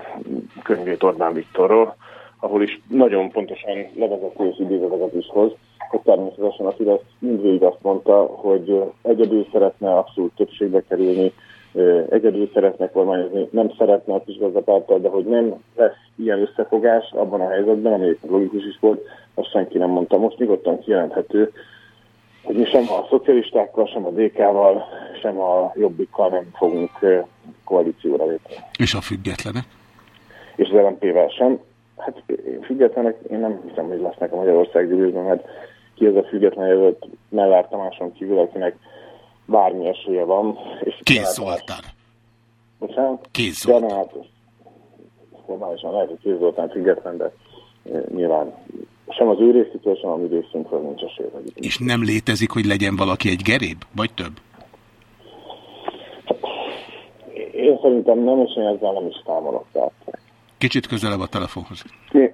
Speaker 10: könyvét Orbán Viktorról, ahol is nagyon pontosan levezető és idézeteket is hoz, hogy természetesen a Fidesz mindvégig azt mondta, hogy egyedül szeretne abszolút többségbe kerülni, egyedül szeretne kormányozni, nem szeretne a kisgazdapárttal, de hogy nem lesz ilyen összefogás abban a helyzetben, ami logikus is volt, azt senki nem mondta. Most nyugodtan kijelenthető, hogy mi sem a szocialistákkal, sem a DK-val, sem a jobbikkal nem fogunk koalícióra lépni.
Speaker 3: És a függetlenek?
Speaker 10: És az LMP-vel sem. Hát függetlenek, én nem hiszem, hogy lesznek a Magyarország gyűlésben, mert ki az a független jelölt Mellár Tamáson kívül, akinek bármi esélye van. És
Speaker 3: Kész.
Speaker 10: Bocsánat?
Speaker 3: Kész
Speaker 10: Ja, nem, hát formálisan lehet, hogy Kész Zoltán független, de eh, nyilván sem az ő részükről, sem a mi részünkről nincs esély. hogy itt
Speaker 3: És nem létezik, hogy legyen valaki egy geréb? Vagy több?
Speaker 10: Én szerintem nem, és én ezzel nem is számolok. Tehát
Speaker 3: Kicsit közelebb a telefonhoz.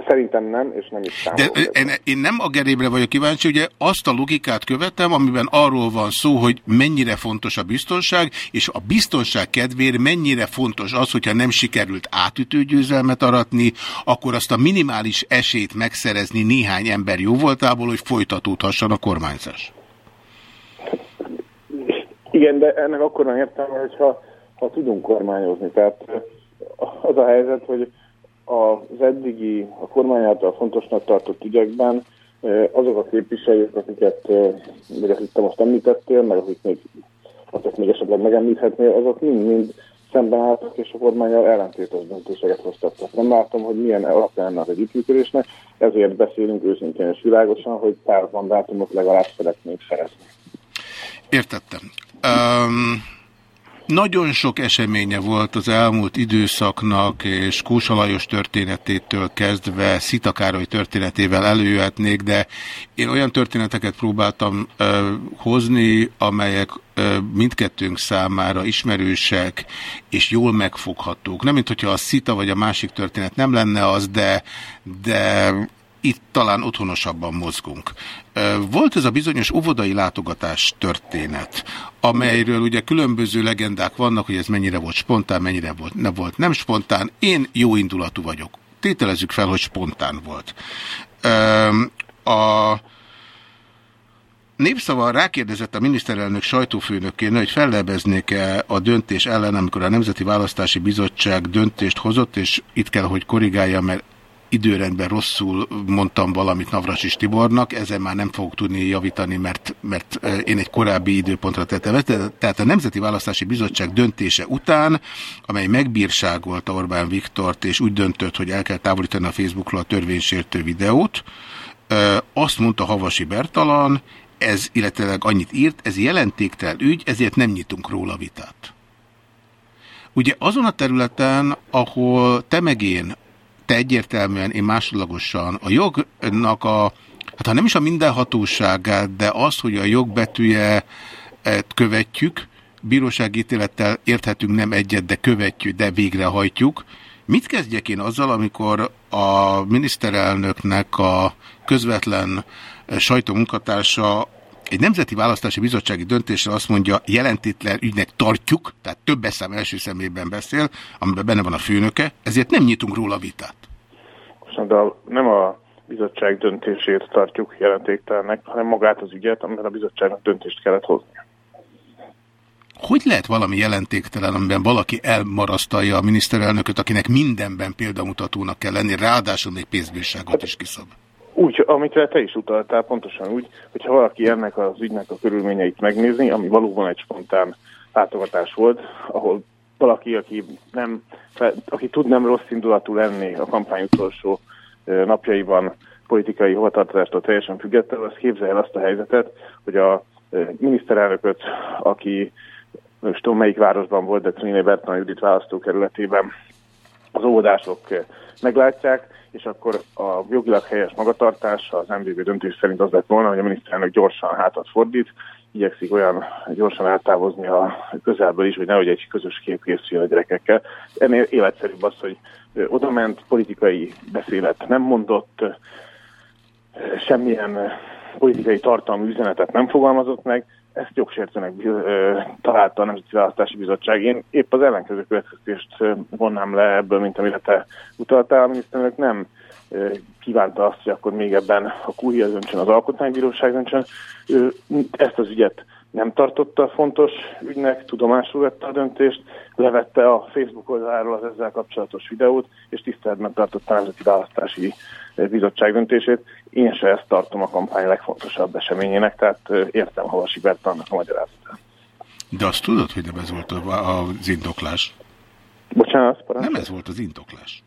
Speaker 10: szerintem nem, és nem is
Speaker 3: De én, én nem a gerébre vagyok kíváncsi, ugye azt a logikát követem, amiben arról van szó, hogy mennyire fontos a biztonság, és a biztonság kedvéért mennyire fontos az, hogyha nem sikerült átütő győzelmet aratni, akkor azt a minimális esélyt megszerezni néhány ember jóvoltából, hogy folytatódhasson a kormányzás.
Speaker 10: Igen, de ennek akkor van értelme, hogyha ha tudunk kormányozni. Tehát az a helyzet, hogy az eddigi, a kormány által fontosnak tartott ügyekben azok a képviselők, akiket, vagy akik te most említettél, meg akik még, akiket még esetleg megemlíthetnél, azok mind-mind szemben álltak, és a kormányjal ellentétes döntéseket hoztak. Tehát nem látom, hogy milyen alapja lenne az együttműködésnek, ezért beszélünk őszintén és világosan, hogy pár mandátumot legalább szeretnénk szerezni.
Speaker 3: Értettem. Um, nagyon sok eseménye volt az elmúlt időszaknak, és Kósa Lajos történetétől kezdve Szita Károly történetével előjöhetnék, de én olyan történeteket próbáltam ö, hozni, amelyek ö, mindkettőnk számára ismerősek és jól megfoghatók. Nem, mint hogyha a Szita vagy a másik történet nem lenne az, de, de itt talán otthonosabban mozgunk. Volt ez a bizonyos óvodai látogatás történet, amelyről ugye különböző legendák vannak, hogy ez mennyire volt spontán, mennyire volt, ne volt nem spontán. Én jó indulatú vagyok. Tételezzük fel, hogy spontán volt. A Népszava rákérdezett a miniszterelnök sajtófőnökén, hogy fellebeznék-e a döntés ellen, amikor a Nemzeti Választási Bizottság döntést hozott, és itt kell, hogy korrigálja, mert időrendben rosszul mondtam valamit Navrasis Tibornak, ezen már nem fogok tudni javítani, mert, mert eh, én egy korábbi időpontra tettem. Tehát a Nemzeti Választási Bizottság döntése után, amely megbírságolta Orbán Viktort, és úgy döntött, hogy el kell távolítani a Facebookról a törvénysértő videót, eh, azt mondta Havasi Bertalan, ez illetőleg annyit írt, ez jelentéktelen ügy, ezért nem nyitunk róla vitát. Ugye azon a területen, ahol te meg én, te egyértelműen, én másodlagosan a jognak a, hát ha nem is a mindenhatóságát, de az, hogy a jogbetűje követjük, bírósági ítélettel érthetünk nem egyet, de követjük, de végrehajtjuk. Mit kezdjek én azzal, amikor a miniszterelnöknek a közvetlen sajtómunkatársa egy nemzeti választási bizottsági döntésre azt mondja, jelentétlen ügynek tartjuk, tehát több beszám első szemében beszél, amiben benne van a főnöke, ezért nem nyitunk róla vitát.
Speaker 10: Most de nem a bizottság döntését tartjuk jelentéktelennek, hanem magát az ügyet, amiben a bizottságnak döntést kellett hozni.
Speaker 3: Hogy lehet valami jelentéktelen, amiben valaki elmarasztalja a miniszterelnököt, akinek mindenben példamutatónak kell lenni, ráadásul még pénzbírságot is kiszab?
Speaker 10: Úgy, amit te is utaltál, pontosan úgy, hogyha valaki ennek az ügynek a körülményeit megnézni, ami valóban egy spontán látogatás volt, ahol valaki, aki, nem, aki tud nem rossz indulatú lenni a kampány utolsó napjaiban politikai hovatartozástól teljesen függetlenül, az képzelje el azt a helyzetet, hogy a miniszterelnököt, aki most tudom melyik városban volt, de Triné Bertalan Judit választókerületében az óvodások meglátják, és akkor a jogilag helyes magatartás az MVB döntés szerint az lett volna, hogy a miniszterelnök gyorsan hátat fordít, igyekszik olyan gyorsan eltávozni a közelből is, hogy nehogy egy közös kép készüljön a gyerekekkel. Ennél életszerűbb az, hogy oda ment, politikai beszélet nem mondott, semmilyen politikai tartalmú üzenetet nem fogalmazott meg, ezt jogsértőnek találta a Nemzeti Választási Bizottság. Én épp az ellenkező következtést vonnám le ebből, mint amire te utaltál. A miniszterelnök nem kívánta azt, hogy akkor még ebben a kúria döntsön, az alkotmánybíróság döntsön. Ezt az ügyet nem tartotta fontos ügynek, tudomásul vette a döntést, levette a Facebook oldaláról az ezzel kapcsolatos videót, és tiszteletben tartotta a Nemzeti Választási Bizottság döntését. Én se ezt tartom a kampány legfontosabb eseményének, tehát értem Havasi Bertalannak a magyarázatát.
Speaker 3: De azt tudod, hogy nem ez volt az indoklás?
Speaker 10: Bocsánat,
Speaker 3: Nem ez volt az indoklás.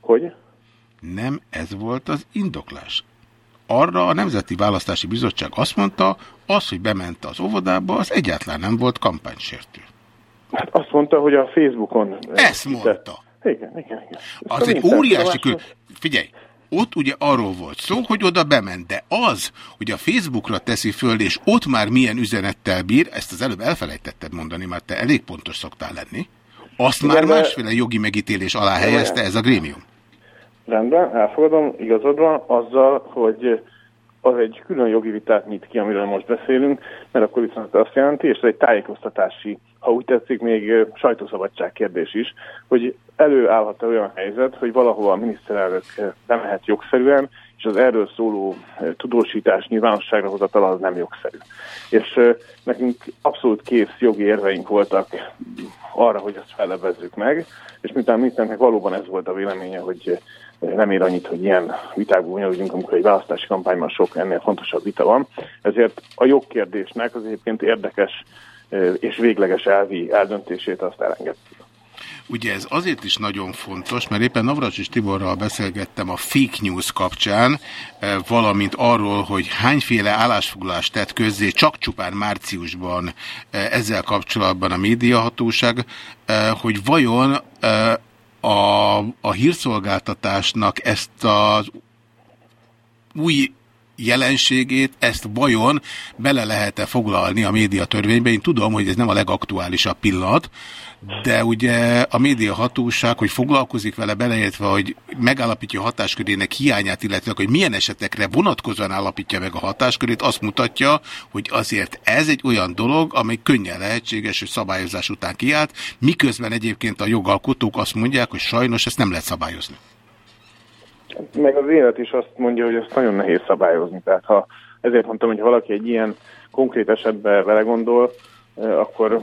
Speaker 10: Hogy?
Speaker 3: Nem ez volt az indoklás. Arra a Nemzeti Választási Bizottság azt mondta, az, hogy bement az óvodába, az egyáltalán nem volt kampánysértő.
Speaker 10: Hát azt mondta, hogy a Facebookon...
Speaker 3: Ezt mondta.
Speaker 10: Igen, igen, igen.
Speaker 3: Az egy óriási kül... Figyelj, ott ugye arról volt szó, hogy oda bement, de az, hogy a Facebookra teszi föl, és ott már milyen üzenettel bír, ezt az előbb elfelejtetted mondani, mert te elég pontos szoktál lenni, azt
Speaker 10: Igen,
Speaker 3: már másféle jogi megítélés alá helyezte ez a grémium.
Speaker 10: Rendben, elfogadom, igazad van, azzal, hogy az egy külön jogi vitát nyit ki, amiről most beszélünk, mert akkor viszont azt jelenti, és ez egy tájékoztatási, ha úgy tetszik, még sajtószabadság kérdés is, hogy előállhat -e olyan helyzet, hogy valahova a miniszterelnök ö, bemehet jogszerűen, és az erről szóló tudósítás nyilvánosságra hozatala az nem jogszerű. És nekünk abszolút kész jogi érveink voltak arra, hogy ezt fellebezzük meg, és miután mindennek valóban ez volt a véleménye, hogy nem ér annyit, hogy ilyen vitákból bonyolódjunk, amikor egy választási kampányban sok ennél fontosabb vita van. Ezért a jogkérdésnek az egyébként érdekes és végleges elvi eldöntését azt elengedtük.
Speaker 3: Ugye ez azért is nagyon fontos, mert éppen Navracsis Tiborral beszélgettem a fake news kapcsán, valamint arról, hogy hányféle állásfoglalást tett közzé csak csupán márciusban ezzel kapcsolatban a médiahatóság, hogy vajon a, a hírszolgáltatásnak ezt az új jelenségét, ezt vajon bele lehet-e foglalni a médiatörvénybe? Én tudom, hogy ez nem a legaktuálisabb pillanat, de ugye a médiahatóság, hogy foglalkozik vele beleértve, hogy megállapítja a hatáskörének hiányát, illetve hogy milyen esetekre vonatkozóan állapítja meg a hatáskörét, azt mutatja, hogy azért ez egy olyan dolog, amely könnyen lehetséges, hogy szabályozás után kiállt, miközben egyébként a jogalkotók azt mondják, hogy sajnos ezt nem lehet szabályozni.
Speaker 10: Meg az élet is azt mondja, hogy ezt nagyon nehéz szabályozni. Tehát ha ezért mondtam, hogy valaki egy ilyen konkrét esetben vele gondol, eh, akkor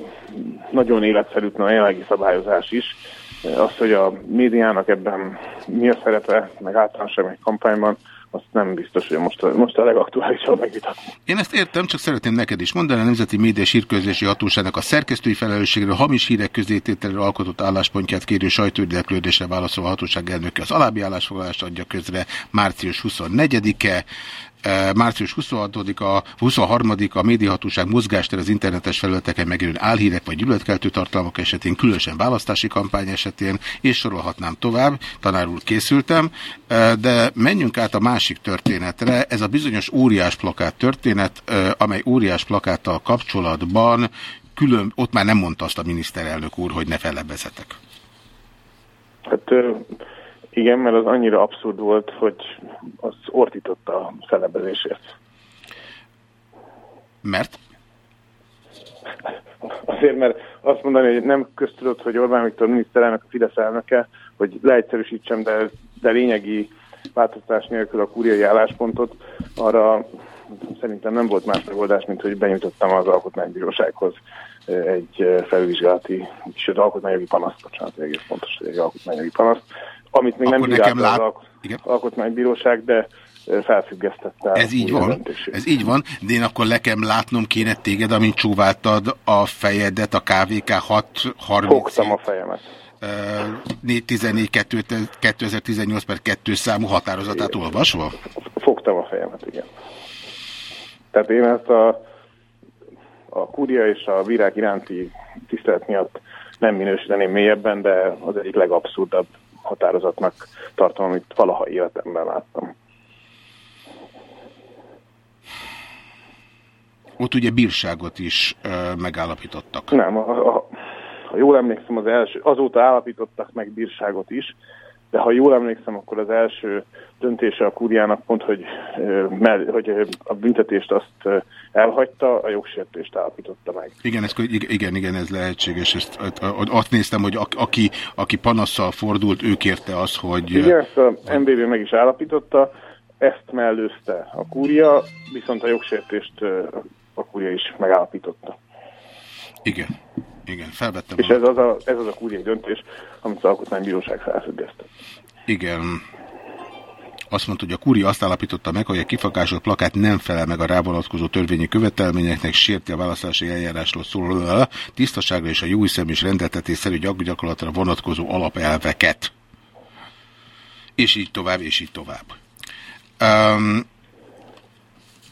Speaker 10: nagyon életszerűtlen a jelenlegi szabályozás is. Az, hogy a médiának ebben mi a szerepe, meg általánosan egy kampányban, azt nem biztos, hogy most, most a legaktuálisabb megvitatni.
Speaker 3: Én ezt értem, csak szeretném neked is mondani, a Nemzeti Média Hírközlési Hatóságnak a szerkesztői felelősségről, hamis hírek közétételről alkotott álláspontját kérő sajtóérdeklődésre válaszol a hatóság elnöke. Az alábbi állásfoglalást adja közre március 24-e. Eh, Március 26-a, 23-a a médiahatóság mozgástér az internetes felületeken megjelenő álhírek vagy gyűlöletkeltő tartalmak esetén, különösen választási kampány esetén, és sorolhatnám tovább, tanár úr készültem, eh, de menjünk át a másik történetre, ez a bizonyos óriás plakát történet, eh, amely óriás plakáttal kapcsolatban külön, ott már nem mondta azt a miniszterelnök úr, hogy ne felebezetek.
Speaker 10: Hát igen, mert az annyira abszurd volt, hogy az ordította a szelebezésért.
Speaker 3: Mert?
Speaker 10: Azért, mert azt mondani, hogy nem köztudott, hogy Orbán Viktor miniszterelnök a Fidesz elnöke, hogy leegyszerűsítsem, de, de lényegi változtatás nélkül a kúriai álláspontot, arra szerintem nem volt más megoldás, mint hogy benyújtottam az Alkotmánybírósághoz egy felvizsgálati, sőt alkotmányjogi panaszt, bocsánat, egész pontos, hogy egy alkotmányjogi panaszt, amit még nem
Speaker 3: Akkor nekem
Speaker 10: vizsgált
Speaker 3: lát-
Speaker 10: az Alk- Alkotmánybíróság, de felfüggesztette.
Speaker 3: Ez így van, ez így van, de én akkor nekem látnom kéne téged, amint csóváltad a fejedet a KVK 630
Speaker 10: Fogtam a fejemet.
Speaker 3: 414 2018 per 2 számú határozatát olvasva?
Speaker 10: Fogtam a fejemet, igen. Tehát én ezt a, a kúria és a bírák iránti tisztelet miatt nem minősíteném mélyebben, de az egyik legabszurdabb határozatnak tartom, amit valaha életemben láttam.
Speaker 3: Ott ugye bírságot is ö, megállapítottak.
Speaker 10: Nem, a, a, ha jól emlékszem, az első, azóta állapítottak meg bírságot is, de ha jól emlékszem, akkor az első döntése a kúriának pont, hogy, hogy a büntetést azt elhagyta, a jogsértést állapította meg.
Speaker 3: Igen, ez, igen, igen, ez lehetséges. Ezt, azt néztem, hogy aki, aki panasszal fordult, ő kérte az, hogy...
Speaker 10: Igen, ezt a MBB meg is állapította, ezt mellőzte a kúria, viszont a jogsértést a kúria is megállapította.
Speaker 3: Igen, igen, felvettem.
Speaker 10: És ez az a, ez az a kúriai döntés, amit az Alkotmánybíróság felfüggesztett.
Speaker 3: Igen. Azt mondta, hogy a kúria azt állapította meg, hogy a kifogásolt plakát nem felel meg a rávonatkozó törvényi követelményeknek, sérti a választási eljárásról szóló tisztaságra és a jó hiszem és rendeltetésszerű gyakorlatra vonatkozó alapelveket. És így tovább, és így tovább. Um,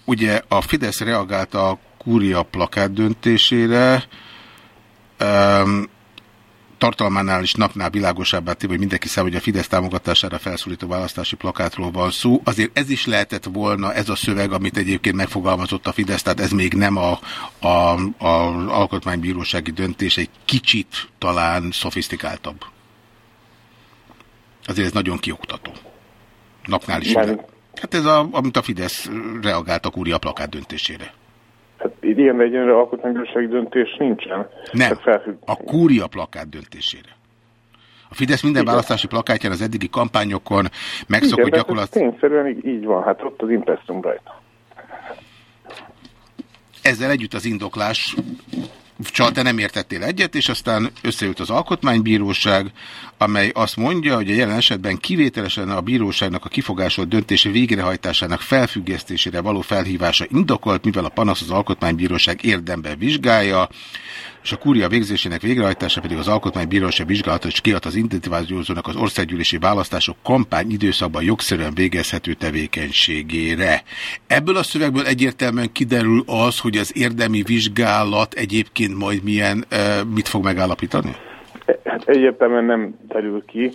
Speaker 3: ugye a Fidesz reagált a kúria plakát döntésére, um, tartalmánál is napnál világosabbá téve, hogy mindenki számára, hogy a Fidesz támogatására felszólító választási plakátról van szó. Azért ez is lehetett volna ez a szöveg, amit egyébként megfogalmazott a Fidesz, tehát ez még nem a, a, a alkotmánybírósági döntés, egy kicsit talán szofisztikáltabb. Azért ez nagyon kioktató. Napnál is. Hát ez a, amit a Fidesz reagált a kúria plakát döntésére.
Speaker 10: Hát ilyen, de egyenlő alkotmánybírósági döntés nincsen.
Speaker 3: Nem,
Speaker 10: felfügg...
Speaker 3: a kúria plakát döntésére. A Fidesz minden
Speaker 10: Igen.
Speaker 3: választási plakátján az eddigi kampányokon megszokott
Speaker 10: Igen, de
Speaker 3: gyakorlat...
Speaker 10: tényszerűen így, így van, hát ott az impressum rajta.
Speaker 3: Ezzel együtt az indoklás csak te nem értettél egyet, és aztán összejött az alkotmánybíróság, amely azt mondja, hogy a jelen esetben kivételesen a bíróságnak a kifogásolt döntése végrehajtásának felfüggesztésére való felhívása indokolt, mivel a panasz az alkotmánybíróság érdemben vizsgálja. És a kúria végzésének végrehajtása pedig az alkotmánybíróság vizsgálata és kiad az intézményzónak az országgyűlési választások kampány időszakban jogszerűen végezhető tevékenységére. Ebből a szövegből egyértelműen kiderül az, hogy az érdemi vizsgálat egyébként majd milyen, mit fog megállapítani?
Speaker 10: Hát egyértelműen nem terül ki,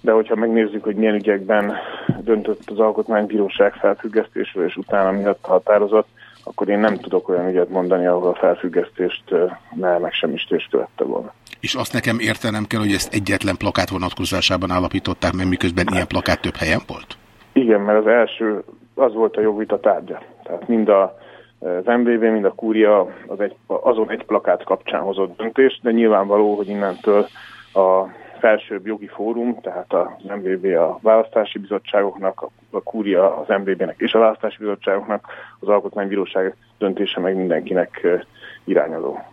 Speaker 10: de hogyha megnézzük, hogy milyen ügyekben döntött az Alkotmánybíróság felfüggesztésről, és utána miatt határozott, akkor én nem tudok olyan ügyet mondani, ahol a felfüggesztést ne megsemmisítést követte volna.
Speaker 3: És azt nekem értenem kell, hogy ezt egyetlen plakát vonatkozásában állapították, mert miközben ilyen plakát több helyen volt?
Speaker 10: Igen, mert az első az volt a jogvita tárgya. Tehát mind a, az MVB, mind a Kúria az egy, azon egy plakát kapcsán hozott döntést, de nyilvánvaló, hogy innentől a felsőbb jogi fórum, tehát az MVB a választási bizottságoknak, a Kúria az MVB-nek és a választási bizottságoknak, az Alkotmánybíróság döntése meg mindenkinek irányadó.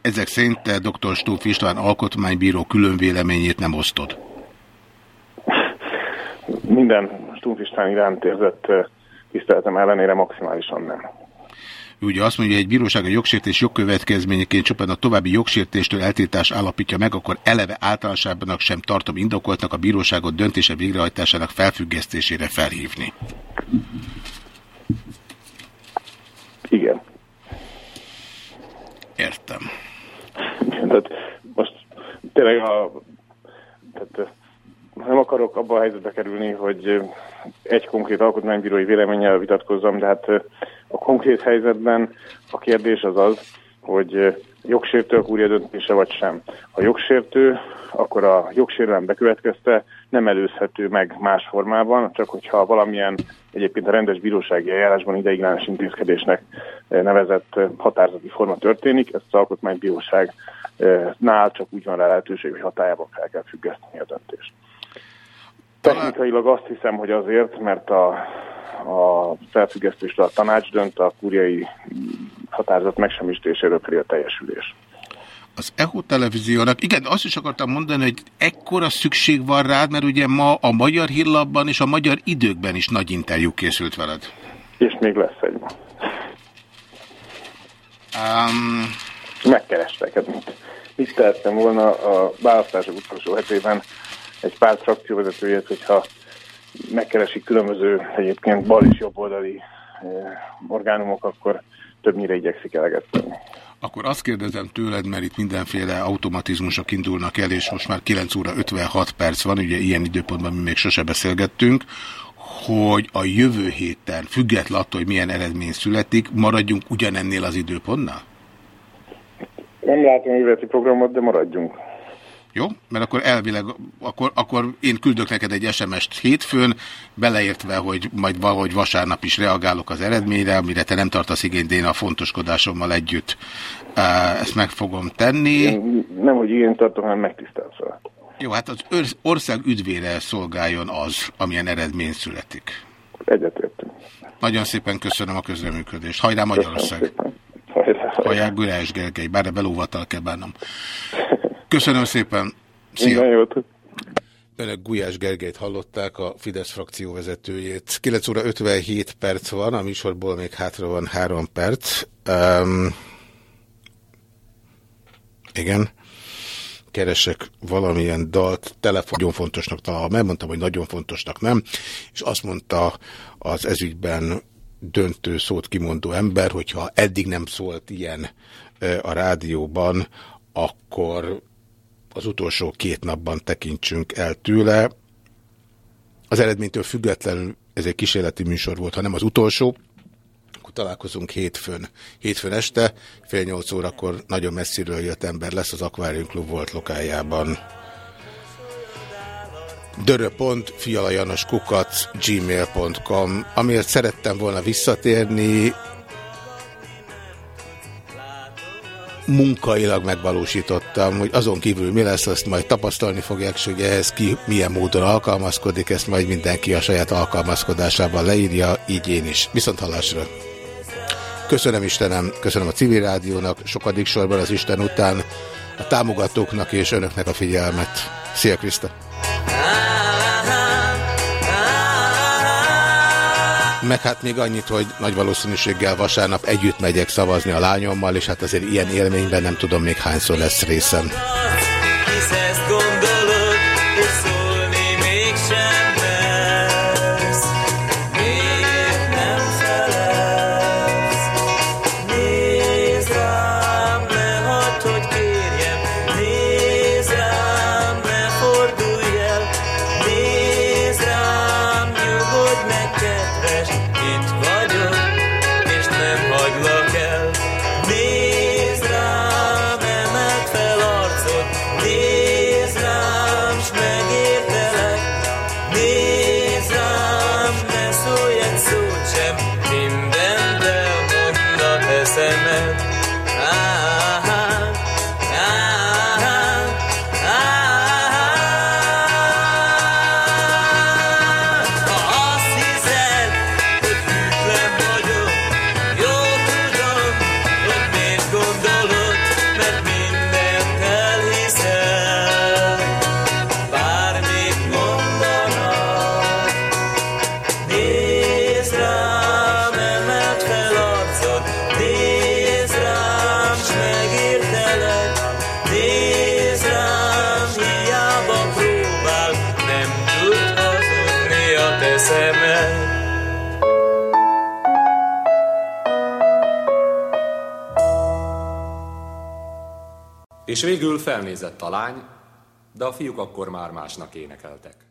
Speaker 3: Ezek szerint te dr. Stóf István alkotmánybíró külön véleményét nem osztod.
Speaker 10: Minden Stumpf István iránt érzett tiszteletem ellenére maximálisan nem.
Speaker 3: Ő ugye azt mondja, hogy egy bíróság a jogsértés jogkövetkezményeként csupán a további jogsértéstől eltiltás állapítja meg, akkor eleve általánosságban sem tartom indokoltnak a bíróságot döntése végrehajtásának felfüggesztésére felhívni.
Speaker 10: Igen.
Speaker 3: Értem.
Speaker 10: Tehát most tényleg a, tehát nem akarok abba a helyzetbe kerülni, hogy egy konkrét alkotmánybírói véleménnyel vitatkozzam, de hát a konkrét helyzetben a kérdés az az, hogy ö, jogsértő a kúria döntése vagy sem. Ha jogsértő, akkor a jogsérelem bekövetkezte, nem előzhető meg más formában, csak hogyha valamilyen egyébként a rendes bírósági eljárásban ideiglenes intézkedésnek eh, nevezett eh, határozati forma történik, ezt az alkotmánybíróság eh, nál csak úgy van rá lehetőség, hogy hatájában fel kell függeszteni a döntést. Technikailag azt hiszem, hogy azért, mert a, a felfüggesztésre a tanács dönt, a kúriai határozat megsemmisítéséről pedig a teljesülés.
Speaker 3: Az EHO televíziónak, igen, azt is akartam mondani, hogy ekkora szükség van rád, mert ugye ma a Magyar Hírlapban és a Magyar Időkben is nagy interjú készült veled.
Speaker 10: És még lesz egy.
Speaker 3: Um,
Speaker 10: Megkerestek, hát mit, mit tehettem volna a választások utolsó hetében egy pár frakcióvezetőjét, hogyha megkeresik különböző egyébként bal és jobboldali eh, orgánumok, akkor többnyire igyekszik eleget tenni.
Speaker 3: akkor azt kérdezem tőled, mert itt mindenféle automatizmusok indulnak el, és most már 9 óra 56 perc van, ugye ilyen időpontban mi még sose beszélgettünk, hogy a jövő héten, független attól, hogy milyen eredmény születik, maradjunk ugyanennél az időpontnál?
Speaker 10: Nem látom a jövőti programot, de maradjunk.
Speaker 3: Jó? Mert akkor elvileg, akkor, akkor én küldök neked egy SMS-t hétfőn, beleértve, hogy majd valahogy vasárnap is reagálok az eredményre, amire te nem tartasz igényt, én a fontoskodásommal együtt ezt meg fogom tenni.
Speaker 10: Én nem, hogy ilyen tartom, hanem megtisztelsz rá.
Speaker 3: Jó, hát az ország üdvére szolgáljon az, amilyen eredmény születik.
Speaker 10: Egyetértünk.
Speaker 3: Nagyon szépen köszönöm a közreműködést. Hajrá Magyarország!
Speaker 10: Hajrá
Speaker 3: Gulyás Gergely, bár belóvattal kell bánnom. Köszönöm szépen. Szia.
Speaker 10: Minden jót.
Speaker 3: Önök Gulyás Gergelyt hallották, a Fidesz frakció vezetőjét. 9 óra 57 perc van, a műsorból még hátra van 3 perc. Um, igen. Keresek valamilyen dalt, telefon nagyon fontosnak találom. Megmondtam, hogy nagyon fontosnak nem, és azt mondta az ezügyben döntő szót kimondó ember, hogyha eddig nem szólt ilyen a rádióban, akkor az utolsó két napban tekintsünk el tőle. Az eredménytől függetlenül ez egy kísérleti műsor volt, ha nem az utolsó, akkor találkozunk hétfőn. Hétfőn este, fél nyolc órakor nagyon messziről jött ember lesz az Aquarium Club volt lokájában. dörö.fialajanoskukac gmail.com Amiért szerettem volna visszatérni, munkailag megvalósítottam, hogy azon kívül mi lesz, azt majd tapasztalni fogják, és hogy ehhez ki milyen módon alkalmazkodik, ezt majd mindenki a saját alkalmazkodásában leírja, így én is. Viszont hallásra! Köszönöm Istenem, köszönöm a civil rádiónak, sokadik sorban az Isten után, a támogatóknak és önöknek a figyelmet. Szia Krista!
Speaker 2: Meg hát még annyit, hogy nagy valószínűséggel vasárnap együtt megyek szavazni a lányommal, és hát azért ilyen élményben nem tudom még hányszor lesz részem.
Speaker 11: És végül felnézett a lány, de a fiúk akkor már másnak énekeltek.